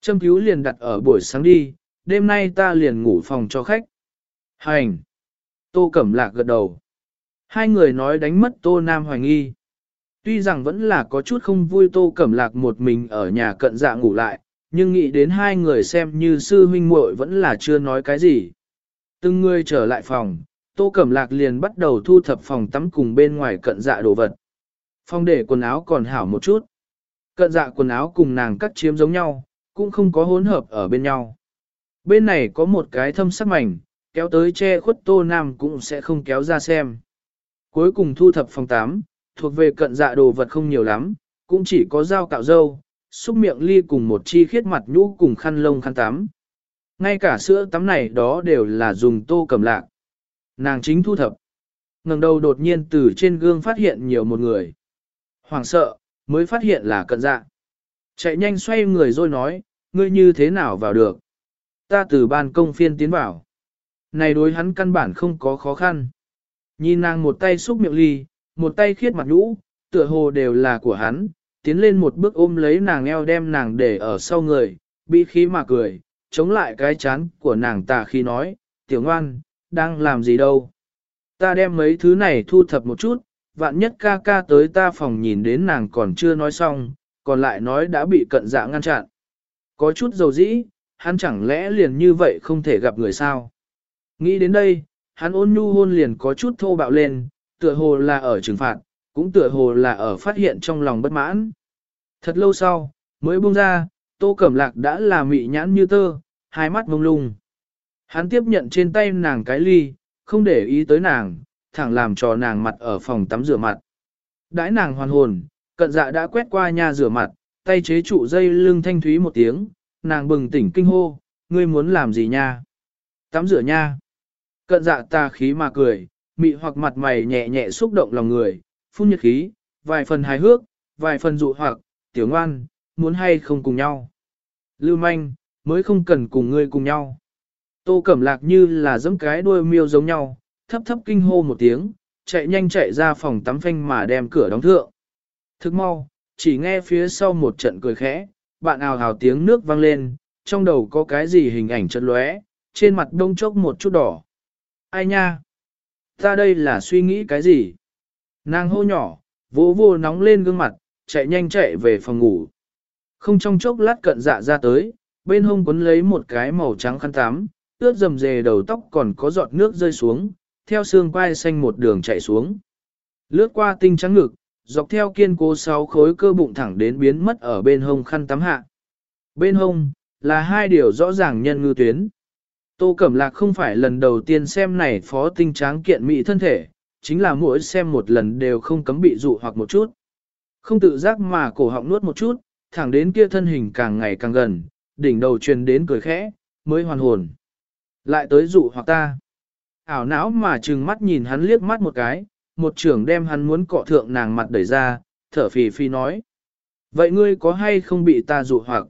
Châm cứu liền đặt ở buổi sáng đi, đêm nay ta liền ngủ phòng cho khách. Hành! Tô Cẩm Lạc gật đầu. Hai người nói đánh mất Tô Nam hoài nghi. Tuy rằng vẫn là có chút không vui Tô Cẩm Lạc một mình ở nhà cận dạ ngủ lại, nhưng nghĩ đến hai người xem như sư huynh muội vẫn là chưa nói cái gì. Từng người trở lại phòng, Tô Cẩm Lạc liền bắt đầu thu thập phòng tắm cùng bên ngoài cận dạ đồ vật. Phòng để quần áo còn hảo một chút. Cận dạ quần áo cùng nàng cắt chiếm giống nhau, cũng không có hỗn hợp ở bên nhau. Bên này có một cái thâm sắc mảnh, kéo tới che khuất tô nam cũng sẽ không kéo ra xem. Cuối cùng thu thập phòng 8, thuộc về cận dạ đồ vật không nhiều lắm, cũng chỉ có dao cạo dâu, xúc miệng ly cùng một chi khiết mặt nhũ cùng khăn lông khăn tắm. Ngay cả sữa tắm này đó đều là dùng tô cầm lạc. Nàng chính thu thập. ngẩng đầu đột nhiên từ trên gương phát hiện nhiều một người. Hoàng sợ, mới phát hiện là cận dạ. Chạy nhanh xoay người rồi nói, ngươi như thế nào vào được. Ta từ ban công phiên tiến vào. Này đối hắn căn bản không có khó khăn. Nhìn nàng một tay xúc miệng ly, một tay khiết mặt nhũ, tựa hồ đều là của hắn, tiến lên một bước ôm lấy nàng eo đem nàng để ở sau người, bị khí mà cười, chống lại cái chán của nàng tà khi nói, tiểu ngoan, đang làm gì đâu. Ta đem mấy thứ này thu thập một chút, vạn nhất ca ca tới ta phòng nhìn đến nàng còn chưa nói xong, còn lại nói đã bị cận dạ ngăn chặn. Có chút dầu dĩ, hắn chẳng lẽ liền như vậy không thể gặp người sao? Nghĩ đến đây, hắn ôn nhu hôn liền có chút thô bạo lên, tựa hồ là ở trừng phạt, cũng tựa hồ là ở phát hiện trong lòng bất mãn. Thật lâu sau, mới buông ra, tô cẩm lạc đã là mị nhãn như tơ, hai mắt mông lung. Hắn tiếp nhận trên tay nàng cái ly, không để ý tới nàng, thẳng làm cho nàng mặt ở phòng tắm rửa mặt. Đãi nàng hoàn hồn, cận dạ đã quét qua nhà rửa mặt, tay chế trụ dây lưng thanh thúy một tiếng, nàng bừng tỉnh kinh hô, ngươi muốn làm gì nha? Tắm rửa nha. Cận dạ ta khí mà cười, mị hoặc mặt mày nhẹ nhẹ xúc động lòng người, phun nhiệt khí, vài phần hài hước, vài phần dụ hoặc, tiểu ngoan, muốn hay không cùng nhau. Lưu manh, mới không cần cùng ngươi cùng nhau. Tô Cẩm Lạc như là giẫm cái đuôi miêu giống nhau, thấp thấp kinh hô một tiếng, chạy nhanh chạy ra phòng tắm phanh mà đem cửa đóng thượng. Thức mau, chỉ nghe phía sau một trận cười khẽ, bạn ào hào tiếng nước vang lên, trong đầu có cái gì hình ảnh chật lóe, trên mặt đông chốc một chút đỏ. Ai nha? Ta đây là suy nghĩ cái gì? Nàng hô nhỏ, vỗ vô nóng lên gương mặt, chạy nhanh chạy về phòng ngủ. Không trong chốc lát cận dạ ra tới, bên hông quấn lấy một cái màu trắng khăn tắm, ướt dầm dề đầu tóc còn có giọt nước rơi xuống, theo xương quai xanh một đường chạy xuống. Lướt qua tinh trắng ngực, dọc theo kiên cố sáu khối cơ bụng thẳng đến biến mất ở bên hông khăn tắm hạ. Bên hông, là hai điều rõ ràng nhân ngư tuyến. Tô Cẩm Lạc không phải lần đầu tiên xem này phó tinh tráng kiện mỹ thân thể, chính là mỗi xem một lần đều không cấm bị dụ hoặc một chút. Không tự giác mà cổ họng nuốt một chút, thẳng đến kia thân hình càng ngày càng gần, đỉnh đầu truyền đến cười khẽ, mới hoàn hồn. Lại tới dụ hoặc ta. Ảo não mà trừng mắt nhìn hắn liếc mắt một cái, một trưởng đem hắn muốn cọ thượng nàng mặt đẩy ra, thở phì phì nói. Vậy ngươi có hay không bị ta dụ hoặc?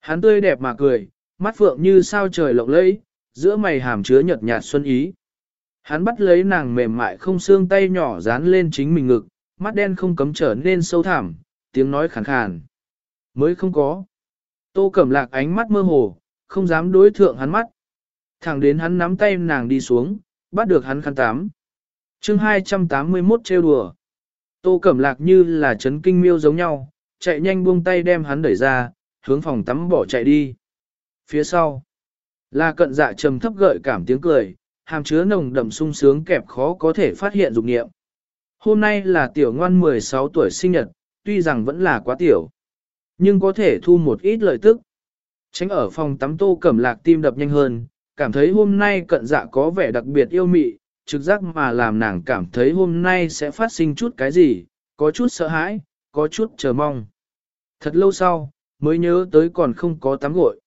Hắn tươi đẹp mà cười, mắt phượng như sao trời lộng lẫy, giữa mày hàm chứa nhợt nhạt xuân ý. Hắn bắt lấy nàng mềm mại không xương tay nhỏ dán lên chính mình ngực, mắt đen không cấm trở nên sâu thẳm, tiếng nói khàn khàn. Mới không có. Tô Cẩm Lạc ánh mắt mơ hồ, không dám đối thượng hắn mắt. Thẳng đến hắn nắm tay nàng đi xuống, bắt được hắn khăn tám. chương 281 trêu đùa. Tô Cẩm Lạc như là chấn kinh miêu giống nhau, chạy nhanh buông tay đem hắn đẩy ra, hướng phòng tắm bỏ chạy đi. Phía sau, là cận dạ trầm thấp gợi cảm tiếng cười, hàm chứa nồng đậm sung sướng kẹp khó có thể phát hiện dục nghiệm. Hôm nay là tiểu ngoan 16 tuổi sinh nhật, tuy rằng vẫn là quá tiểu, nhưng có thể thu một ít lợi tức. Tránh ở phòng tắm tô cẩm lạc tim đập nhanh hơn, cảm thấy hôm nay cận dạ có vẻ đặc biệt yêu mị, trực giác mà làm nàng cảm thấy hôm nay sẽ phát sinh chút cái gì, có chút sợ hãi, có chút chờ mong. Thật lâu sau, mới nhớ tới còn không có tắm gội.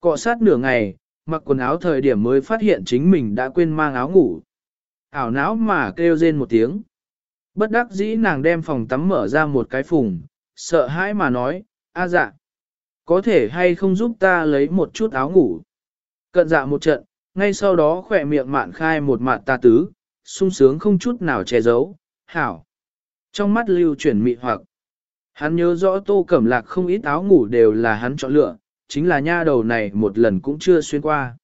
Cọ sát nửa ngày, mặc quần áo thời điểm mới phát hiện chính mình đã quên mang áo ngủ. Ảo não mà kêu rên một tiếng. Bất đắc dĩ nàng đem phòng tắm mở ra một cái phùng, sợ hãi mà nói, a dạ, có thể hay không giúp ta lấy một chút áo ngủ. Cận dạ một trận, ngay sau đó khỏe miệng mạn khai một mạn ta tứ, sung sướng không chút nào che giấu, hảo. Trong mắt lưu chuyển mị hoặc, hắn nhớ rõ tô cẩm lạc không ít áo ngủ đều là hắn chọn lựa, chính là nha đầu này một lần cũng chưa xuyên qua.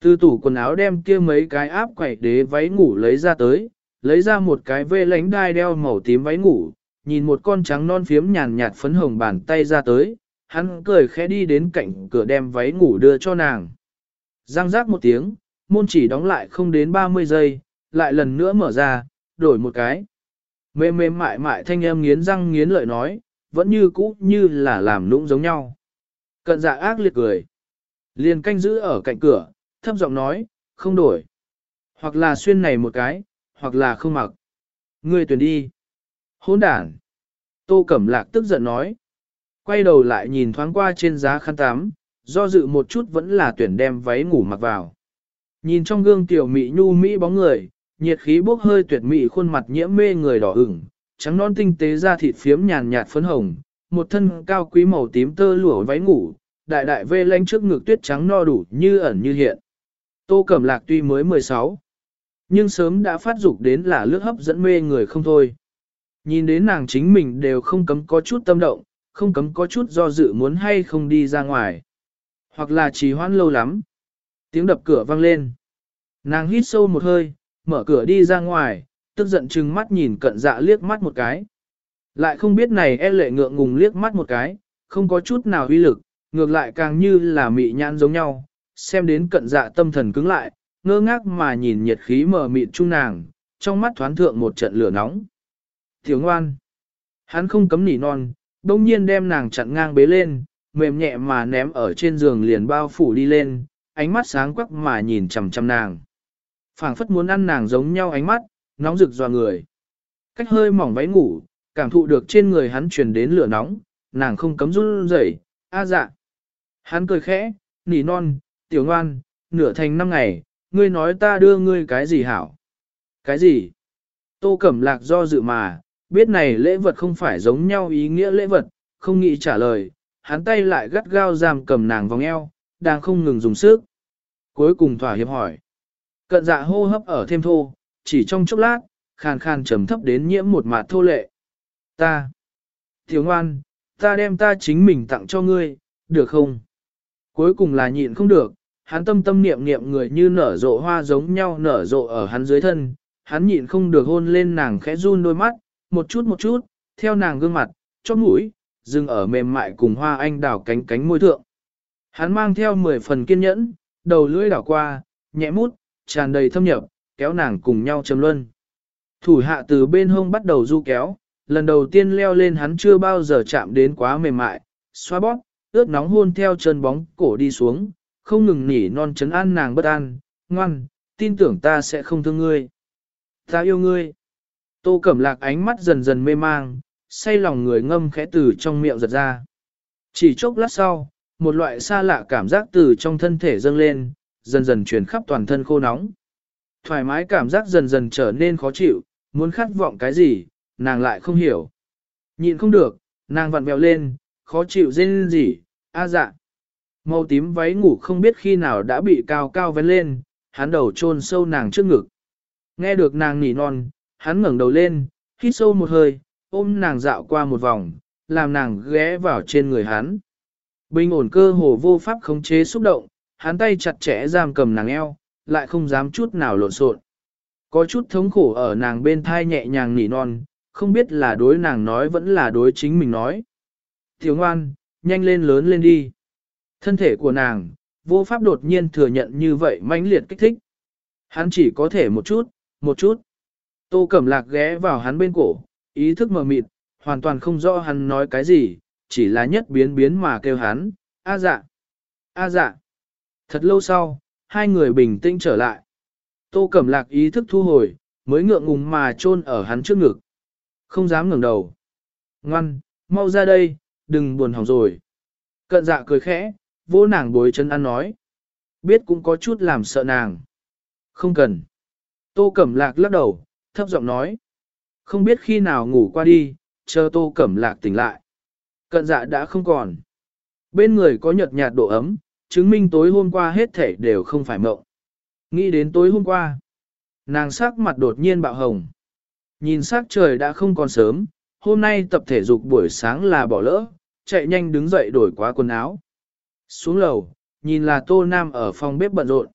Từ tủ quần áo đem kia mấy cái áp quẩy đế váy ngủ lấy ra tới, lấy ra một cái vê lánh đai đeo màu tím váy ngủ, nhìn một con trắng non phiếm nhàn nhạt phấn hồng bàn tay ra tới, hắn cười khẽ đi đến cạnh cửa đem váy ngủ đưa cho nàng. Giang rác một tiếng, môn chỉ đóng lại không đến 30 giây, lại lần nữa mở ra, đổi một cái. Mềm mềm mại mại thanh em nghiến răng nghiến lợi nói, vẫn như cũ như là làm nũng giống nhau. Cận dạ ác liệt cười. Liền canh giữ ở cạnh cửa, thấp giọng nói, không đổi. Hoặc là xuyên này một cái, hoặc là không mặc. Ngươi tuyển đi. Hỗn đản. Tô Cẩm Lạc tức giận nói. Quay đầu lại nhìn thoáng qua trên giá khăn tắm, do dự một chút vẫn là tuyển đem váy ngủ mặc vào. Nhìn trong gương tiểu mỹ nhu mỹ bóng người, nhiệt khí bốc hơi tuyệt mỹ khuôn mặt nhiễm mê người đỏ ửng, trắng non tinh tế da thịt phiếm nhàn nhạt phấn hồng, một thân cao quý màu tím tơ lụa váy ngủ, đại đại vê lanh trước ngực tuyết trắng no đủ như ẩn như hiện. Tô Cẩm Lạc tuy mới 16, nhưng sớm đã phát dục đến là lướt hấp dẫn mê người không thôi. Nhìn đến nàng chính mình đều không cấm có chút tâm động, không cấm có chút do dự muốn hay không đi ra ngoài. Hoặc là trì hoãn lâu lắm. Tiếng đập cửa vang lên. Nàng hít sâu một hơi, mở cửa đi ra ngoài, tức giận chừng mắt nhìn cận dạ liếc mắt một cái. Lại không biết này e lệ ngượng ngùng liếc mắt một cái, không có chút nào uy lực, ngược lại càng như là mị nhãn giống nhau, xem đến cận dạ tâm thần cứng lại, ngơ ngác mà nhìn nhiệt khí mở mịn chung nàng, trong mắt thoáng thượng một trận lửa nóng. Thiếu ngoan, hắn không cấm nỉ non, đông nhiên đem nàng chặn ngang bế lên, mềm nhẹ mà ném ở trên giường liền bao phủ đi lên, ánh mắt sáng quắc mà nhìn chằm chằm nàng. phảng phất muốn ăn nàng giống nhau ánh mắt, nóng rực dò người. Cách hơi mỏng váy ngủ, cảm thụ được trên người hắn truyền đến lửa nóng, nàng không cấm run rẩy, a dạ. Hắn cười khẽ, nỉ non, tiểu ngoan, nửa thành năm ngày, ngươi nói ta đưa ngươi cái gì hảo? Cái gì? Tô Cẩm Lạc do dự mà, biết này lễ vật không phải giống nhau ý nghĩa lễ vật, không nghĩ trả lời, hắn tay lại gắt gao giam cầm nàng vòng eo, đang không ngừng dùng sức. Cuối cùng thỏa hiệp hỏi. Cận dạ hô hấp ở thêm thô, chỉ trong chốc lát, khàn khàn trầm thấp đến nhiễm một mạt thô lệ. Ta, thiếu ngoan, ta đem ta chính mình tặng cho ngươi, được không? Cuối cùng là nhịn không được, hắn tâm tâm niệm niệm người như nở rộ hoa giống nhau nở rộ ở hắn dưới thân, hắn nhịn không được hôn lên nàng khẽ run đôi mắt, một chút một chút, theo nàng gương mặt, cho mũi, dừng ở mềm mại cùng hoa anh đào cánh cánh môi thượng. Hắn mang theo 10 phần kiên nhẫn, đầu lưỡi đảo qua, nhẹ mút, tràn đầy thâm nhập, kéo nàng cùng nhau chấm luân. Thủ hạ từ bên hông bắt đầu du kéo, lần đầu tiên leo lên hắn chưa bao giờ chạm đến quá mềm mại, xoa bóp, ướt nóng hôn theo chân bóng cổ đi xuống, không ngừng nỉ non chấn an nàng bất an, ngoan, tin tưởng ta sẽ không thương ngươi. Ta yêu ngươi. Tô Cẩm Lạc ánh mắt dần dần mê mang, say lòng người ngâm khẽ từ trong miệng giật ra. Chỉ chốc lát sau, một loại xa lạ cảm giác từ trong thân thể dâng lên, dần dần truyền khắp toàn thân khô nóng. Thoải mái cảm giác dần dần trở nên khó chịu, muốn khát vọng cái gì, nàng lại không hiểu. Nhịn không được, nàng vặn vẹo lên, khó chịu dên gì, a dạ. Màu tím váy ngủ không biết khi nào đã bị cao cao vén lên, hắn đầu chôn sâu nàng trước ngực. Nghe được nàng nỉ non, hắn ngẩng đầu lên, hít sâu một hơi, ôm nàng dạo qua một vòng, làm nàng ghé vào trên người hắn. Bình ổn cơ hồ vô pháp khống chế xúc động, hắn tay chặt chẽ giam cầm nàng eo, lại không dám chút nào lộn xộn. Có chút thống khổ ở nàng bên thai nhẹ nhàng nỉ non, không biết là đối nàng nói vẫn là đối chính mình nói. Tiểu ngoan, nhanh lên lớn lên đi. Thân thể của nàng, vô pháp đột nhiên thừa nhận như vậy mãnh liệt kích thích. Hắn chỉ có thể một chút, một chút. Tô Cẩm Lạc ghé vào hắn bên cổ, ý thức mờ mịt, hoàn toàn không rõ hắn nói cái gì, chỉ là nhất biến biến mà kêu hắn, a dạ, a dạ. Thật lâu sau, hai người bình tĩnh trở lại. Tô Cẩm Lạc ý thức thu hồi, mới ngượng ngùng mà chôn ở hắn trước ngực. Không dám ngẩng đầu. Ngoan, mau ra đây, đừng buồn hỏng rồi. Cận dạ cười khẽ, vô nàng bối chân ăn nói. Biết cũng có chút làm sợ nàng. Không cần. Tô Cẩm Lạc lắc đầu, thấp giọng nói. Không biết khi nào ngủ qua đi, chờ Tô Cẩm Lạc tỉnh lại. Cận dạ đã không còn. Bên người có nhợt nhạt độ ấm, chứng minh tối hôm qua hết thể đều không phải mộng. Nghĩ đến tối hôm qua, nàng sắc mặt đột nhiên bạo hồng. Nhìn sắc trời đã không còn sớm, hôm nay tập thể dục buổi sáng là bỏ lỡ, chạy nhanh đứng dậy đổi quá quần áo. Xuống lầu, nhìn là Tô Nam ở phòng bếp bận rộn.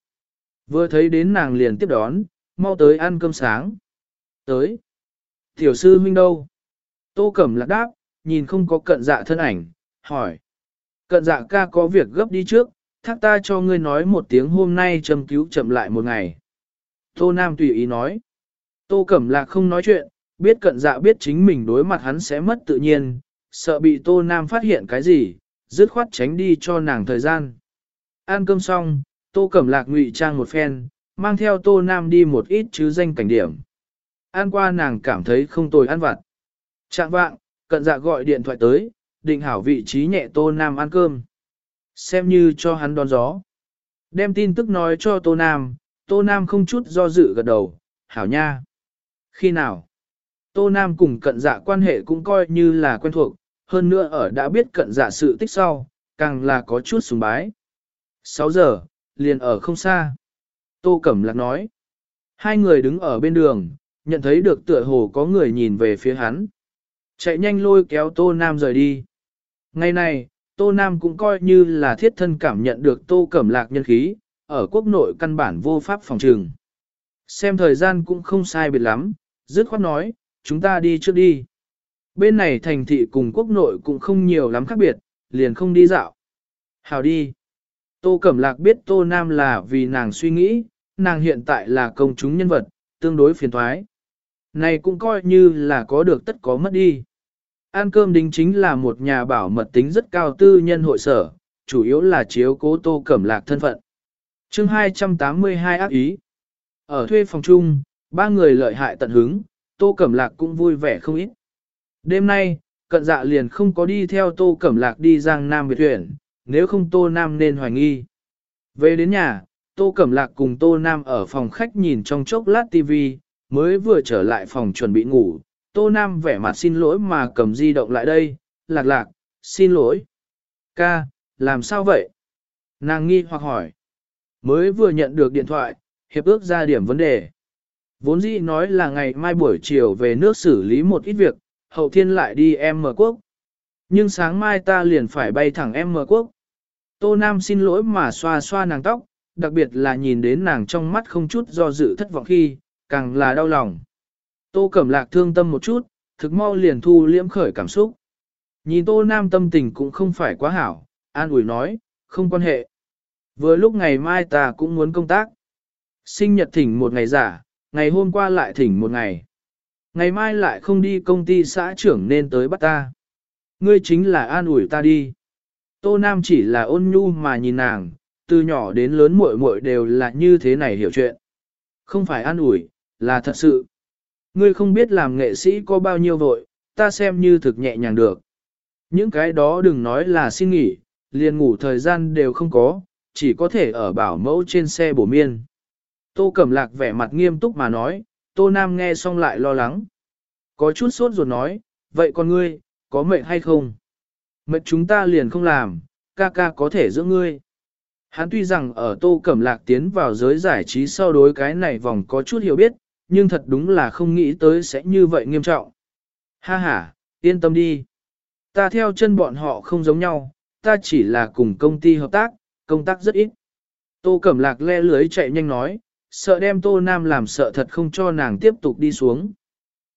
Vừa thấy đến nàng liền tiếp đón, mau tới ăn cơm sáng. Tới. Tiểu sư huynh đâu? Tô Cẩm lạc đáp, nhìn không có cận dạ thân ảnh, hỏi. Cận dạ ca có việc gấp đi trước, thác ta cho ngươi nói một tiếng hôm nay châm cứu chậm lại một ngày. Tô Nam tùy ý nói. Tô Cẩm Lạc không nói chuyện, biết cận dạ biết chính mình đối mặt hắn sẽ mất tự nhiên, sợ bị Tô Nam phát hiện cái gì, dứt khoát tránh đi cho nàng thời gian. Ăn cơm xong, Tô Cẩm Lạc ngụy trang một phen, mang theo Tô Nam đi một ít chứ danh cảnh điểm. Ăn qua nàng cảm thấy không tồi ăn vặt. Trạng vạng, cận dạ gọi điện thoại tới, định hảo vị trí nhẹ Tô Nam ăn cơm. Xem như cho hắn đón gió. Đem tin tức nói cho Tô Nam, Tô Nam không chút do dự gật đầu, hảo nha. Khi nào? Tô Nam cùng cận dạ quan hệ cũng coi như là quen thuộc, hơn nữa ở đã biết cận dạ sự tích sau, càng là có chút sùng bái. 6 giờ, liền ở không xa. Tô Cẩm Lạc nói. Hai người đứng ở bên đường, nhận thấy được tựa hồ có người nhìn về phía hắn. Chạy nhanh lôi kéo Tô Nam rời đi. Ngày này, Tô Nam cũng coi như là thiết thân cảm nhận được Tô Cẩm Lạc nhân khí, ở quốc nội căn bản vô pháp phòng trừng. Xem thời gian cũng không sai biệt lắm, dứt khoát nói, chúng ta đi trước đi. Bên này thành thị cùng quốc nội cũng không nhiều lắm khác biệt, liền không đi dạo. Hào đi. Tô Cẩm Lạc biết Tô Nam là vì nàng suy nghĩ, nàng hiện tại là công chúng nhân vật, tương đối phiền thoái. Này cũng coi như là có được tất có mất đi. An cơm đính chính là một nhà bảo mật tính rất cao tư nhân hội sở, chủ yếu là chiếu cố Tô Cẩm Lạc thân phận. chương 282 ác ý. Ở thuê phòng chung, ba người lợi hại tận hứng, Tô Cẩm Lạc cũng vui vẻ không ít. Đêm nay, cận dạ liền không có đi theo Tô Cẩm Lạc đi Giang Nam Biệt thuyền, nếu không Tô Nam nên hoài nghi. Về đến nhà, Tô Cẩm Lạc cùng Tô Nam ở phòng khách nhìn trong chốc lát tivi mới vừa trở lại phòng chuẩn bị ngủ. Tô Nam vẻ mặt xin lỗi mà cầm di động lại đây, lạc lạc, xin lỗi. Ca, làm sao vậy? Nàng nghi hoặc hỏi. Mới vừa nhận được điện thoại, hiệp ước ra điểm vấn đề. Vốn dĩ nói là ngày mai buổi chiều về nước xử lý một ít việc, hậu thiên lại đi em mở quốc. Nhưng sáng mai ta liền phải bay thẳng em mở quốc. Tô Nam xin lỗi mà xoa xoa nàng tóc, đặc biệt là nhìn đến nàng trong mắt không chút do dự thất vọng khi, càng là đau lòng. Tô Cẩm Lạc thương tâm một chút, thực mau liền thu liễm khởi cảm xúc. Nhìn Tô Nam tâm tình cũng không phải quá hảo, an ủi nói, không quan hệ. Vừa lúc ngày mai ta cũng muốn công tác. Sinh nhật thỉnh một ngày giả, ngày hôm qua lại thỉnh một ngày. Ngày mai lại không đi công ty xã trưởng nên tới bắt ta. Ngươi chính là an ủi ta đi. Tô Nam chỉ là ôn nhu mà nhìn nàng, từ nhỏ đến lớn muội muội đều là như thế này hiểu chuyện. Không phải an ủi, là thật sự. Ngươi không biết làm nghệ sĩ có bao nhiêu vội, ta xem như thực nhẹ nhàng được. Những cái đó đừng nói là xin nghỉ, liền ngủ thời gian đều không có, chỉ có thể ở bảo mẫu trên xe bổ miên. Tô Cẩm Lạc vẻ mặt nghiêm túc mà nói, Tô Nam nghe xong lại lo lắng. Có chút sốt ruột nói, vậy con ngươi, có mệnh hay không? Mệnh chúng ta liền không làm, ca ca có thể giữ ngươi. Hắn tuy rằng ở Tô Cẩm Lạc tiến vào giới giải trí sau đối cái này vòng có chút hiểu biết, nhưng thật đúng là không nghĩ tới sẽ như vậy nghiêm trọng. Ha ha, yên tâm đi. Ta theo chân bọn họ không giống nhau, ta chỉ là cùng công ty hợp tác, công tác rất ít. Tô Cẩm Lạc le lưới chạy nhanh nói, sợ đem Tô Nam làm sợ thật không cho nàng tiếp tục đi xuống.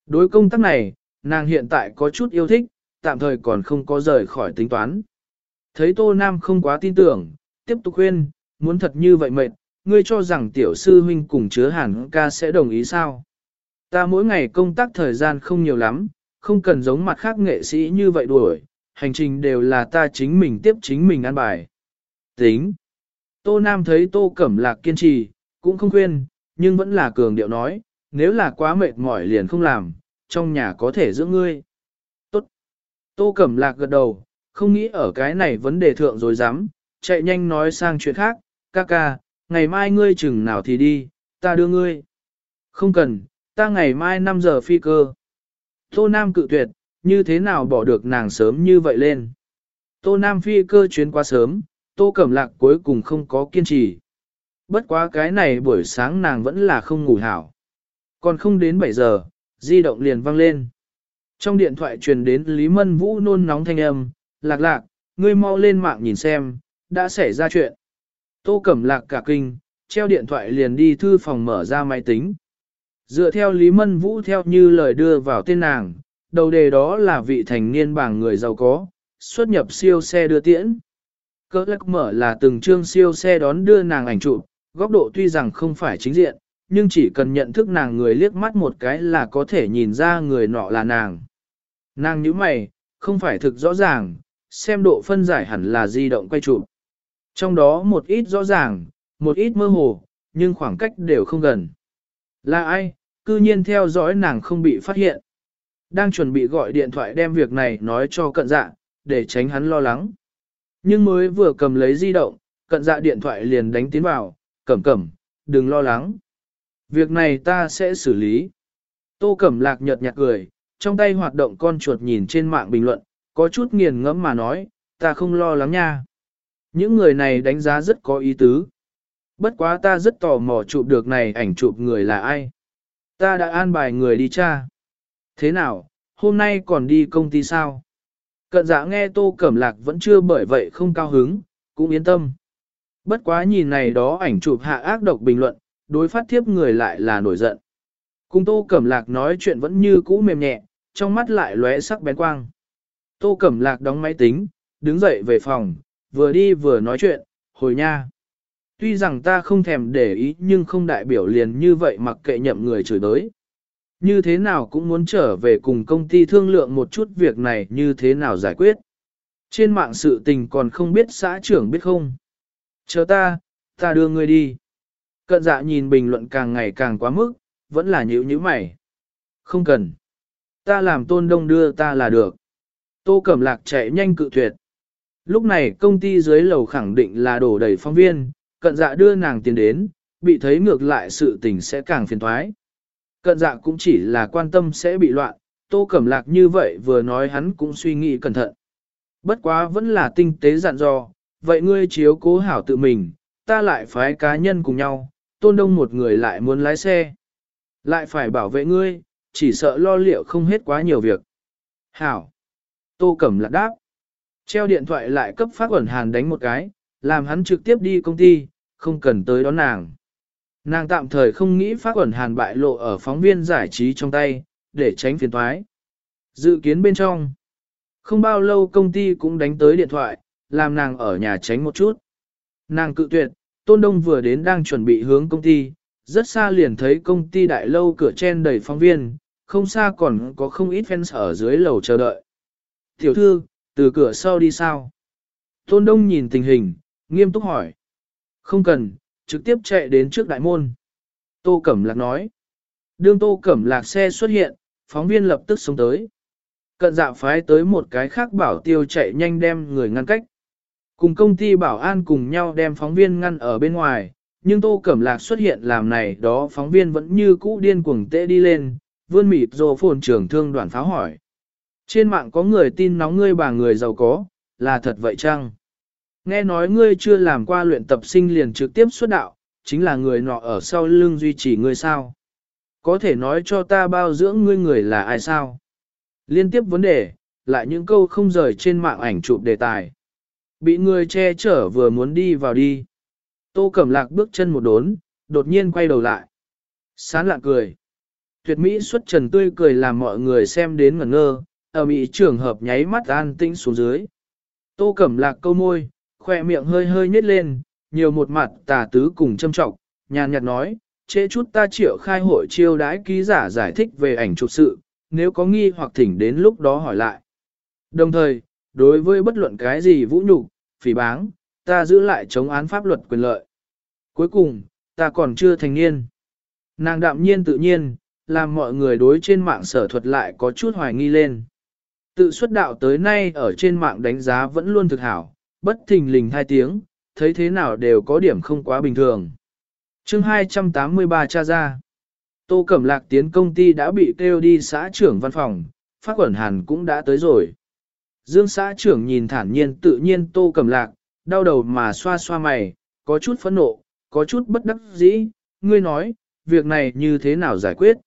Đối công tác này, nàng hiện tại có chút yêu thích, tạm thời còn không có rời khỏi tính toán. Thấy Tô Nam không quá tin tưởng, tiếp tục khuyên, muốn thật như vậy mệt, ngươi cho rằng tiểu sư huynh cùng chứa hẳn ca sẽ đồng ý sao? Ta mỗi ngày công tác thời gian không nhiều lắm, không cần giống mặt khác nghệ sĩ như vậy đuổi, hành trình đều là ta chính mình tiếp chính mình ăn bài. Tính. Tô Nam thấy Tô Cẩm Lạc kiên trì, cũng không khuyên, nhưng vẫn là cường điệu nói, nếu là quá mệt mỏi liền không làm, trong nhà có thể giữ ngươi. Tốt. Tô Cẩm Lạc gật đầu, không nghĩ ở cái này vấn đề thượng rồi dám, chạy nhanh nói sang chuyện khác, ca ca, ngày mai ngươi chừng nào thì đi, ta đưa ngươi. Không cần, ta ngày mai 5 giờ phi cơ. Tô Nam cự tuyệt, như thế nào bỏ được nàng sớm như vậy lên. Tô Nam phi cơ chuyến qua sớm, Tô Cẩm Lạc cuối cùng không có kiên trì. Bất quá cái này buổi sáng nàng vẫn là không ngủ hảo. Còn không đến 7 giờ, di động liền vang lên. Trong điện thoại truyền đến Lý Mân Vũ nôn nóng thanh âm, lạc lạc, ngươi mau lên mạng nhìn xem, đã xảy ra chuyện. Tô Cẩm Lạc cả kinh, treo điện thoại liền đi thư phòng mở ra máy tính. Dựa theo Lý Mân Vũ theo như lời đưa vào tên nàng, đầu đề đó là vị thành niên bảng người giàu có, xuất nhập siêu xe đưa tiễn. Cơ lắc mở là từng chương siêu xe đón đưa nàng ảnh chụp, góc độ tuy rằng không phải chính diện, nhưng chỉ cần nhận thức nàng người liếc mắt một cái là có thể nhìn ra người nọ là nàng. Nàng như mày, không phải thực rõ ràng, xem độ phân giải hẳn là di động quay chụp. Trong đó một ít rõ ràng, một ít mơ hồ, nhưng khoảng cách đều không gần. Là ai, cư nhiên theo dõi nàng không bị phát hiện. Đang chuẩn bị gọi điện thoại đem việc này nói cho cận dạ, để tránh hắn lo lắng. Nhưng mới vừa cầm lấy di động, cận dạ điện thoại liền đánh tiến vào, cẩm cẩm, đừng lo lắng. Việc này ta sẽ xử lý. Tô cẩm lạc nhợt nhạt cười, trong tay hoạt động con chuột nhìn trên mạng bình luận, có chút nghiền ngẫm mà nói, ta không lo lắng nha. Những người này đánh giá rất có ý tứ. Bất quá ta rất tò mò chụp được này ảnh chụp người là ai. Ta đã an bài người đi tra. Thế nào, hôm nay còn đi công ty sao? Cận giả nghe Tô Cẩm Lạc vẫn chưa bởi vậy không cao hứng, cũng yên tâm. Bất quá nhìn này đó ảnh chụp hạ ác độc bình luận, đối phát thiếp người lại là nổi giận. Cùng Tô Cẩm Lạc nói chuyện vẫn như cũ mềm nhẹ, trong mắt lại lóe sắc bén quang. Tô Cẩm Lạc đóng máy tính, đứng dậy về phòng, vừa đi vừa nói chuyện, hồi nha. Tuy rằng ta không thèm để ý nhưng không đại biểu liền như vậy mặc kệ nhậm người chửi tới Như thế nào cũng muốn trở về cùng công ty thương lượng một chút việc này như thế nào giải quyết. Trên mạng sự tình còn không biết xã trưởng biết không. Chờ ta, ta đưa ngươi đi. Cận dạ nhìn bình luận càng ngày càng quá mức, vẫn là nhữ nhữ mày. Không cần. Ta làm tôn đông đưa ta là được. Tô Cẩm Lạc chạy nhanh cự tuyệt. Lúc này công ty dưới lầu khẳng định là đổ đầy phóng viên, cận dạ đưa nàng tiền đến, bị thấy ngược lại sự tình sẽ càng phiền thoái. Cận dạ cũng chỉ là quan tâm sẽ bị loạn, Tô Cẩm Lạc như vậy vừa nói hắn cũng suy nghĩ cẩn thận. Bất quá vẫn là tinh tế dặn dò, vậy ngươi chiếu cố hảo tự mình, ta lại phái cá nhân cùng nhau, tôn đông một người lại muốn lái xe. Lại phải bảo vệ ngươi, chỉ sợ lo liệu không hết quá nhiều việc. Hảo. Tô Cẩm Lạc đáp. Treo điện thoại lại cấp phát ẩn hàn đánh một cái, làm hắn trực tiếp đi công ty, không cần tới đón nàng. Nàng tạm thời không nghĩ phát ẩn hàn bại lộ ở phóng viên giải trí trong tay, để tránh phiền toái. Dự kiến bên trong. Không bao lâu công ty cũng đánh tới điện thoại, làm nàng ở nhà tránh một chút. Nàng cự tuyệt, Tôn Đông vừa đến đang chuẩn bị hướng công ty, rất xa liền thấy công ty đại lâu cửa chen đầy phóng viên, không xa còn có không ít fans ở dưới lầu chờ đợi. Tiểu thư, từ cửa sau đi sao? Tôn Đông nhìn tình hình, nghiêm túc hỏi. Không cần, trực tiếp chạy đến trước đại môn. Tô Cẩm Lạc nói. Đương Tô Cẩm Lạc xe xuất hiện, phóng viên lập tức xuống tới. Cận dạ phái tới một cái khác bảo tiêu chạy nhanh đem người ngăn cách. Cùng công ty bảo an cùng nhau đem phóng viên ngăn ở bên ngoài, nhưng Tô Cẩm Lạc xuất hiện làm này đó phóng viên vẫn như cũ điên cuồng tệ đi lên, vươn mịt rồ phồn trưởng thương đoàn pháo hỏi. Trên mạng có người tin nóng ngươi bà người giàu có, là thật vậy chăng? Nghe nói ngươi chưa làm qua luyện tập sinh liền trực tiếp xuất đạo, chính là người nọ ở sau lưng duy trì ngươi sao? Có thể nói cho ta bao dưỡng ngươi người là ai sao? Liên tiếp vấn đề, lại những câu không rời trên mạng ảnh chụp đề tài. Bị người che chở vừa muốn đi vào đi. Tô Cẩm Lạc bước chân một đốn, đột nhiên quay đầu lại. Sán lạ cười. Tuyệt mỹ xuất trần tươi cười làm mọi người xem đến ngẩn ngơ, ở mỹ trường hợp nháy mắt an tĩnh xuống dưới. Tô Cẩm Lạc câu môi, khoe miệng hơi hơi nhếch lên, nhiều một mặt tà tứ cùng châm trọng, nhàn nhạt nói, "chế chút ta triệu khai hội chiêu đãi ký giả giải thích về ảnh chụp sự, nếu có nghi hoặc thỉnh đến lúc đó hỏi lại. Đồng thời, đối với bất luận cái gì vũ nhục, phỉ báng, ta giữ lại chống án pháp luật quyền lợi. Cuối cùng, ta còn chưa thành niên. Nàng đạm nhiên tự nhiên, làm mọi người đối trên mạng sở thuật lại có chút hoài nghi lên. Tự xuất đạo tới nay ở trên mạng đánh giá vẫn luôn thực hảo, bất thình lình hai tiếng, thấy thế nào đều có điểm không quá bình thường. chương 283 cha ra. Tô Cẩm Lạc tiến công ty đã bị kêu đi xã trưởng văn phòng, phát quẩn hàn cũng đã tới rồi. Dương xã trưởng nhìn thản nhiên tự nhiên Tô Cẩm Lạc, đau đầu mà xoa xoa mày, có chút phẫn nộ, có chút bất đắc dĩ, ngươi nói, việc này như thế nào giải quyết?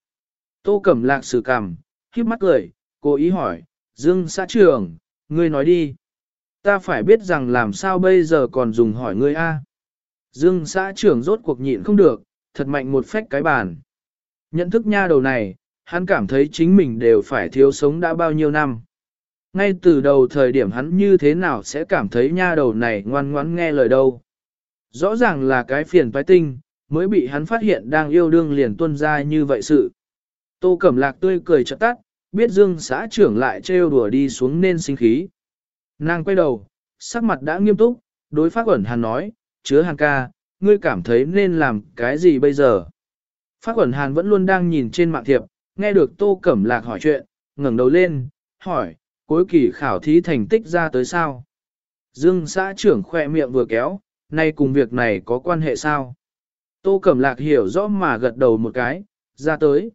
Tô Cẩm Lạc sử cảm, khiếp mắt cười, cố ý hỏi, Dương xã trưởng, ngươi nói đi. Ta phải biết rằng làm sao bây giờ còn dùng hỏi ngươi a? Dương xã trưởng rốt cuộc nhịn không được, thật mạnh một phách cái bàn. Nhận thức nha đầu này, hắn cảm thấy chính mình đều phải thiếu sống đã bao nhiêu năm. Ngay từ đầu thời điểm hắn như thế nào sẽ cảm thấy nha đầu này ngoan ngoãn nghe lời đâu. Rõ ràng là cái phiền toái tinh, mới bị hắn phát hiện đang yêu đương liền tuân ra như vậy sự. Tô Cẩm Lạc tươi cười chợt tắt, biết Dương xã trưởng lại trêu đùa đi xuống nên sinh khí. Nàng quay đầu, sắc mặt đã nghiêm túc, đối phát ẩn hàn nói, chứa hàn ca, ngươi cảm thấy nên làm cái gì bây giờ? Phát ẩn hàn vẫn luôn đang nhìn trên mạng thiệp, nghe được Tô Cẩm Lạc hỏi chuyện, ngẩng đầu lên, hỏi, cuối kỳ khảo thí thành tích ra tới sao? Dương xã trưởng khoe miệng vừa kéo, nay cùng việc này có quan hệ sao? Tô Cẩm Lạc hiểu rõ mà gật đầu một cái, ra tới.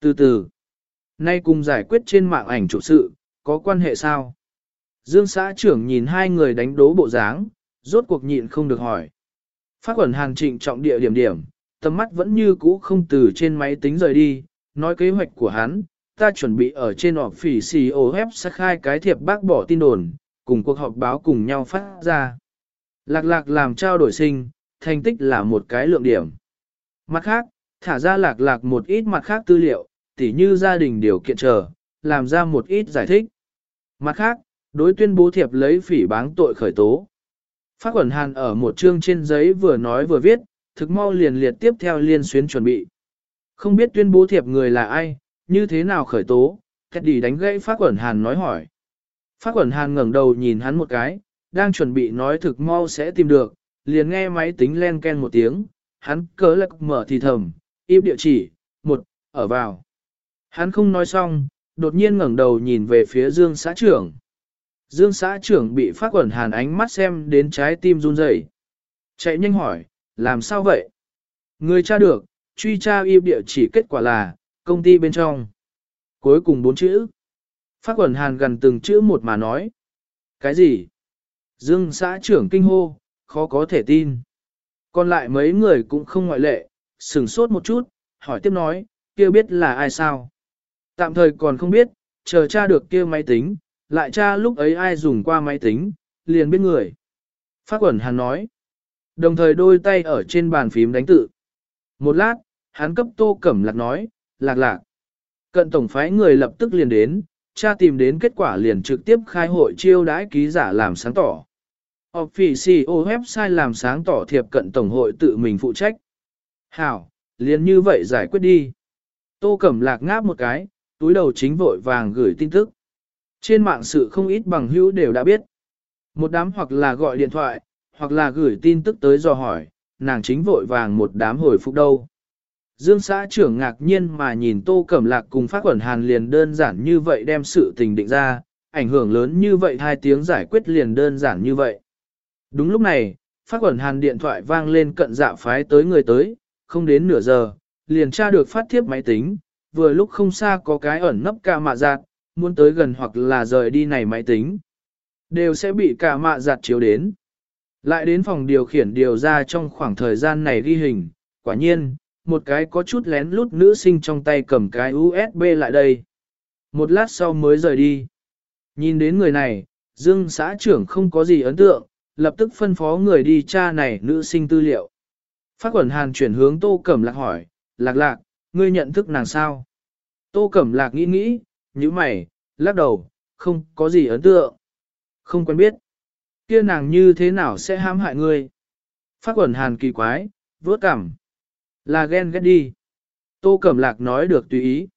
Từ từ, nay cùng giải quyết trên mạng ảnh chủ sự, có quan hệ sao? Dương xã trưởng nhìn hai người đánh đố bộ dáng, rốt cuộc nhịn không được hỏi. Phát quẩn hàng trịnh trọng địa điểm điểm, tầm mắt vẫn như cũ không từ trên máy tính rời đi, nói kế hoạch của hắn, ta chuẩn bị ở trên họp phỉ CEO ô sắc khai cái thiệp bác bỏ tin đồn, cùng cuộc họp báo cùng nhau phát ra. Lạc lạc làm trao đổi sinh, thành tích là một cái lượng điểm. Mặt khác, thả ra lạc lạc một ít mặt khác tư liệu, tỉ như gia đình điều kiện chờ, làm ra một ít giải thích. Mặt khác, đối tuyên bố thiệp lấy phỉ báng tội khởi tố. Phát quẩn hàn ở một chương trên giấy vừa nói vừa viết, thực mau liền liệt tiếp theo liên xuyến chuẩn bị. Không biết tuyên bố thiệp người là ai, như thế nào khởi tố, thét đi đánh gãy Phát quẩn hàn nói hỏi. Phát quẩn hàn ngẩng đầu nhìn hắn một cái, đang chuẩn bị nói thực mau sẽ tìm được, liền nghe máy tính len ken một tiếng, hắn cớ lạc mở thì thầm, im địa chỉ, một, ở vào. Hắn không nói xong, đột nhiên ngẩng đầu nhìn về phía Dương xã trưởng. Dương xã trưởng bị phát quẩn hàn ánh mắt xem đến trái tim run rẩy, Chạy nhanh hỏi, làm sao vậy? Người tra được, truy tra yêu địa chỉ kết quả là, công ty bên trong. Cuối cùng bốn chữ. Phát quẩn hàn gần từng chữ một mà nói. Cái gì? Dương xã trưởng kinh hô, khó có thể tin. Còn lại mấy người cũng không ngoại lệ, sửng sốt một chút, hỏi tiếp nói, kia biết là ai sao? Tạm thời còn không biết, chờ tra được kia máy tính, lại tra lúc ấy ai dùng qua máy tính, liền biết người. Phát quẩn hắn nói. Đồng thời đôi tay ở trên bàn phím đánh tự. Một lát, hắn cấp tô cẩm lạc nói, lạc lạc. Cận tổng phái người lập tức liền đến, cha tìm đến kết quả liền trực tiếp khai hội chiêu đãi ký giả làm sáng tỏ. Officio website làm sáng tỏ thiệp cận tổng hội tự mình phụ trách. Hảo, liền như vậy giải quyết đi. Tô Cẩm Lạc ngáp một cái, túi đầu chính vội vàng gửi tin tức. Trên mạng sự không ít bằng hữu đều đã biết. Một đám hoặc là gọi điện thoại, hoặc là gửi tin tức tới dò hỏi, nàng chính vội vàng một đám hồi phục đâu. Dương xã trưởng ngạc nhiên mà nhìn Tô Cẩm Lạc cùng phát quẩn hàn liền đơn giản như vậy đem sự tình định ra, ảnh hưởng lớn như vậy hai tiếng giải quyết liền đơn giản như vậy. Đúng lúc này, phát quẩn hàn điện thoại vang lên cận dạ phái tới người tới, không đến nửa giờ, liền tra được phát thiếp máy tính, vừa lúc không xa có cái ẩn nấp cả mạ giạt, muốn tới gần hoặc là rời đi này máy tính, đều sẽ bị cả mạ giạt chiếu đến. Lại đến phòng điều khiển điều ra trong khoảng thời gian này ghi hình, quả nhiên, một cái có chút lén lút nữ sinh trong tay cầm cái USB lại đây. Một lát sau mới rời đi. Nhìn đến người này, Dương xã trưởng không có gì ấn tượng, lập tức phân phó người đi tra này nữ sinh tư liệu. Phát quẩn hàn chuyển hướng Tô Cẩm Lạc hỏi, Lạc Lạc, ngươi nhận thức nàng sao? Tô Cẩm Lạc nghĩ nghĩ, như mày, lắc đầu, không có gì ấn tượng. Không quen biết. Kia nàng như thế nào sẽ hãm hại ngươi? Phát quẩn hàn kỳ quái, vớt cảm. Là ghen ghét đi. Tô Cẩm Lạc nói được tùy ý.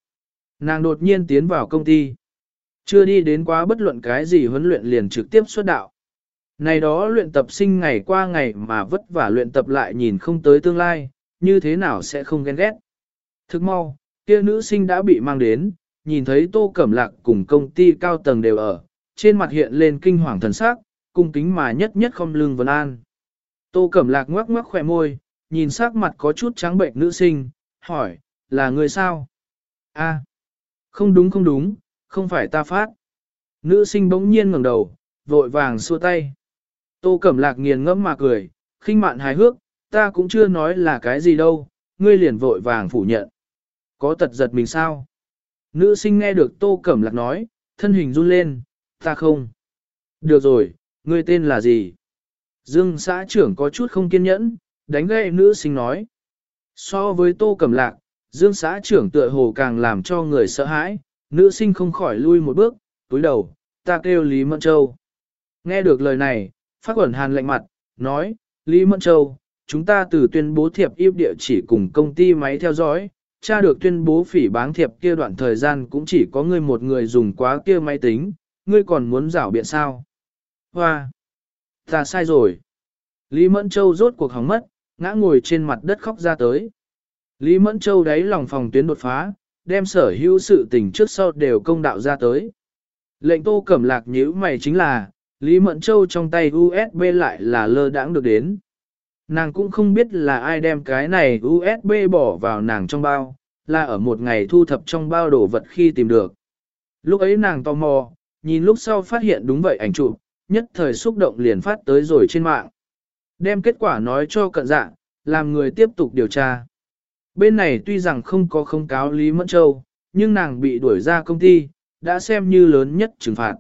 Nàng đột nhiên tiến vào công ty. Chưa đi đến quá bất luận cái gì huấn luyện liền trực tiếp xuất đạo. Này đó luyện tập sinh ngày qua ngày mà vất vả luyện tập lại nhìn không tới tương lai, như thế nào sẽ không ghen ghét. Thức mau, kia nữ sinh đã bị mang đến, nhìn thấy tô cẩm lạc cùng công ty cao tầng đều ở, trên mặt hiện lên kinh hoàng thần sắc, cung kính mà nhất nhất không lương vân an. Tô cẩm lạc ngoắc ngoắc khỏe môi, nhìn sắc mặt có chút trắng bệnh nữ sinh, hỏi, là người sao? A, không đúng không đúng, không phải ta phát. Nữ sinh bỗng nhiên ngẩng đầu, vội vàng xua tay. Tô Cẩm Lạc nghiền ngẫm mà cười, khinh mạn hài hước, ta cũng chưa nói là cái gì đâu, ngươi liền vội vàng phủ nhận. Có tật giật mình sao? Nữ sinh nghe được Tô Cẩm Lạc nói, thân hình run lên, ta không. Được rồi, ngươi tên là gì? Dương xã trưởng có chút không kiên nhẫn, đánh gậy nữ sinh nói. So với Tô Cẩm Lạc, Dương xã trưởng tựa hồ càng làm cho người sợ hãi, nữ sinh không khỏi lui một bước, túi đầu, ta kêu Lý Mẫn Châu. Nghe được lời này, Phát quẩn hàn lạnh mặt, nói, Lý Mẫn Châu, chúng ta từ tuyên bố thiệp yếp địa chỉ cùng công ty máy theo dõi, tra được tuyên bố phỉ báng thiệp kia đoạn thời gian cũng chỉ có ngươi một người dùng quá kia máy tính, ngươi còn muốn rảo biện sao? Hoa! Ta sai rồi. Lý Mẫn Châu rốt cuộc hóng mất, ngã ngồi trên mặt đất khóc ra tới. Lý Mẫn Châu đáy lòng phòng tuyến đột phá, đem sở hữu sự tình trước sau đều công đạo ra tới. Lệnh tô cẩm lạc nhữ mày chính là, Lý Mẫn Châu trong tay USB lại là lơ đãng được đến. Nàng cũng không biết là ai đem cái này USB bỏ vào nàng trong bao, là ở một ngày thu thập trong bao đồ vật khi tìm được. Lúc ấy nàng tò mò, nhìn lúc sau phát hiện đúng vậy ảnh chụp, nhất thời xúc động liền phát tới rồi trên mạng. Đem kết quả nói cho cận dạng, làm người tiếp tục điều tra. Bên này tuy rằng không có không cáo Lý Mẫn Châu, nhưng nàng bị đuổi ra công ty, đã xem như lớn nhất trừng phạt.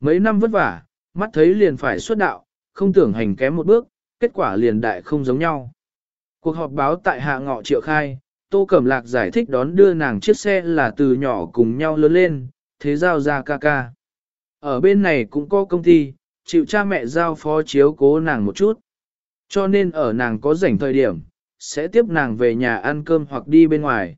Mấy năm vất vả, mắt thấy liền phải xuất đạo, không tưởng hành kém một bước, kết quả liền đại không giống nhau. Cuộc họp báo tại hạ ngọ triệu khai, Tô Cẩm Lạc giải thích đón đưa nàng chiếc xe là từ nhỏ cùng nhau lớn lên, thế giao ra ca ca. Ở bên này cũng có công ty, chịu cha mẹ giao phó chiếu cố nàng một chút. Cho nên ở nàng có rảnh thời điểm, sẽ tiếp nàng về nhà ăn cơm hoặc đi bên ngoài.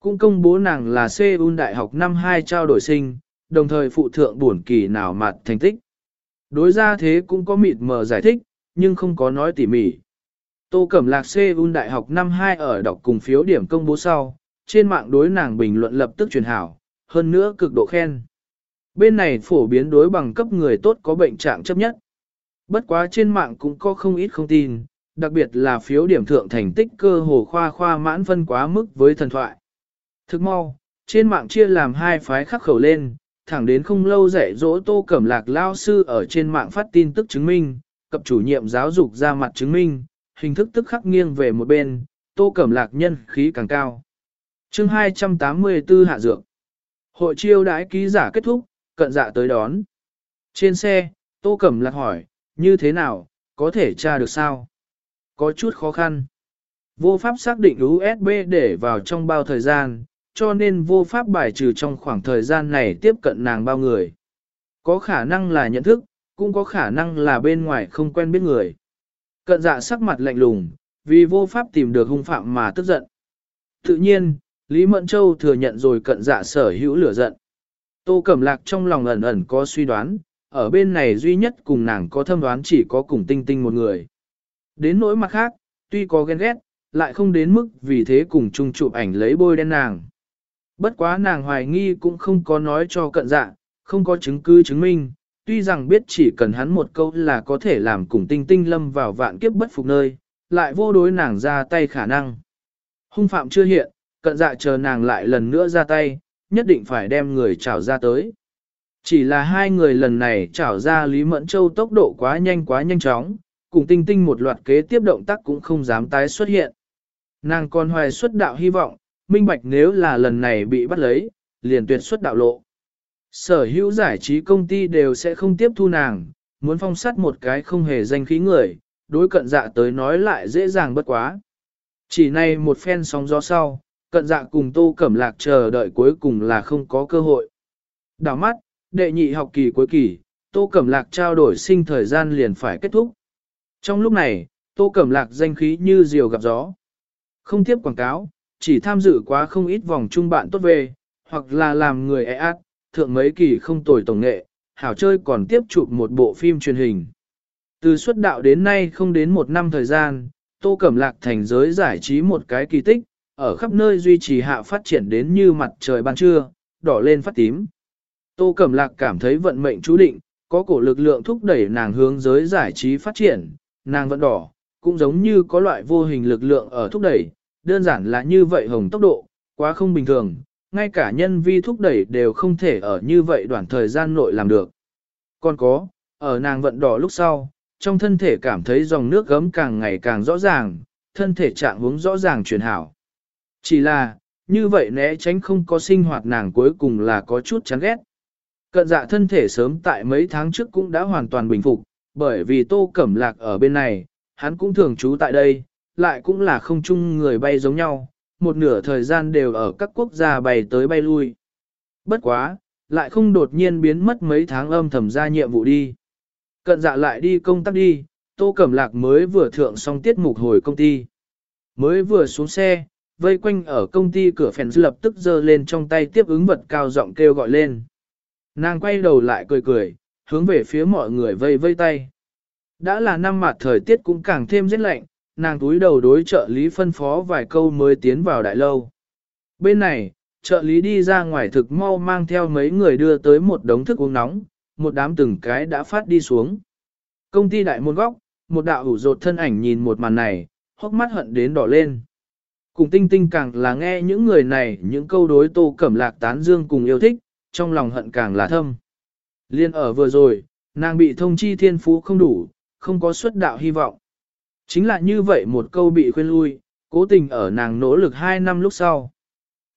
Cũng công bố nàng là Seoul Đại học năm 2 trao đổi sinh, đồng thời phụ thượng buồn kỳ nào mặt thành tích. Đối ra thế cũng có mịt mờ giải thích, nhưng không có nói tỉ mỉ. Tô Cẩm Lạc Seoul Đại học năm 2 ở đọc cùng phiếu điểm công bố sau, trên mạng đối nàng bình luận lập tức truyền hảo, hơn nữa cực độ khen. Bên này phổ biến đối bằng cấp người tốt có bệnh trạng chấp nhất. Bất quá trên mạng cũng có không ít không tin, đặc biệt là phiếu điểm thượng thành tích cơ hồ khoa khoa mãn phân quá mức với thần thoại. Thức mau, trên mạng chia làm hai phái khắc khẩu lên, thẳng đến không lâu dạy dỗ tô cẩm lạc lao sư ở trên mạng phát tin tức chứng minh, cập chủ nhiệm giáo dục ra mặt chứng minh, hình thức tức khắc nghiêng về một bên, tô cẩm lạc nhân khí càng cao. chương 284 hạ dược. Hội chiêu đãi ký giả kết thúc, cận dạ tới đón. Trên xe, tô cẩm lạc hỏi, như thế nào, có thể tra được sao? Có chút khó khăn. Vô pháp xác định USB để vào trong bao thời gian, cho nên vô pháp bài trừ trong khoảng thời gian này tiếp cận nàng bao người. Có khả năng là nhận thức, cũng có khả năng là bên ngoài không quen biết người. Cận dạ sắc mặt lạnh lùng, vì vô pháp tìm được hung phạm mà tức giận. Tự nhiên, Lý Mẫn Châu thừa nhận rồi cận dạ sở hữu lửa giận. Tô Cẩm Lạc trong lòng ẩn ẩn có suy đoán, ở bên này duy nhất cùng nàng có thâm đoán chỉ có cùng tinh tinh một người. Đến nỗi mặt khác, tuy có ghen ghét, lại không đến mức vì thế cùng chung chụp ảnh lấy bôi đen nàng. Bất quá nàng hoài nghi cũng không có nói cho cận dạ, không có chứng cứ chứng minh, tuy rằng biết chỉ cần hắn một câu là có thể làm cùng tinh tinh lâm vào vạn kiếp bất phục nơi, lại vô đối nàng ra tay khả năng. Hung phạm chưa hiện, cận dạ chờ nàng lại lần nữa ra tay, nhất định phải đem người trảo ra tới. Chỉ là hai người lần này trảo ra Lý Mẫn Châu tốc độ quá nhanh quá nhanh chóng, cùng tinh tinh một loạt kế tiếp động tác cũng không dám tái xuất hiện. Nàng còn hoài xuất đạo hy vọng, minh bạch nếu là lần này bị bắt lấy, liền tuyệt xuất đạo lộ. Sở hữu giải trí công ty đều sẽ không tiếp thu nàng, muốn phong sát một cái không hề danh khí người, đối cận dạ tới nói lại dễ dàng bất quá. Chỉ này một phen sóng gió sau, cận dạ cùng tô cẩm lạc chờ đợi cuối cùng là không có cơ hội. Đảo mắt, đệ nhị học kỳ cuối kỳ, tô cẩm lạc trao đổi sinh thời gian liền phải kết thúc. Trong lúc này, tô cẩm lạc danh khí như diều gặp gió. Không tiếp quảng cáo, chỉ tham dự quá không ít vòng chung bạn tốt về, hoặc là làm người e át, thượng mấy kỳ không tồi tổng nghệ, hảo chơi còn tiếp chụp một bộ phim truyền hình. Từ xuất đạo đến nay không đến một năm thời gian, Tô Cẩm Lạc thành giới giải trí một cái kỳ tích, ở khắp nơi duy trì hạ phát triển đến như mặt trời ban trưa, đỏ lên phát tím. Tô Cẩm Lạc cảm thấy vận mệnh chú định, có cổ lực lượng thúc đẩy nàng hướng giới giải trí phát triển, nàng vẫn đỏ, cũng giống như có loại vô hình lực lượng ở thúc đẩy, đơn giản là như vậy hồng tốc độ, quá không bình thường, ngay cả nhân vi thúc đẩy đều không thể ở như vậy đoạn thời gian nội làm được. Còn có, ở nàng vận đỏ lúc sau, trong thân thể cảm thấy dòng nước gấm càng ngày càng rõ ràng, thân thể trạng hướng rõ ràng chuyển hảo. Chỉ là, như vậy né tránh không có sinh hoạt nàng cuối cùng là có chút chán ghét. Cận dạ thân thể sớm tại mấy tháng trước cũng đã hoàn toàn bình phục, bởi vì tô cẩm lạc ở bên này, hắn cũng thường trú tại đây, lại cũng là không chung người bay giống nhau, một nửa thời gian đều ở các quốc gia bay tới bay lui. Bất quá, lại không đột nhiên biến mất mấy tháng âm thầm ra nhiệm vụ đi. Cận dạ lại đi công tác đi, Tô Cẩm Lạc mới vừa thượng xong tiết mục hồi công ty. Mới vừa xuống xe, vây quanh ở công ty cửa phèn lập tức giơ lên trong tay tiếp ứng vật cao giọng kêu gọi lên. Nàng quay đầu lại cười cười, hướng về phía mọi người vây vây tay. Đã là năm mặt thời tiết cũng càng thêm rét lạnh, nàng túi đầu đối trợ lý phân phó vài câu mới tiến vào đại lâu. Bên này, trợ lý đi ra ngoài thực mau mang theo mấy người đưa tới một đống thức uống nóng, một đám từng cái đã phát đi xuống. Công ty đại môn góc, một đạo ủ rột thân ảnh nhìn một màn này, hốc mắt hận đến đỏ lên. Cùng tinh tinh càng là nghe những người này những câu đối tô cẩm lạc tán dương cùng yêu thích, trong lòng hận càng là thâm. Liên ở vừa rồi, nàng bị thông chi thiên phú không đủ, không có xuất đạo hy vọng. Chính là như vậy một câu bị khuyên lui, cố tình ở nàng nỗ lực 2 năm lúc sau.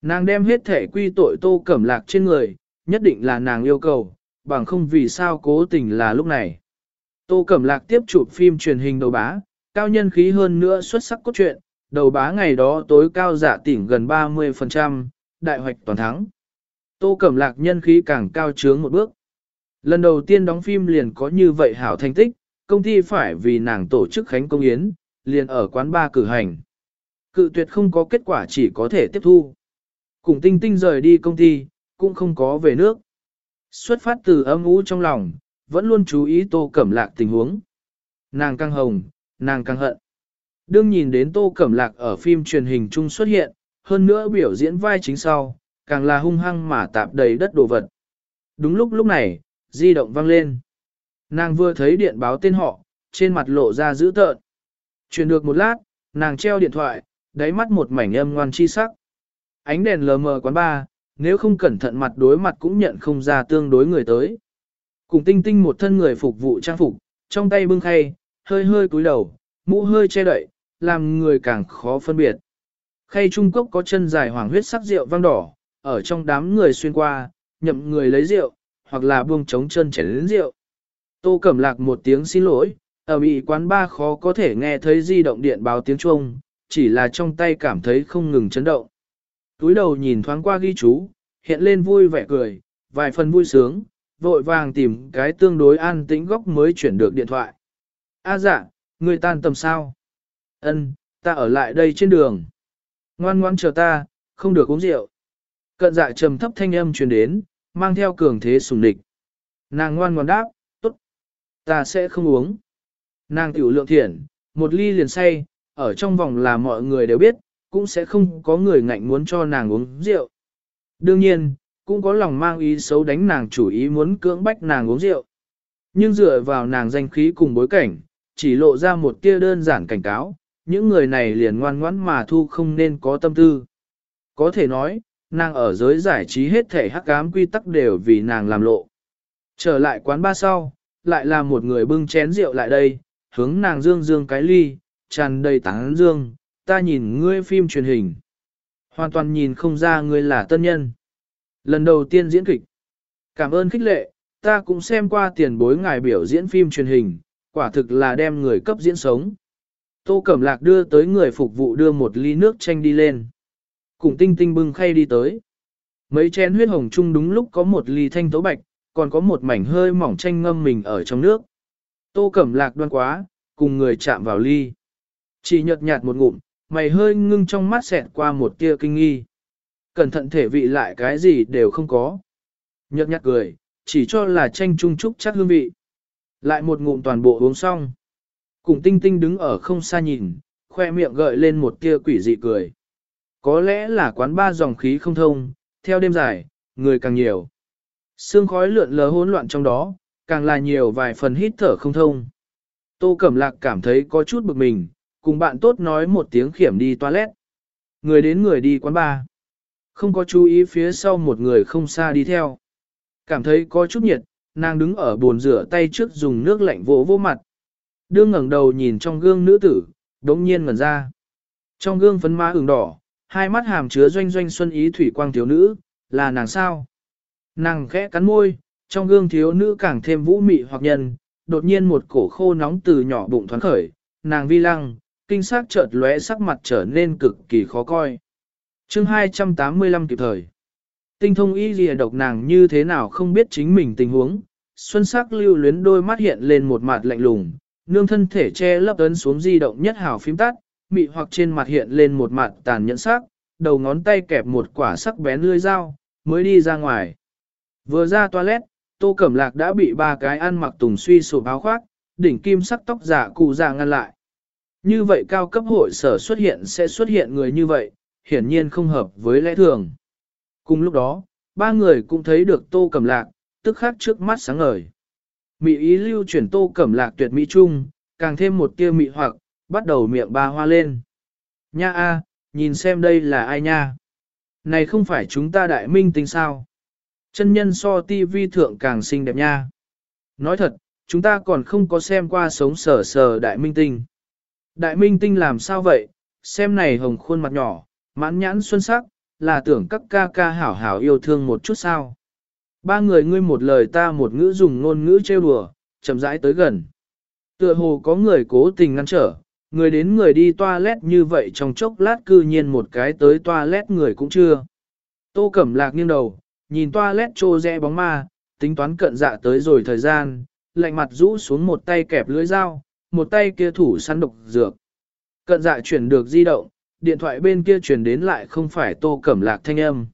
Nàng đem hết thể quy tội tô cẩm lạc trên người, nhất định là nàng yêu cầu, bằng không vì sao cố tình là lúc này. Tô cẩm lạc tiếp chụp phim truyền hình đầu bá, cao nhân khí hơn nữa xuất sắc cốt truyện, đầu bá ngày đó tối cao giả tỉnh gần 30%, đại hoạch toàn thắng. Tô cẩm lạc nhân khí càng cao trướng một bước. Lần đầu tiên đóng phim liền có như vậy hảo thành tích, công ty phải vì nàng tổ chức khánh công yến, liền ở quán ba cử hành. Cự tuyệt không có kết quả chỉ có thể tiếp thu. Cùng tinh tinh rời đi công ty, cũng không có về nước. Xuất phát từ âm ú trong lòng, vẫn luôn chú ý tô cẩm lạc tình huống. Nàng căng hồng, nàng căng hận. Đương nhìn đến tô cẩm lạc ở phim truyền hình chung xuất hiện, hơn nữa biểu diễn vai chính sau, càng là hung hăng mà tạp đầy đất đồ vật. Đúng lúc lúc này, di động vang lên. Nàng vừa thấy điện báo tên họ, trên mặt lộ ra dữ tợn. Chuyển được một lát, nàng treo điện thoại, đáy mắt một mảnh âm ngoan chi sắc. Ánh đèn lờ mờ quán ba, nếu không cẩn thận mặt đối mặt cũng nhận không ra tương đối người tới. Cùng tinh tinh một thân người phục vụ trang phục, trong tay bưng khay, hơi hơi cúi đầu, mũ hơi che đậy, làm người càng khó phân biệt. Khay trung cốc có chân dài hoàng huyết sắc rượu vang đỏ, ở trong đám người xuyên qua, nhậm người lấy rượu, hoặc là buông trống chân chảy đến rượu. Tô Cẩm Lạc một tiếng xin lỗi, ở bị quán ba khó có thể nghe thấy di động điện báo tiếng chuông, chỉ là trong tay cảm thấy không ngừng chấn động. Túi đầu nhìn thoáng qua ghi chú, hiện lên vui vẻ cười, vài phần vui sướng, vội vàng tìm cái tương đối an tĩnh góc mới chuyển được điện thoại. A dạ, người tan tầm sao? Ân, ta ở lại đây trên đường. Ngoan ngoan chờ ta, không được uống rượu. Cận dạ trầm thấp thanh âm truyền đến, mang theo cường thế sùng địch. Nàng ngoan ngoan đáp, ta sẽ không uống. Nàng tiểu lượng thiện, một ly liền say, ở trong vòng là mọi người đều biết, cũng sẽ không có người ngạnh muốn cho nàng uống rượu. Đương nhiên, cũng có lòng mang ý xấu đánh nàng chủ ý muốn cưỡng bách nàng uống rượu. Nhưng dựa vào nàng danh khí cùng bối cảnh, chỉ lộ ra một tia đơn giản cảnh cáo, những người này liền ngoan ngoãn mà thu không nên có tâm tư. Có thể nói, nàng ở giới giải trí hết thể hắc ám quy tắc đều vì nàng làm lộ. Trở lại quán ba sau, lại là một người bưng chén rượu lại đây, hướng nàng dương dương cái ly, tràn đầy tán dương, ta nhìn ngươi phim truyền hình. Hoàn toàn nhìn không ra ngươi là tân nhân. Lần đầu tiên diễn kịch. Cảm ơn khích lệ, ta cũng xem qua tiền bối ngài biểu diễn phim truyền hình, quả thực là đem người cấp diễn sống. Tô Cẩm Lạc đưa tới người phục vụ đưa một ly nước chanh đi lên. Cùng tinh tinh bưng khay đi tới. Mấy chén huyết hồng chung đúng lúc có một ly thanh tấu bạch, còn có một mảnh hơi mỏng chanh ngâm mình ở trong nước. Tô Cẩm Lạc đoan quá, cùng người chạm vào ly. Chỉ nhợt nhạt một ngụm, mày hơi ngưng trong mắt xẹt qua một tia kinh nghi. Cẩn thận thể vị lại cái gì đều không có. Nhợt nhạt cười, chỉ cho là chanh trung trúc chắc hương vị. Lại một ngụm toàn bộ uống xong. Cùng tinh tinh đứng ở không xa nhìn, khoe miệng gợi lên một tia quỷ dị cười. Có lẽ là quán ba dòng khí không thông, theo đêm dài, người càng nhiều. Sương khói lượn lờ hỗn loạn trong đó, càng là nhiều vài phần hít thở không thông. Tô Cẩm Lạc cảm thấy có chút bực mình, cùng bạn tốt nói một tiếng khiểm đi toilet. Người đến người đi quán bar, Không có chú ý phía sau một người không xa đi theo. Cảm thấy có chút nhiệt, nàng đứng ở bồn rửa tay trước dùng nước lạnh vỗ vỗ mặt. Đương ngẩng đầu nhìn trong gương nữ tử, đống nhiên ngẩn ra. Trong gương phấn má ửng đỏ, hai mắt hàm chứa doanh doanh xuân ý thủy quang thiếu nữ, là nàng sao? Nàng khẽ cắn môi, trong gương thiếu nữ càng thêm vũ mị hoặc nhân, đột nhiên một cổ khô nóng từ nhỏ bụng thoáng khởi, nàng vi lăng, kinh sắc chợt lóe sắc mặt trở nên cực kỳ khó coi. chương 285 kịp thời. Tinh thông y lìa độc nàng như thế nào không biết chính mình tình huống, xuân sắc lưu luyến đôi mắt hiện lên một mặt lạnh lùng, nương thân thể che lấp ấn xuống di động nhất hào phím tắt, mị hoặc trên mặt hiện lên một mặt tàn nhẫn sắc, đầu ngón tay kẹp một quả sắc bén lưỡi dao, mới đi ra ngoài. Vừa ra toilet, tô cẩm lạc đã bị ba cái ăn mặc tùng suy sụp áo khoác, đỉnh kim sắc tóc giả cụ già ngăn lại. Như vậy cao cấp hội sở xuất hiện sẽ xuất hiện người như vậy, hiển nhiên không hợp với lẽ thường. Cùng lúc đó, ba người cũng thấy được tô cẩm lạc, tức khắc trước mắt sáng ngời. Mị ý lưu chuyển tô cẩm lạc tuyệt mỹ trung, càng thêm một tia mị hoặc, bắt đầu miệng ba hoa lên. Nha a, nhìn xem đây là ai nha? Này không phải chúng ta đại minh tính sao? Chân nhân so tivi thượng càng xinh đẹp nha. Nói thật, chúng ta còn không có xem qua sống sờ sờ đại minh tinh. Đại minh tinh làm sao vậy? Xem này hồng khuôn mặt nhỏ, mãn nhãn xuân sắc, là tưởng các ca ca hảo hảo yêu thương một chút sao. Ba người ngươi một lời ta một ngữ dùng ngôn ngữ trêu đùa, chậm rãi tới gần. Tựa hồ có người cố tình ngăn trở, người đến người đi toilet như vậy trong chốc lát cư nhiên một cái tới toilet người cũng chưa. Tô Cẩm Lạc nghiêng đầu, nhìn toa lét trô rẽ bóng ma, tính toán cận dạ tới rồi thời gian, lạnh mặt rũ xuống một tay kẹp lưỡi dao, một tay kia thủ săn độc dược. Cận dạ chuyển được di động, điện thoại bên kia chuyển đến lại không phải Tô Cẩm Lạc thanh âm.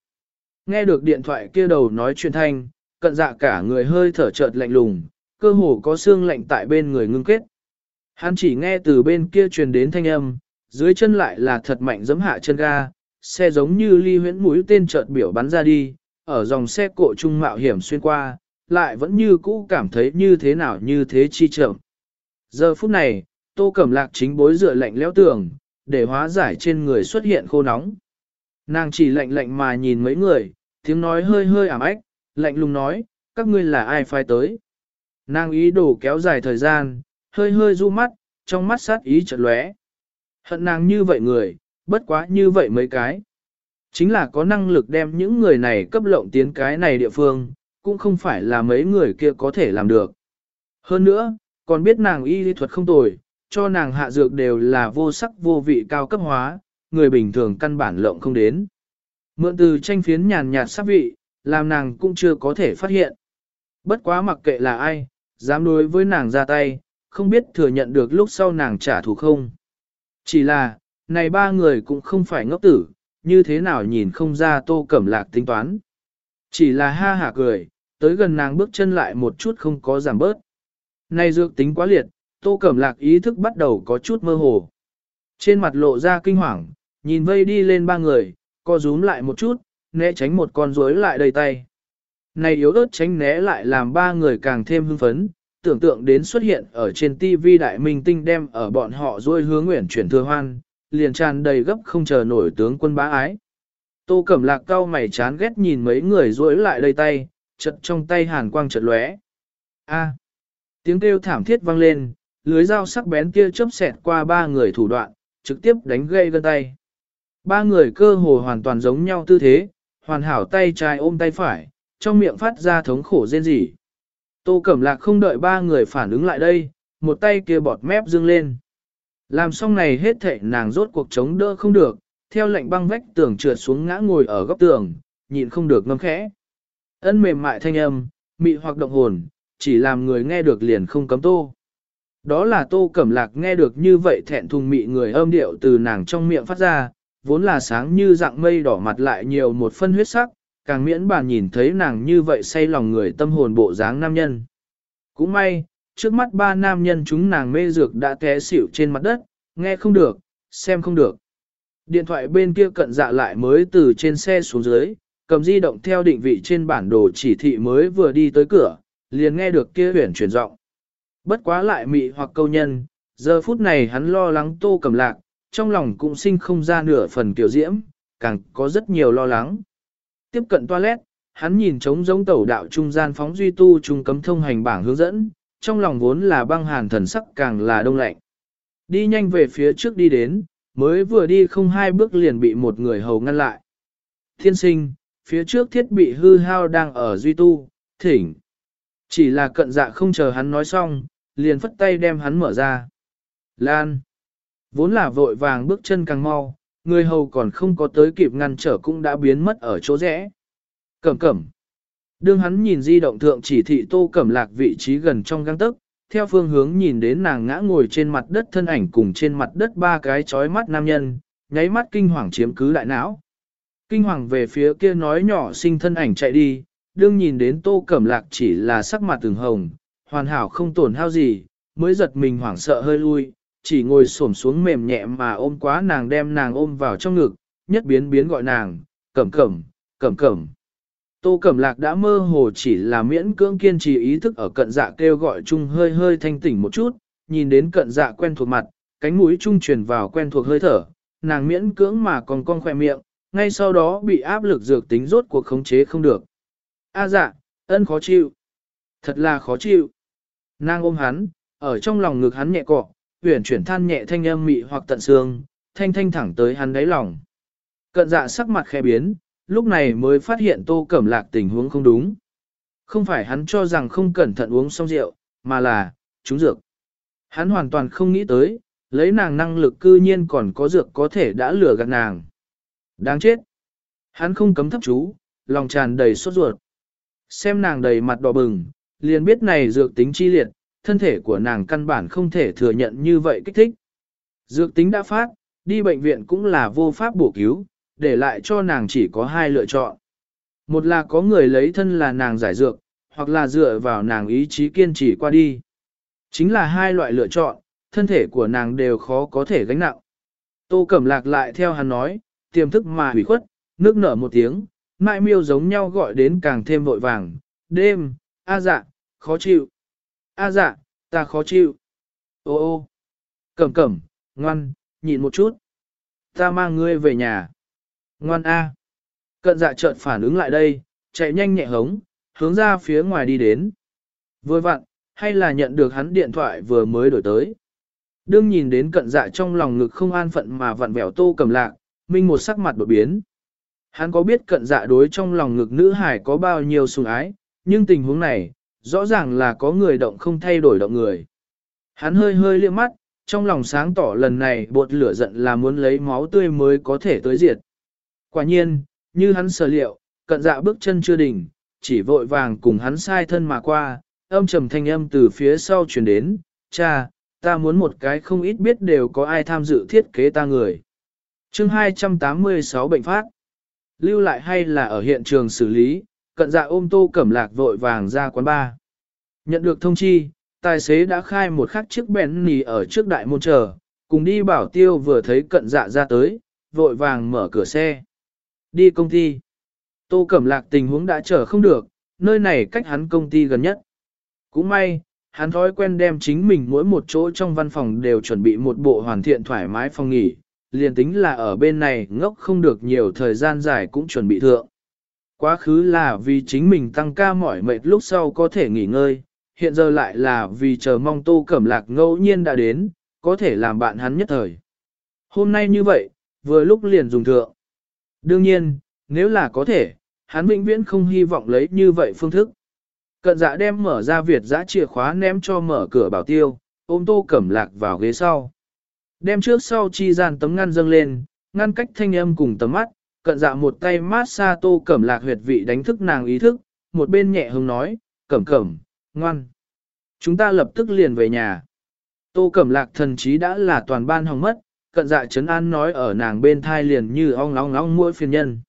Nghe được điện thoại kia đầu nói chuyện thanh, cận dạ cả người hơi thở chợt lạnh lùng, cơ hồ có xương lạnh tại bên người ngưng kết. Hắn chỉ nghe từ bên kia truyền đến thanh âm, dưới chân lại là thật mạnh giấm hạ chân ga, xe giống như ly huyễn mũi tên chợt biểu bắn ra đi, ở dòng xe cộ trung mạo hiểm xuyên qua, lại vẫn như cũ cảm thấy như thế nào như thế chi chậm. Giờ phút này, tô cẩm lạc chính bối dựa lạnh lẽo tường, để hóa giải trên người xuất hiện khô nóng. Nàng chỉ lạnh lạnh mà nhìn mấy người, tiếng nói hơi hơi ảm ách, lạnh lùng nói, các ngươi là ai phai tới. Nàng ý đồ kéo dài thời gian, hơi hơi du mắt, trong mắt sát ý chợt lóe. Hận nàng như vậy người, bất quá như vậy mấy cái. Chính là có năng lực đem những người này cấp lộng tiến cái này địa phương, cũng không phải là mấy người kia có thể làm được. Hơn nữa, còn biết nàng y lý thuật không tồi, cho nàng hạ dược đều là vô sắc vô vị cao cấp hóa, người bình thường căn bản lộng không đến. Mượn từ tranh phiến nhàn nhạt sắc vị, làm nàng cũng chưa có thể phát hiện. Bất quá mặc kệ là ai, dám đối với nàng ra tay, không biết thừa nhận được lúc sau nàng trả thù không. Chỉ là, này ba người cũng không phải ngốc tử, như thế nào nhìn không ra tô cẩm lạc tính toán. Chỉ là ha hả cười, tới gần nàng bước chân lại một chút không có giảm bớt. Này dược tính quá liệt, tô cẩm lạc ý thức bắt đầu có chút mơ hồ. Trên mặt lộ ra kinh hoàng, nhìn vây đi lên ba người, co rúm lại một chút, né tránh một con rối lại đầy tay. Này yếu ớt tránh né lại làm ba người càng thêm hưng phấn, tưởng tượng đến xuất hiện ở trên TV đại minh tinh đem ở bọn họ rôi hướng nguyện chuyển thừa hoan, liền tràn đầy gấp không chờ nổi tướng quân bá ái. Tô Cẩm Lạc cao mày chán ghét nhìn mấy người rối lại đầy tay, chật trong tay hàn quang chật lóe. A. tiếng kêu thảm thiết vang lên, lưới dao sắc bén kia chớp xẹt qua ba người thủ đoạn, trực tiếp đánh gây gân tay. Ba người cơ hồ hoàn toàn giống nhau tư thế, hoàn hảo tay trái ôm tay phải, trong miệng phát ra thống khổ rên rỉ. Tô Cẩm Lạc không đợi ba người phản ứng lại đây, một tay kia bọt mép dương lên. Làm xong này hết thệ nàng rốt cuộc chống đỡ không được, theo lệnh băng vách tường trượt xuống ngã ngồi ở góc tường, nhịn không được ngâm khẽ. Ân mềm mại thanh âm, mị hoặc động hồn, chỉ làm người nghe được liền không cấm tô. Đó là tô cẩm lạc nghe được như vậy thẹn thùng mị người âm điệu từ nàng trong miệng phát ra, vốn là sáng như dạng mây đỏ mặt lại nhiều một phân huyết sắc, càng miễn bà nhìn thấy nàng như vậy say lòng người tâm hồn bộ dáng nam nhân. Cũng may, trước mắt ba nam nhân chúng nàng mê dược đã té xỉu trên mặt đất, nghe không được, xem không được. Điện thoại bên kia cận dạ lại mới từ trên xe xuống dưới, cầm di động theo định vị trên bản đồ chỉ thị mới vừa đi tới cửa, liền nghe được kia huyển chuyển giọng. Bất quá lại mị hoặc câu nhân, giờ phút này hắn lo lắng tô cầm lạc, trong lòng cũng sinh không ra nửa phần kiểu diễm, càng có rất nhiều lo lắng. Tiếp cận toilet, hắn nhìn trống giống tẩu đạo trung gian phóng duy tu trung cấm thông hành bảng hướng dẫn, trong lòng vốn là băng hàn thần sắc càng là đông lạnh. Đi nhanh về phía trước đi đến, mới vừa đi không hai bước liền bị một người hầu ngăn lại. Thiên sinh, phía trước thiết bị hư hao đang ở duy tu, thỉnh. Chỉ là cận dạ không chờ hắn nói xong, liền phất tay đem hắn mở ra. Lan. Vốn là vội vàng bước chân càng mau, người hầu còn không có tới kịp ngăn trở cũng đã biến mất ở chỗ rẽ. Cẩm cẩm. Đương hắn nhìn di động thượng chỉ thị tô cẩm lạc vị trí gần trong găng tức, theo phương hướng nhìn đến nàng ngã ngồi trên mặt đất thân ảnh cùng trên mặt đất ba cái chói mắt nam nhân, nháy mắt kinh hoàng chiếm cứ đại não. Kinh hoàng về phía kia nói nhỏ sinh thân ảnh chạy đi, đương nhìn đến tô cẩm lạc chỉ là sắc mặt từng hồng, hoàn hảo không tổn hao gì, mới giật mình hoảng sợ hơi lui, chỉ ngồi xổm xuống mềm nhẹ mà ôm quá nàng đem nàng ôm vào trong ngực, nhất biến biến gọi nàng, cẩm cẩm, cẩm cẩm. Tô Cẩm Lạc đã mơ hồ chỉ là miễn cưỡng kiên trì ý thức ở cận dạ kêu gọi chung hơi hơi thanh tỉnh một chút, nhìn đến cận dạ quen thuộc mặt, cánh mũi trung truyền vào quen thuộc hơi thở, nàng miễn cưỡng mà còn con khỏe miệng, ngay sau đó bị áp lực dược tính rốt cuộc khống chế không được. A dạ, ân khó chịu. Thật là khó chịu. Nàng ôm hắn, ở trong lòng ngực hắn nhẹ cọ, huyển chuyển than nhẹ thanh âm mị hoặc tận xương, thanh thanh thẳng tới hắn đáy lòng. Cận dạ sắc mặt khẽ biến, lúc này mới phát hiện tô cẩm lạc tình huống không đúng. Không phải hắn cho rằng không cẩn thận uống xong rượu, mà là, trúng dược. Hắn hoàn toàn không nghĩ tới, lấy nàng năng lực cư nhiên còn có dược có thể đã lừa gạt nàng. Đáng chết. Hắn không cấm thấp chú, lòng tràn đầy sốt ruột. Xem nàng đầy mặt đỏ bừng, liền biết này dược tính chi liệt, thân thể của nàng căn bản không thể thừa nhận như vậy kích thích. Dược tính đã phát, đi bệnh viện cũng là vô pháp bổ cứu, để lại cho nàng chỉ có hai lựa chọn. Một là có người lấy thân là nàng giải dược, hoặc là dựa vào nàng ý chí kiên trì qua đi. Chính là hai loại lựa chọn, thân thể của nàng đều khó có thể gánh nặng. Tô Cẩm Lạc lại theo hắn nói, tiềm thức mà hủy khuất, nước nở một tiếng, mại miêu giống nhau gọi đến càng thêm vội vàng, đêm, a dạ, khó chịu. A dạ, ta khó chịu. Ô ô, cẩm cẩm, ngoan, nhịn một chút. Ta mang ngươi về nhà. Ngoan A. Cận dạ chợt phản ứng lại đây, chạy nhanh nhẹ hống, hướng ra phía ngoài đi đến. Vừa vặn, hay là nhận được hắn điện thoại vừa mới đổi tới. Đương nhìn đến cận dạ trong lòng ngực không an phận mà vặn vẹo tô cầm lạc, minh một sắc mặt đổi biến. Hắn có biết cận dạ đối trong lòng ngực nữ hải có bao nhiêu sùng ái, nhưng tình huống này, rõ ràng là có người động không thay đổi động người. Hắn hơi hơi liếc mắt, trong lòng sáng tỏ lần này bột lửa giận là muốn lấy máu tươi mới có thể tới diệt. Quả nhiên, như hắn sở liệu, cận dạ bước chân chưa đỉnh, chỉ vội vàng cùng hắn sai thân mà qua, âm trầm thanh âm từ phía sau truyền đến, cha, ta muốn một cái không ít biết đều có ai tham dự thiết kế ta người. chương 286 bệnh phát, lưu lại hay là ở hiện trường xử lý, cận dạ ôm tô cẩm lạc vội vàng ra quán bar. Nhận được thông chi, tài xế đã khai một khắc chiếc bèn nì ở trước đại môn chờ, cùng đi bảo tiêu vừa thấy cận dạ ra tới, vội vàng mở cửa xe. Đi công ty. Tô Cẩm Lạc tình huống đã chờ không được, nơi này cách hắn công ty gần nhất. Cũng may, hắn thói quen đem chính mình mỗi một chỗ trong văn phòng đều chuẩn bị một bộ hoàn thiện thoải mái phòng nghỉ, liền tính là ở bên này ngốc không được nhiều thời gian dài cũng chuẩn bị thượng. Quá khứ là vì chính mình tăng ca mỏi mệt lúc sau có thể nghỉ ngơi, hiện giờ lại là vì chờ mong Tô Cẩm Lạc ngẫu nhiên đã đến, có thể làm bạn hắn nhất thời. Hôm nay như vậy, vừa lúc liền dùng thượng. Đương nhiên, nếu là có thể, hắn vĩnh viễn không hy vọng lấy như vậy phương thức. Cận dạ đem mở ra Việt giã chìa khóa ném cho mở cửa bảo tiêu, ôm tô cẩm lạc vào ghế sau. Đem trước sau chi gian tấm ngăn dâng lên, ngăn cách thanh âm cùng tấm mắt, cận dạ một tay mát xa tô cẩm lạc huyệt vị đánh thức nàng ý thức, một bên nhẹ hứng nói, cẩm cẩm, ngoan. Chúng ta lập tức liền về nhà. Tô cẩm lạc thần chí đã là toàn ban hỏng mất, cận dạ chấn an nói ở nàng bên thai liền như ong ong ong mỗi phiền nhân.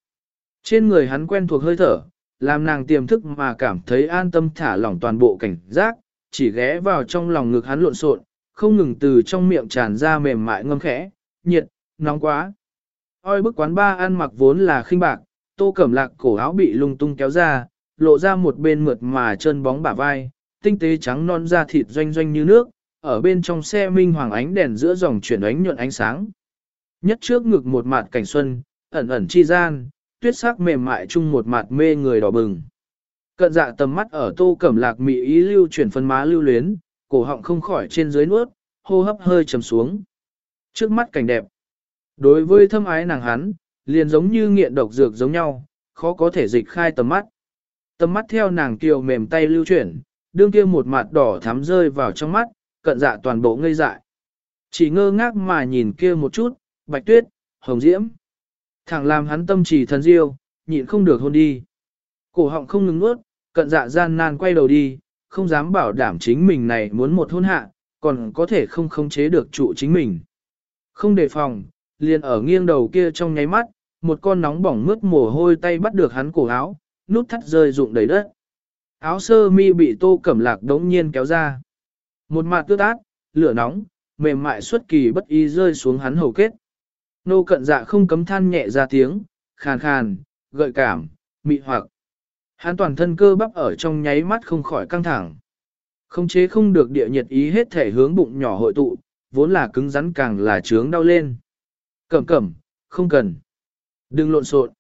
Trên người hắn quen thuộc hơi thở, làm nàng tiềm thức mà cảm thấy an tâm thả lỏng toàn bộ cảnh giác, chỉ ghé vào trong lòng ngực hắn lộn xộn, không ngừng từ trong miệng tràn ra mềm mại ngâm khẽ, nhiệt, nóng quá. Oi bức quán ba ăn mặc vốn là khinh bạc, tô cẩm lạc cổ áo bị lung tung kéo ra, lộ ra một bên mượt mà chân bóng bả vai, tinh tế trắng non da thịt doanh doanh như nước, ở bên trong xe minh hoàng ánh đèn giữa dòng chuyển ánh nhuận ánh sáng. Nhất trước ngực một mặt cảnh xuân, ẩn ẩn chi gian, tuyết sắc mềm mại chung một mặt mê người đỏ bừng. Cận dạ tầm mắt ở tô cẩm lạc mị ý lưu chuyển phân má lưu luyến, cổ họng không khỏi trên dưới nuốt, hô hấp hơi trầm xuống. Trước mắt cảnh đẹp. Đối với thâm ái nàng hắn, liền giống như nghiện độc dược giống nhau, khó có thể dịch khai tầm mắt. Tầm mắt theo nàng kiều mềm tay lưu chuyển, đương kia một mặt đỏ thắm rơi vào trong mắt, cận dạ toàn bộ ngây dại. Chỉ ngơ ngác mà nhìn kia một chút, bạch tuyết, hồng diễm. Thẳng làm hắn tâm trì thần diêu, nhịn không được hôn đi. Cổ họng không ngừng nuốt, cận dạ gian nan quay đầu đi, không dám bảo đảm chính mình này muốn một hôn hạ, còn có thể không khống chế được trụ chính mình. Không đề phòng, liền ở nghiêng đầu kia trong nháy mắt, một con nóng bỏng mướt mồ hôi tay bắt được hắn cổ áo, nút thắt rơi rụng đầy đất. Áo sơ mi bị tô cẩm lạc đống nhiên kéo ra. Một mặt tước át, lửa nóng, mềm mại xuất kỳ bất ý rơi xuống hắn hầu kết. Nô cận dạ không cấm than nhẹ ra tiếng, khàn khàn, gợi cảm, mị hoặc. Hắn toàn thân cơ bắp ở trong nháy mắt không khỏi căng thẳng. Không chế không được địa nhiệt ý hết thể hướng bụng nhỏ hội tụ, vốn là cứng rắn càng là trướng đau lên. Cẩm cẩm, không cần. Đừng lộn xộn.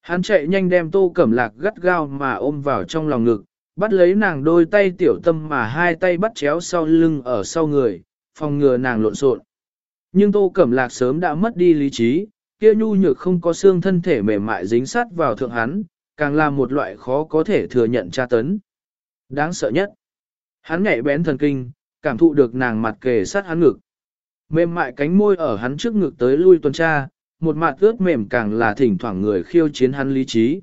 Hắn chạy nhanh đem tô cẩm lạc gắt gao mà ôm vào trong lòng ngực, bắt lấy nàng đôi tay tiểu tâm mà hai tay bắt chéo sau lưng ở sau người, phòng ngừa nàng lộn xộn. Nhưng tô cẩm lạc sớm đã mất đi lý trí, kia nhu nhược không có xương thân thể mềm mại dính sát vào thượng hắn, càng là một loại khó có thể thừa nhận tra tấn. Đáng sợ nhất. Hắn nhảy bén thần kinh, cảm thụ được nàng mặt kề sát hắn ngực. Mềm mại cánh môi ở hắn trước ngực tới lui tuần tra, một mặt ướt mềm càng là thỉnh thoảng người khiêu chiến hắn lý trí.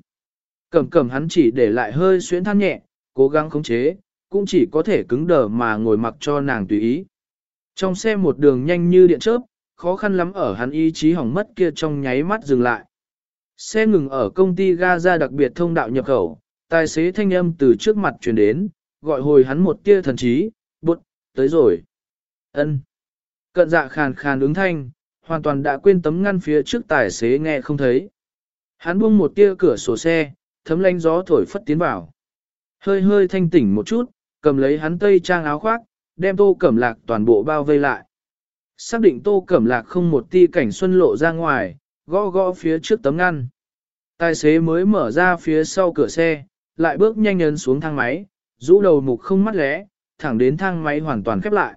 Cầm cầm hắn chỉ để lại hơi xuyến than nhẹ, cố gắng khống chế, cũng chỉ có thể cứng đờ mà ngồi mặc cho nàng tùy ý. Trong xe một đường nhanh như điện chớp, khó khăn lắm ở hắn ý chí hỏng mất kia trong nháy mắt dừng lại. Xe ngừng ở công ty Gaza đặc biệt thông đạo nhập khẩu, tài xế thanh âm từ trước mặt truyền đến, gọi hồi hắn một tia thần trí, bụt, tới rồi. ân Cận dạ khàn khàn ứng thanh, hoàn toàn đã quên tấm ngăn phía trước tài xế nghe không thấy. Hắn buông một tia cửa sổ xe, thấm lánh gió thổi phất tiến vào. Hơi hơi thanh tỉnh một chút, cầm lấy hắn tây trang áo khoác, đem tô cẩm lạc toàn bộ bao vây lại. Xác định tô cẩm lạc không một ti cảnh xuân lộ ra ngoài, gõ gõ phía trước tấm ngăn. Tài xế mới mở ra phía sau cửa xe, lại bước nhanh nhấn xuống thang máy, rũ đầu mục không mắt lẽ, thẳng đến thang máy hoàn toàn khép lại.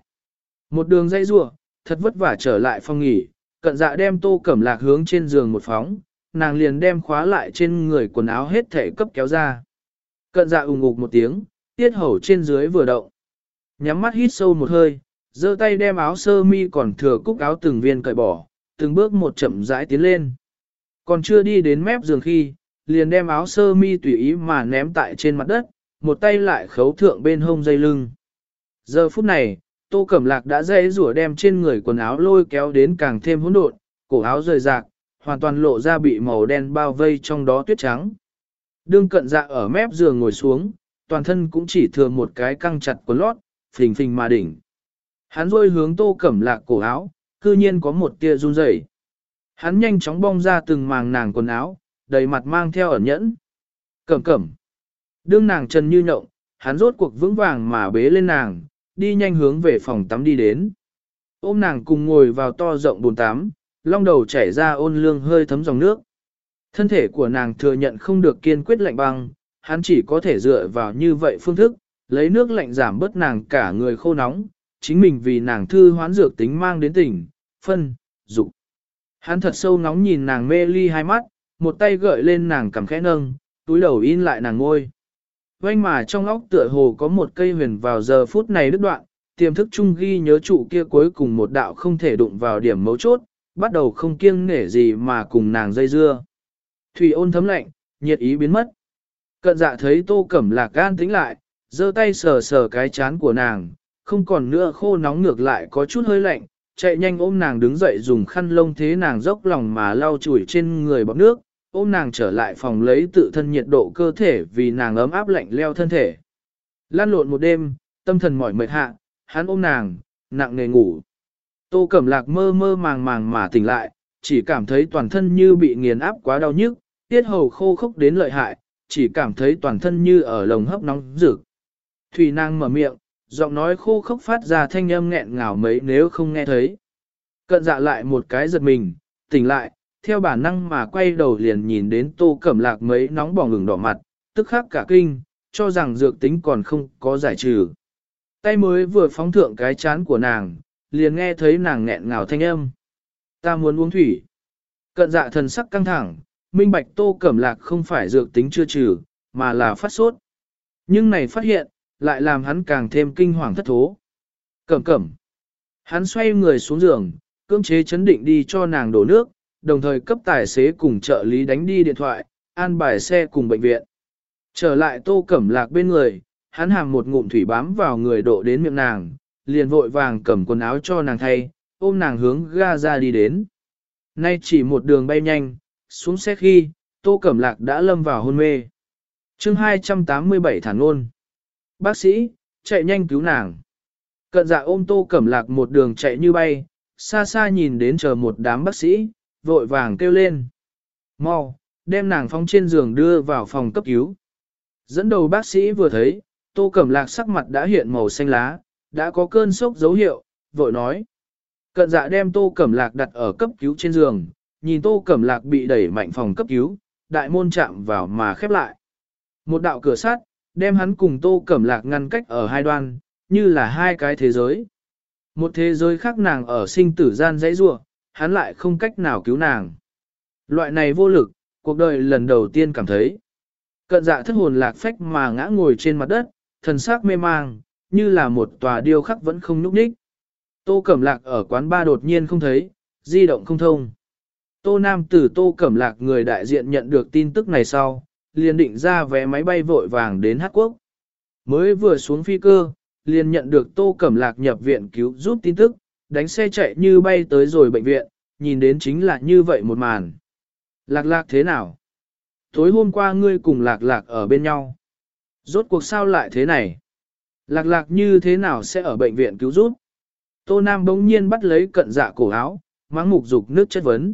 Một đường dây rua, thật vất vả trở lại phòng nghỉ, cận dạ đem tô cẩm lạc hướng trên giường một phóng, nàng liền đem khóa lại trên người quần áo hết thể cấp kéo ra. Cận dạ ủng ngục một tiếng, tiết hầu trên dưới vừa động. Nhắm mắt hít sâu một hơi, giơ tay đem áo sơ mi còn thừa cúc áo từng viên cởi bỏ, từng bước một chậm rãi tiến lên. Còn chưa đi đến mép giường khi, liền đem áo sơ mi tùy ý mà ném tại trên mặt đất, một tay lại khấu thượng bên hông dây lưng. Giờ phút này, Tô Cẩm Lạc đã dễ rủa đem trên người quần áo lôi kéo đến càng thêm hỗn độn, cổ áo rời rạc, hoàn toàn lộ ra bị màu đen bao vây trong đó tuyết trắng. Đương cận dạ ở mép giường ngồi xuống, toàn thân cũng chỉ thừa một cái căng chặt quần lót, phình phình mà đỉnh. Hắn rôi hướng Tô Cẩm Lạc cổ áo, cư nhiên có một tia run rẩy. Hắn nhanh chóng bong ra từng màng nàng quần áo, đầy mặt mang theo ẩn nhẫn. Cẩm cẩm. Đương nàng chân như nhộng, hắn rốt cuộc vững vàng mà bế lên nàng, đi nhanh hướng về phòng tắm đi đến. Ôm nàng cùng ngồi vào to rộng bồn tắm, long đầu chảy ra ôn lương hơi thấm dòng nước. Thân thể của nàng thừa nhận không được kiên quyết lạnh băng, hắn chỉ có thể dựa vào như vậy phương thức, lấy nước lạnh giảm bớt nàng cả người khô nóng, chính mình vì nàng thư hoán dược tính mang đến tỉnh, phân, dục. Hắn thật sâu nóng nhìn nàng mê ly hai mắt, một tay gợi lên nàng cầm khẽ nâng, túi đầu in lại nàng ngôi. Quanh mà trong óc tựa hồ có một cây huyền vào giờ phút này đứt đoạn, tiềm thức chung ghi nhớ trụ kia cuối cùng một đạo không thể đụng vào điểm mấu chốt, bắt đầu không kiêng nể gì mà cùng nàng dây dưa. Thủy ôn thấm lạnh, nhiệt ý biến mất. Cận dạ thấy tô cẩm lạc gan tính lại, giơ tay sờ sờ cái chán của nàng, không còn nữa khô nóng ngược lại có chút hơi lạnh, chạy nhanh ôm nàng đứng dậy dùng khăn lông thế nàng dốc lòng mà lau chùi trên người bọc nước, ôm nàng trở lại phòng lấy tự thân nhiệt độ cơ thể vì nàng ấm áp lạnh leo thân thể. Lan lộn một đêm, tâm thần mỏi mệt hạ, hắn ôm nàng, nặng nề ngủ. Tô Cẩm Lạc mơ mơ màng màng mà tỉnh lại, chỉ cảm thấy toàn thân như bị nghiền áp quá đau nhức, tiết hầu khô khốc đến lợi hại, chỉ cảm thấy toàn thân như ở lồng hấp nóng rực. Thủy nàng mở miệng, giọng nói khô khốc phát ra thanh âm nghẹn ngào mấy nếu không nghe thấy. Cận dạ lại một cái giật mình, tỉnh lại, theo bản năng mà quay đầu liền nhìn đến tô cẩm lạc mấy nóng bỏng ngừng đỏ mặt, tức khắc cả kinh, cho rằng dược tính còn không có giải trừ. Tay mới vừa phóng thượng cái chán của nàng, liền nghe thấy nàng nghẹn ngào thanh âm. Ta muốn uống thủy. Cận dạ thần sắc căng thẳng, minh bạch tô cẩm lạc không phải dược tính chưa trừ, mà là phát sốt. Nhưng này phát hiện, lại làm hắn càng thêm kinh hoàng thất thố. Cẩm cẩm. Hắn xoay người xuống giường, cưỡng chế chấn định đi cho nàng đổ nước, đồng thời cấp tài xế cùng trợ lý đánh đi điện thoại, an bài xe cùng bệnh viện. Trở lại tô cẩm lạc bên người, hắn hàng một ngụm thủy bám vào người độ đến miệng nàng, liền vội vàng cầm quần áo cho nàng thay, ôm nàng hướng ga ra đi đến. Nay chỉ một đường bay nhanh, xuống xe khi, tô cẩm lạc đã lâm vào hôn mê. chương 287 thản ngôn. Bác sĩ, chạy nhanh cứu nàng. Cận dạ ôm tô cẩm lạc một đường chạy như bay, xa xa nhìn đến chờ một đám bác sĩ, vội vàng kêu lên. Mau, đem nàng phong trên giường đưa vào phòng cấp cứu. Dẫn đầu bác sĩ vừa thấy, tô cẩm lạc sắc mặt đã hiện màu xanh lá, đã có cơn sốc dấu hiệu, vội nói. Cận dạ đem tô cẩm lạc đặt ở cấp cứu trên giường, nhìn tô cẩm lạc bị đẩy mạnh phòng cấp cứu, đại môn chạm vào mà khép lại. Một đạo cửa sắt, đem hắn cùng tô cẩm lạc ngăn cách ở hai đoan, như là hai cái thế giới. Một thế giới khác nàng ở sinh tử gian dãy rua, hắn lại không cách nào cứu nàng. Loại này vô lực, cuộc đời lần đầu tiên cảm thấy. Cận dạ thất hồn lạc phách mà ngã ngồi trên mặt đất, thần sắc mê mang, như là một tòa điêu khắc vẫn không núp đích. Tô Cẩm Lạc ở quán ba đột nhiên không thấy, di động không thông. Tô Nam từ Tô Cẩm Lạc người đại diện nhận được tin tức này sau, liền định ra vé máy bay vội vàng đến Hát Quốc. Mới vừa xuống phi cơ, liền nhận được Tô Cẩm Lạc nhập viện cứu giúp tin tức, đánh xe chạy như bay tới rồi bệnh viện, nhìn đến chính là như vậy một màn. Lạc lạc thế nào? Tối hôm qua ngươi cùng lạc lạc ở bên nhau. Rốt cuộc sao lại thế này? Lạc lạc như thế nào sẽ ở bệnh viện cứu giúp? Tô Nam bỗng nhiên bắt lấy cận dạ cổ áo, mắng mục dục nước chất vấn.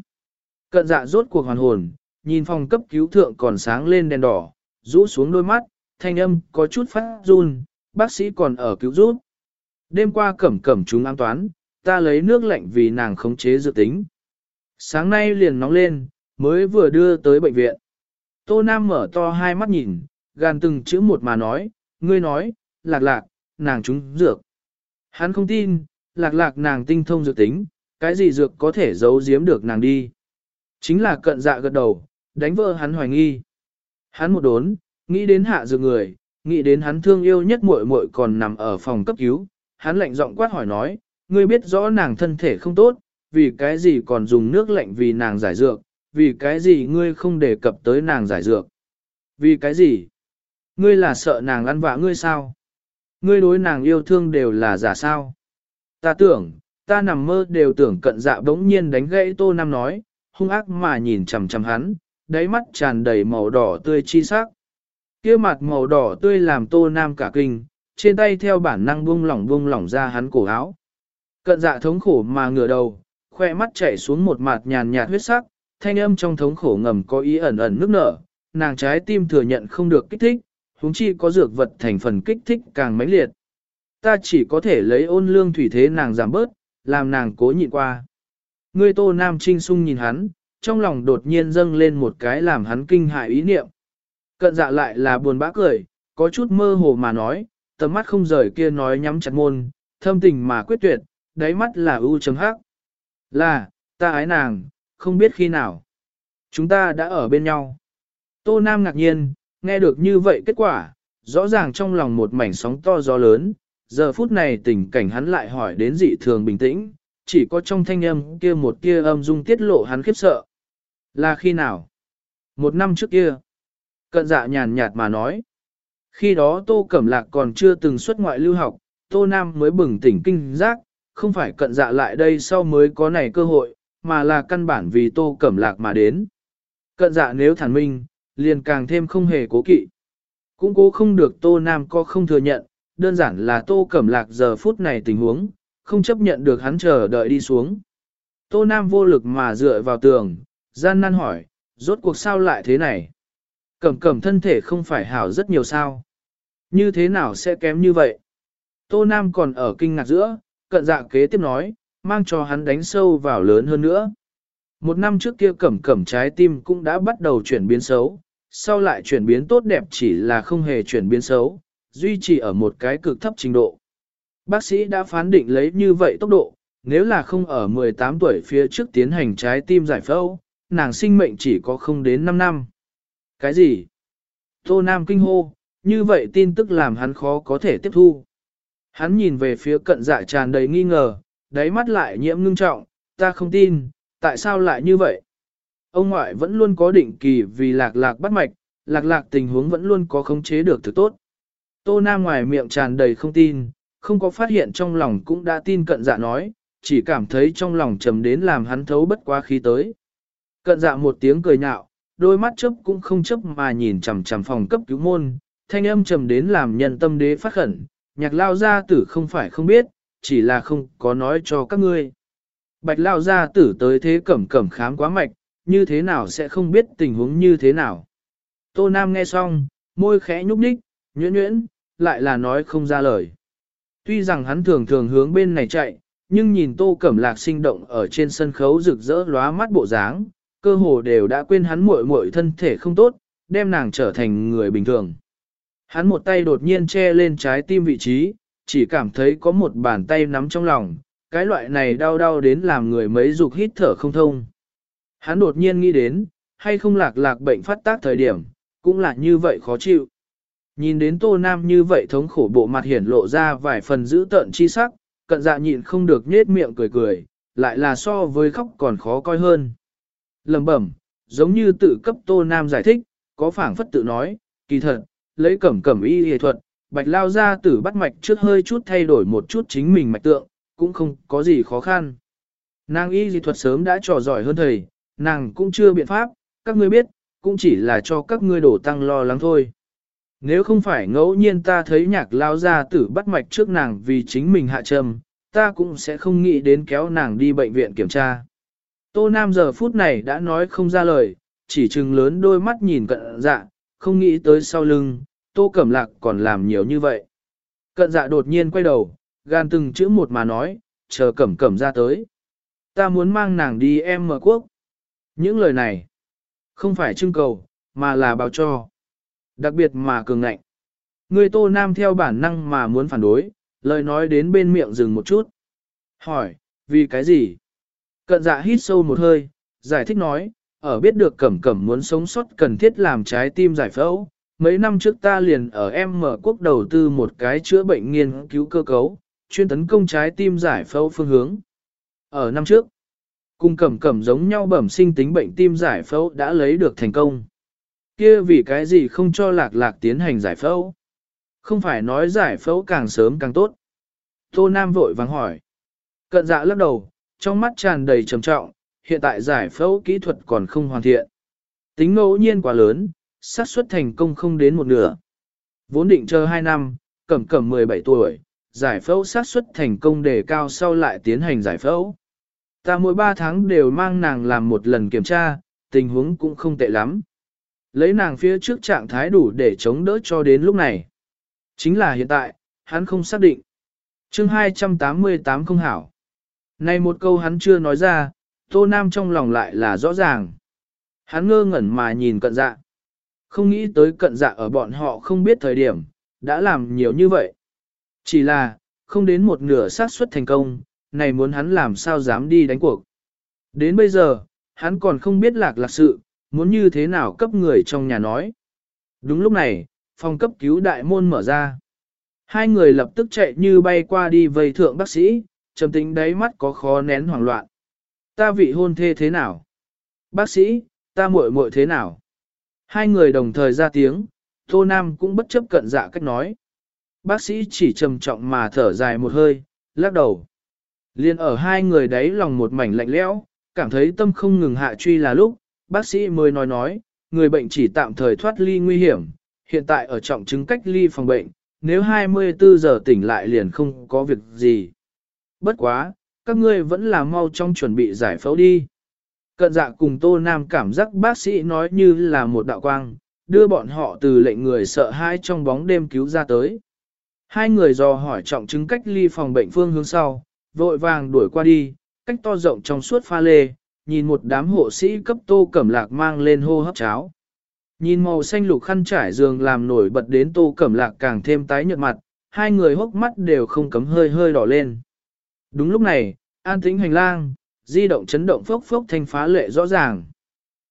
Cận dạ rốt cuộc hoàn hồn, nhìn phòng cấp cứu thượng còn sáng lên đèn đỏ, rũ xuống đôi mắt, thanh âm có chút phát run, bác sĩ còn ở cứu rút. Đêm qua cẩm cẩm chúng an toán, ta lấy nước lạnh vì nàng khống chế dự tính. Sáng nay liền nóng lên, mới vừa đưa tới bệnh viện. Tô Nam mở to hai mắt nhìn, gàn từng chữ một mà nói, ngươi nói, lạc lạc, nàng chúng dược. Hắn không tin, lạc lạc nàng tinh thông dược tính, cái gì dược có thể giấu giếm được nàng đi. Chính là cận dạ gật đầu, đánh vỡ hắn hoài nghi. Hắn một đốn, nghĩ đến hạ dược người, nghĩ đến hắn thương yêu nhất muội muội còn nằm ở phòng cấp cứu, hắn lạnh giọng quát hỏi nói, ngươi biết rõ nàng thân thể không tốt, vì cái gì còn dùng nước lạnh vì nàng giải dược, vì cái gì ngươi không đề cập tới nàng giải dược. Vì cái gì? Ngươi là sợ nàng ăn vạ ngươi sao? Ngươi đối nàng yêu thương đều là giả sao? Ta tưởng, ta nằm mơ đều tưởng cận dạ bỗng nhiên đánh gãy tô nam nói, hung ác mà nhìn chằm chằm hắn, đáy mắt tràn đầy màu đỏ tươi chi sắc. kia mặt màu đỏ tươi làm tô nam cả kinh, trên tay theo bản năng buông lỏng buông lỏng ra hắn cổ áo. Cận dạ thống khổ mà ngửa đầu, khoe mắt chảy xuống một mặt nhàn nhạt huyết sắc, thanh âm trong thống khổ ngầm có ý ẩn ẩn nước nở, nàng trái tim thừa nhận không được kích thích, huống chi có dược vật thành phần kích thích càng mãnh liệt. Ta chỉ có thể lấy ôn lương thủy thế nàng giảm bớt, làm nàng cố nhịn qua. Ngươi tô nam trinh sung nhìn hắn, trong lòng đột nhiên dâng lên một cái làm hắn kinh hại ý niệm. Cận dạ lại là buồn bã cười, có chút mơ hồ mà nói, tầm mắt không rời kia nói nhắm chặt môn, thâm tình mà quyết tuyệt, đáy mắt là ưu chấm hắc. Là, ta ái nàng, không biết khi nào. Chúng ta đã ở bên nhau. Tô Nam ngạc nhiên, nghe được như vậy kết quả, rõ ràng trong lòng một mảnh sóng to gió lớn, giờ phút này tình cảnh hắn lại hỏi đến dị thường bình tĩnh, chỉ có trong thanh âm kia một kia âm dung tiết lộ hắn khiếp sợ. Là khi nào? Một năm trước kia. Cận dạ nhàn nhạt mà nói. Khi đó Tô Cẩm Lạc còn chưa từng xuất ngoại lưu học, Tô Nam mới bừng tỉnh kinh giác, không phải cận dạ lại đây sau mới có này cơ hội, mà là căn bản vì Tô Cẩm Lạc mà đến. Cận dạ nếu thản minh, liền càng thêm không hề cố kỵ. Cũng cố không được Tô Nam có không thừa nhận, đơn giản là Tô Cẩm Lạc giờ phút này tình huống, không chấp nhận được hắn chờ đợi đi xuống. Tô Nam vô lực mà dựa vào tường, gian nan hỏi, rốt cuộc sao lại thế này? Cẩm cẩm thân thể không phải hảo rất nhiều sao? Như thế nào sẽ kém như vậy? Tô Nam còn ở kinh ngạc giữa, cận dạ kế tiếp nói, mang cho hắn đánh sâu vào lớn hơn nữa. Một năm trước kia cẩm cẩm trái tim cũng đã bắt đầu chuyển biến xấu, sau lại chuyển biến tốt đẹp chỉ là không hề chuyển biến xấu, duy trì ở một cái cực thấp trình độ. Bác sĩ đã phán định lấy như vậy tốc độ, nếu là không ở 18 tuổi phía trước tiến hành trái tim giải phẫu, nàng sinh mệnh chỉ có không đến 5 năm. Cái gì? Tô Nam kinh hô, như vậy tin tức làm hắn khó có thể tiếp thu. Hắn nhìn về phía cận dạ tràn đầy nghi ngờ, đáy mắt lại nhiễm ngưng trọng, ta không tin, tại sao lại như vậy? Ông ngoại vẫn luôn có định kỳ vì lạc lạc bắt mạch, lạc lạc tình huống vẫn luôn có khống chế được thực tốt. Tô Nam ngoài miệng tràn đầy không tin, không có phát hiện trong lòng cũng đã tin cận dạ nói, chỉ cảm thấy trong lòng trầm đến làm hắn thấu bất quá khí tới. Cận dạ một tiếng cười nhạo, đôi mắt chớp cũng không chớp mà nhìn chằm chằm phòng cấp cứu môn, thanh âm trầm đến làm nhân tâm đế phát khẩn, nhạc lao gia tử không phải không biết, chỉ là không có nói cho các ngươi. Bạch lao gia tử tới thế cẩm cẩm khám quá mạch, như thế nào sẽ không biết tình huống như thế nào. Tô Nam nghe xong, môi khẽ nhúc nhích, nhuyễn nhuyễn, lại là nói không ra lời. Tuy rằng hắn thường thường hướng bên này chạy, nhưng nhìn Tô Cẩm Lạc sinh động ở trên sân khấu rực rỡ lóa mắt bộ dáng, cơ hồ đều đã quên hắn muội muội thân thể không tốt, đem nàng trở thành người bình thường. Hắn một tay đột nhiên che lên trái tim vị trí, chỉ cảm thấy có một bàn tay nắm trong lòng, cái loại này đau đau đến làm người mấy dục hít thở không thông. Hắn đột nhiên nghĩ đến, hay không lạc lạc bệnh phát tác thời điểm, cũng là như vậy khó chịu. Nhìn đến tô nam như vậy thống khổ bộ mặt hiển lộ ra vài phần dữ tợn chi sắc, cận dạ nhịn không được nhết miệng cười cười, lại là so với khóc còn khó coi hơn. Lầm bẩm, giống như tự cấp tô nam giải thích, có phảng phất tự nói, kỳ thật, lấy cẩm cẩm y y thuật, bạch lao ra tử bắt mạch trước hơi chút thay đổi một chút chính mình mạch tượng, cũng không có gì khó khăn. Nàng y y thuật sớm đã trò giỏi hơn thầy, nàng cũng chưa biện pháp, các ngươi biết, cũng chỉ là cho các ngươi đổ tăng lo lắng thôi. Nếu không phải ngẫu nhiên ta thấy nhạc lao ra tử bắt mạch trước nàng vì chính mình hạ trầm, ta cũng sẽ không nghĩ đến kéo nàng đi bệnh viện kiểm tra. Tô Nam giờ phút này đã nói không ra lời, chỉ chừng lớn đôi mắt nhìn cận dạ, không nghĩ tới sau lưng, Tô Cẩm Lạc còn làm nhiều như vậy. Cận dạ đột nhiên quay đầu, gan từng chữ một mà nói, chờ Cẩm Cẩm ra tới. Ta muốn mang nàng đi em mở quốc. Những lời này, không phải trưng cầu, mà là báo cho. Đặc biệt mà cường ngạnh. Người Tô Nam theo bản năng mà muốn phản đối, lời nói đến bên miệng dừng một chút. Hỏi, vì cái gì? Cận dạ hít sâu một hơi, giải thích nói, ở biết được cẩm cẩm muốn sống sót cần thiết làm trái tim giải phẫu. Mấy năm trước ta liền ở em mở quốc đầu tư một cái chữa bệnh nghiên cứu cơ cấu, chuyên tấn công trái tim giải phẫu phương hướng. Ở năm trước, cùng cẩm cẩm giống nhau bẩm sinh tính bệnh tim giải phẫu đã lấy được thành công. Kia vì cái gì không cho lạc lạc tiến hành giải phẫu? Không phải nói giải phẫu càng sớm càng tốt. Tô Nam vội vắng hỏi. Cận dạ lắc đầu, trong mắt tràn đầy trầm trọng, hiện tại giải phẫu kỹ thuật còn không hoàn thiện. Tính ngẫu nhiên quá lớn, xác suất thành công không đến một nửa. Vốn định chờ 2 năm, cẩm cẩm 17 tuổi, giải phẫu xác suất thành công đề cao sau lại tiến hành giải phẫu. Ta mỗi 3 tháng đều mang nàng làm một lần kiểm tra, tình huống cũng không tệ lắm. Lấy nàng phía trước trạng thái đủ để chống đỡ cho đến lúc này. Chính là hiện tại, hắn không xác định. chương 288 không hảo. Này một câu hắn chưa nói ra, Tô Nam trong lòng lại là rõ ràng. Hắn ngơ ngẩn mà nhìn cận dạ. Không nghĩ tới cận dạ ở bọn họ không biết thời điểm, đã làm nhiều như vậy. Chỉ là, không đến một nửa xác suất thành công, này muốn hắn làm sao dám đi đánh cuộc. Đến bây giờ, hắn còn không biết lạc lạc sự, muốn như thế nào cấp người trong nhà nói. Đúng lúc này, phòng cấp cứu đại môn mở ra. Hai người lập tức chạy như bay qua đi vây thượng bác sĩ, trầm tính đáy mắt có khó nén hoảng loạn. Ta vị hôn thê thế nào? Bác sĩ, ta muội muội thế nào? Hai người đồng thời ra tiếng, Tô Nam cũng bất chấp cận dạ cách nói. Bác sĩ chỉ trầm trọng mà thở dài một hơi, lắc đầu. Liên ở hai người đấy lòng một mảnh lạnh lẽo, cảm thấy tâm không ngừng hạ truy là lúc, bác sĩ mới nói nói, người bệnh chỉ tạm thời thoát ly nguy hiểm, hiện tại ở trọng chứng cách ly phòng bệnh, nếu 24 giờ tỉnh lại liền không có việc gì. Bất quá, các ngươi vẫn là mau trong chuẩn bị giải phẫu đi. Cận dạ cùng Tô Nam cảm giác bác sĩ nói như là một đạo quang, đưa bọn họ từ lệnh người sợ hãi trong bóng đêm cứu ra tới. Hai người dò hỏi trọng chứng cách ly phòng bệnh phương hướng sau, vội vàng đuổi qua đi, cách to rộng trong suốt pha lê, nhìn một đám hộ sĩ cấp tô cẩm lạc mang lên hô hấp cháo. Nhìn màu xanh lục khăn trải giường làm nổi bật đến tô cẩm lạc càng thêm tái nhợt mặt, hai người hốc mắt đều không cấm hơi hơi đỏ lên. Đúng lúc này, an tĩnh hành lang, di động chấn động phốc phốc thanh phá lệ rõ ràng.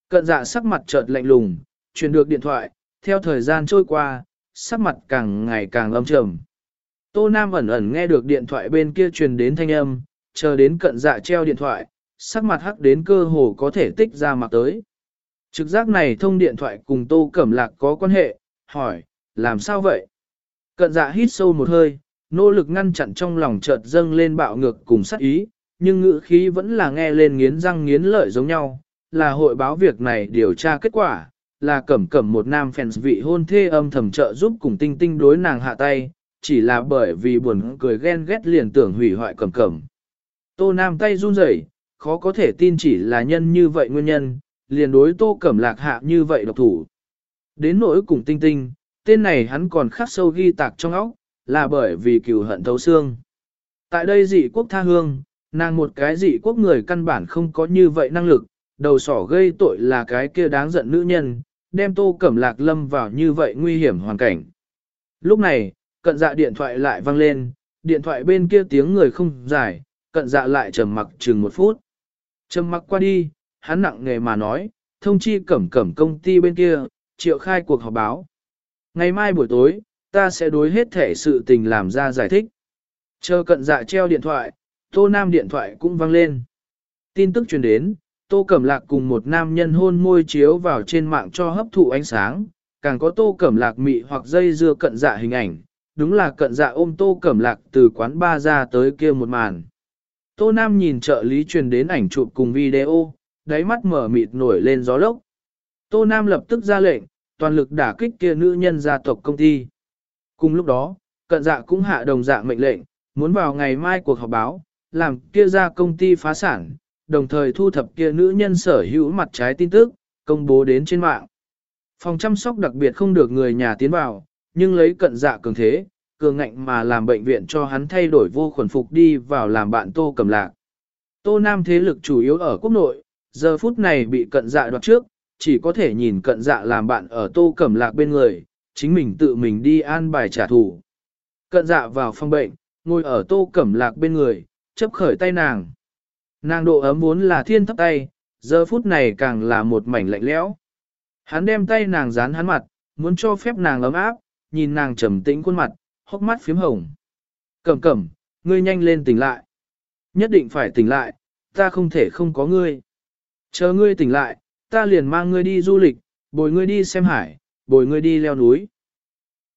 Cận dạ sắc mặt chợt lạnh lùng, truyền được điện thoại, theo thời gian trôi qua, sắc mặt càng ngày càng âm trầm. Tô Nam ẩn ẩn nghe được điện thoại bên kia truyền đến thanh âm, chờ đến cận dạ treo điện thoại, sắc mặt hắc đến cơ hồ có thể tích ra mặt tới. Trực giác này thông điện thoại cùng Tô Cẩm Lạc có quan hệ, hỏi, làm sao vậy? Cận dạ hít sâu một hơi, nỗ lực ngăn chặn trong lòng chợt dâng lên bạo ngược cùng sát ý, nhưng ngữ khí vẫn là nghe lên nghiến răng nghiến lợi giống nhau, là hội báo việc này điều tra kết quả, là cẩm cẩm một nam phèn vị hôn thê âm thầm trợ giúp cùng tinh tinh đối nàng hạ tay, chỉ là bởi vì buồn cười ghen ghét liền tưởng hủy hoại cẩm cẩm. Tô Nam tay run rẩy, khó có thể tin chỉ là nhân như vậy nguyên nhân, liền đối tô cẩm lạc hạ như vậy độc thủ. Đến nỗi cùng tinh tinh, tên này hắn còn khắc sâu ghi tạc trong óc, là bởi vì cừu hận thấu xương. Tại đây dị quốc tha hương, nàng một cái dị quốc người căn bản không có như vậy năng lực, đầu sỏ gây tội là cái kia đáng giận nữ nhân, đem tô cẩm lạc lâm vào như vậy nguy hiểm hoàn cảnh. Lúc này, cận dạ điện thoại lại vang lên, điện thoại bên kia tiếng người không dài, cận dạ lại trầm mặc chừng một phút. Trầm mặc qua đi, hắn nặng nghề mà nói, thông chi cẩm cẩm công ty bên kia, triệu khai cuộc họp báo. Ngày mai buổi tối, ta sẽ đối hết thể sự tình làm ra giải thích. Chờ cận dạ treo điện thoại, tô nam điện thoại cũng vang lên. Tin tức truyền đến, tô cẩm lạc cùng một nam nhân hôn môi chiếu vào trên mạng cho hấp thụ ánh sáng, càng có tô cẩm lạc mị hoặc dây dưa cận dạ hình ảnh, đúng là cận dạ ôm tô cẩm lạc từ quán ba ra tới kia một màn. Tô Nam nhìn trợ lý truyền đến ảnh chụp cùng video, đáy mắt mở mịt nổi lên gió lốc. Tô Nam lập tức ra lệnh, toàn lực đả kích kia nữ nhân gia tộc công ty. Cùng lúc đó, cận dạ cũng hạ đồng dạng mệnh lệnh, muốn vào ngày mai cuộc họp báo, làm kia ra công ty phá sản, đồng thời thu thập kia nữ nhân sở hữu mặt trái tin tức, công bố đến trên mạng. Phòng chăm sóc đặc biệt không được người nhà tiến vào, nhưng lấy cận dạ cường thế, cường ngạnh mà làm bệnh viện cho hắn thay đổi vô khuẩn phục đi vào làm bạn Tô Cẩm Lạc. Tô Nam thế lực chủ yếu ở quốc nội, giờ phút này bị cận dạ đoạt trước, chỉ có thể nhìn cận dạ làm bạn ở Tô Cẩm Lạc bên người, chính mình tự mình đi an bài trả thù. Cận dạ vào phòng bệnh, ngồi ở Tô Cẩm Lạc bên người, chấp khởi tay nàng. Nàng độ ấm vốn là thiên thấp tay, giờ phút này càng là một mảnh lạnh lẽo. Hắn đem tay nàng dán hắn mặt, muốn cho phép nàng ấm áp, nhìn nàng trầm tĩnh khuôn mặt, hốc mắt phím hồng. Cẩm cẩm, ngươi nhanh lên tỉnh lại. Nhất định phải tỉnh lại, ta không thể không có ngươi. Chờ ngươi tỉnh lại, ta liền mang ngươi đi du lịch, bồi ngươi đi xem hải, bồi ngươi đi leo núi.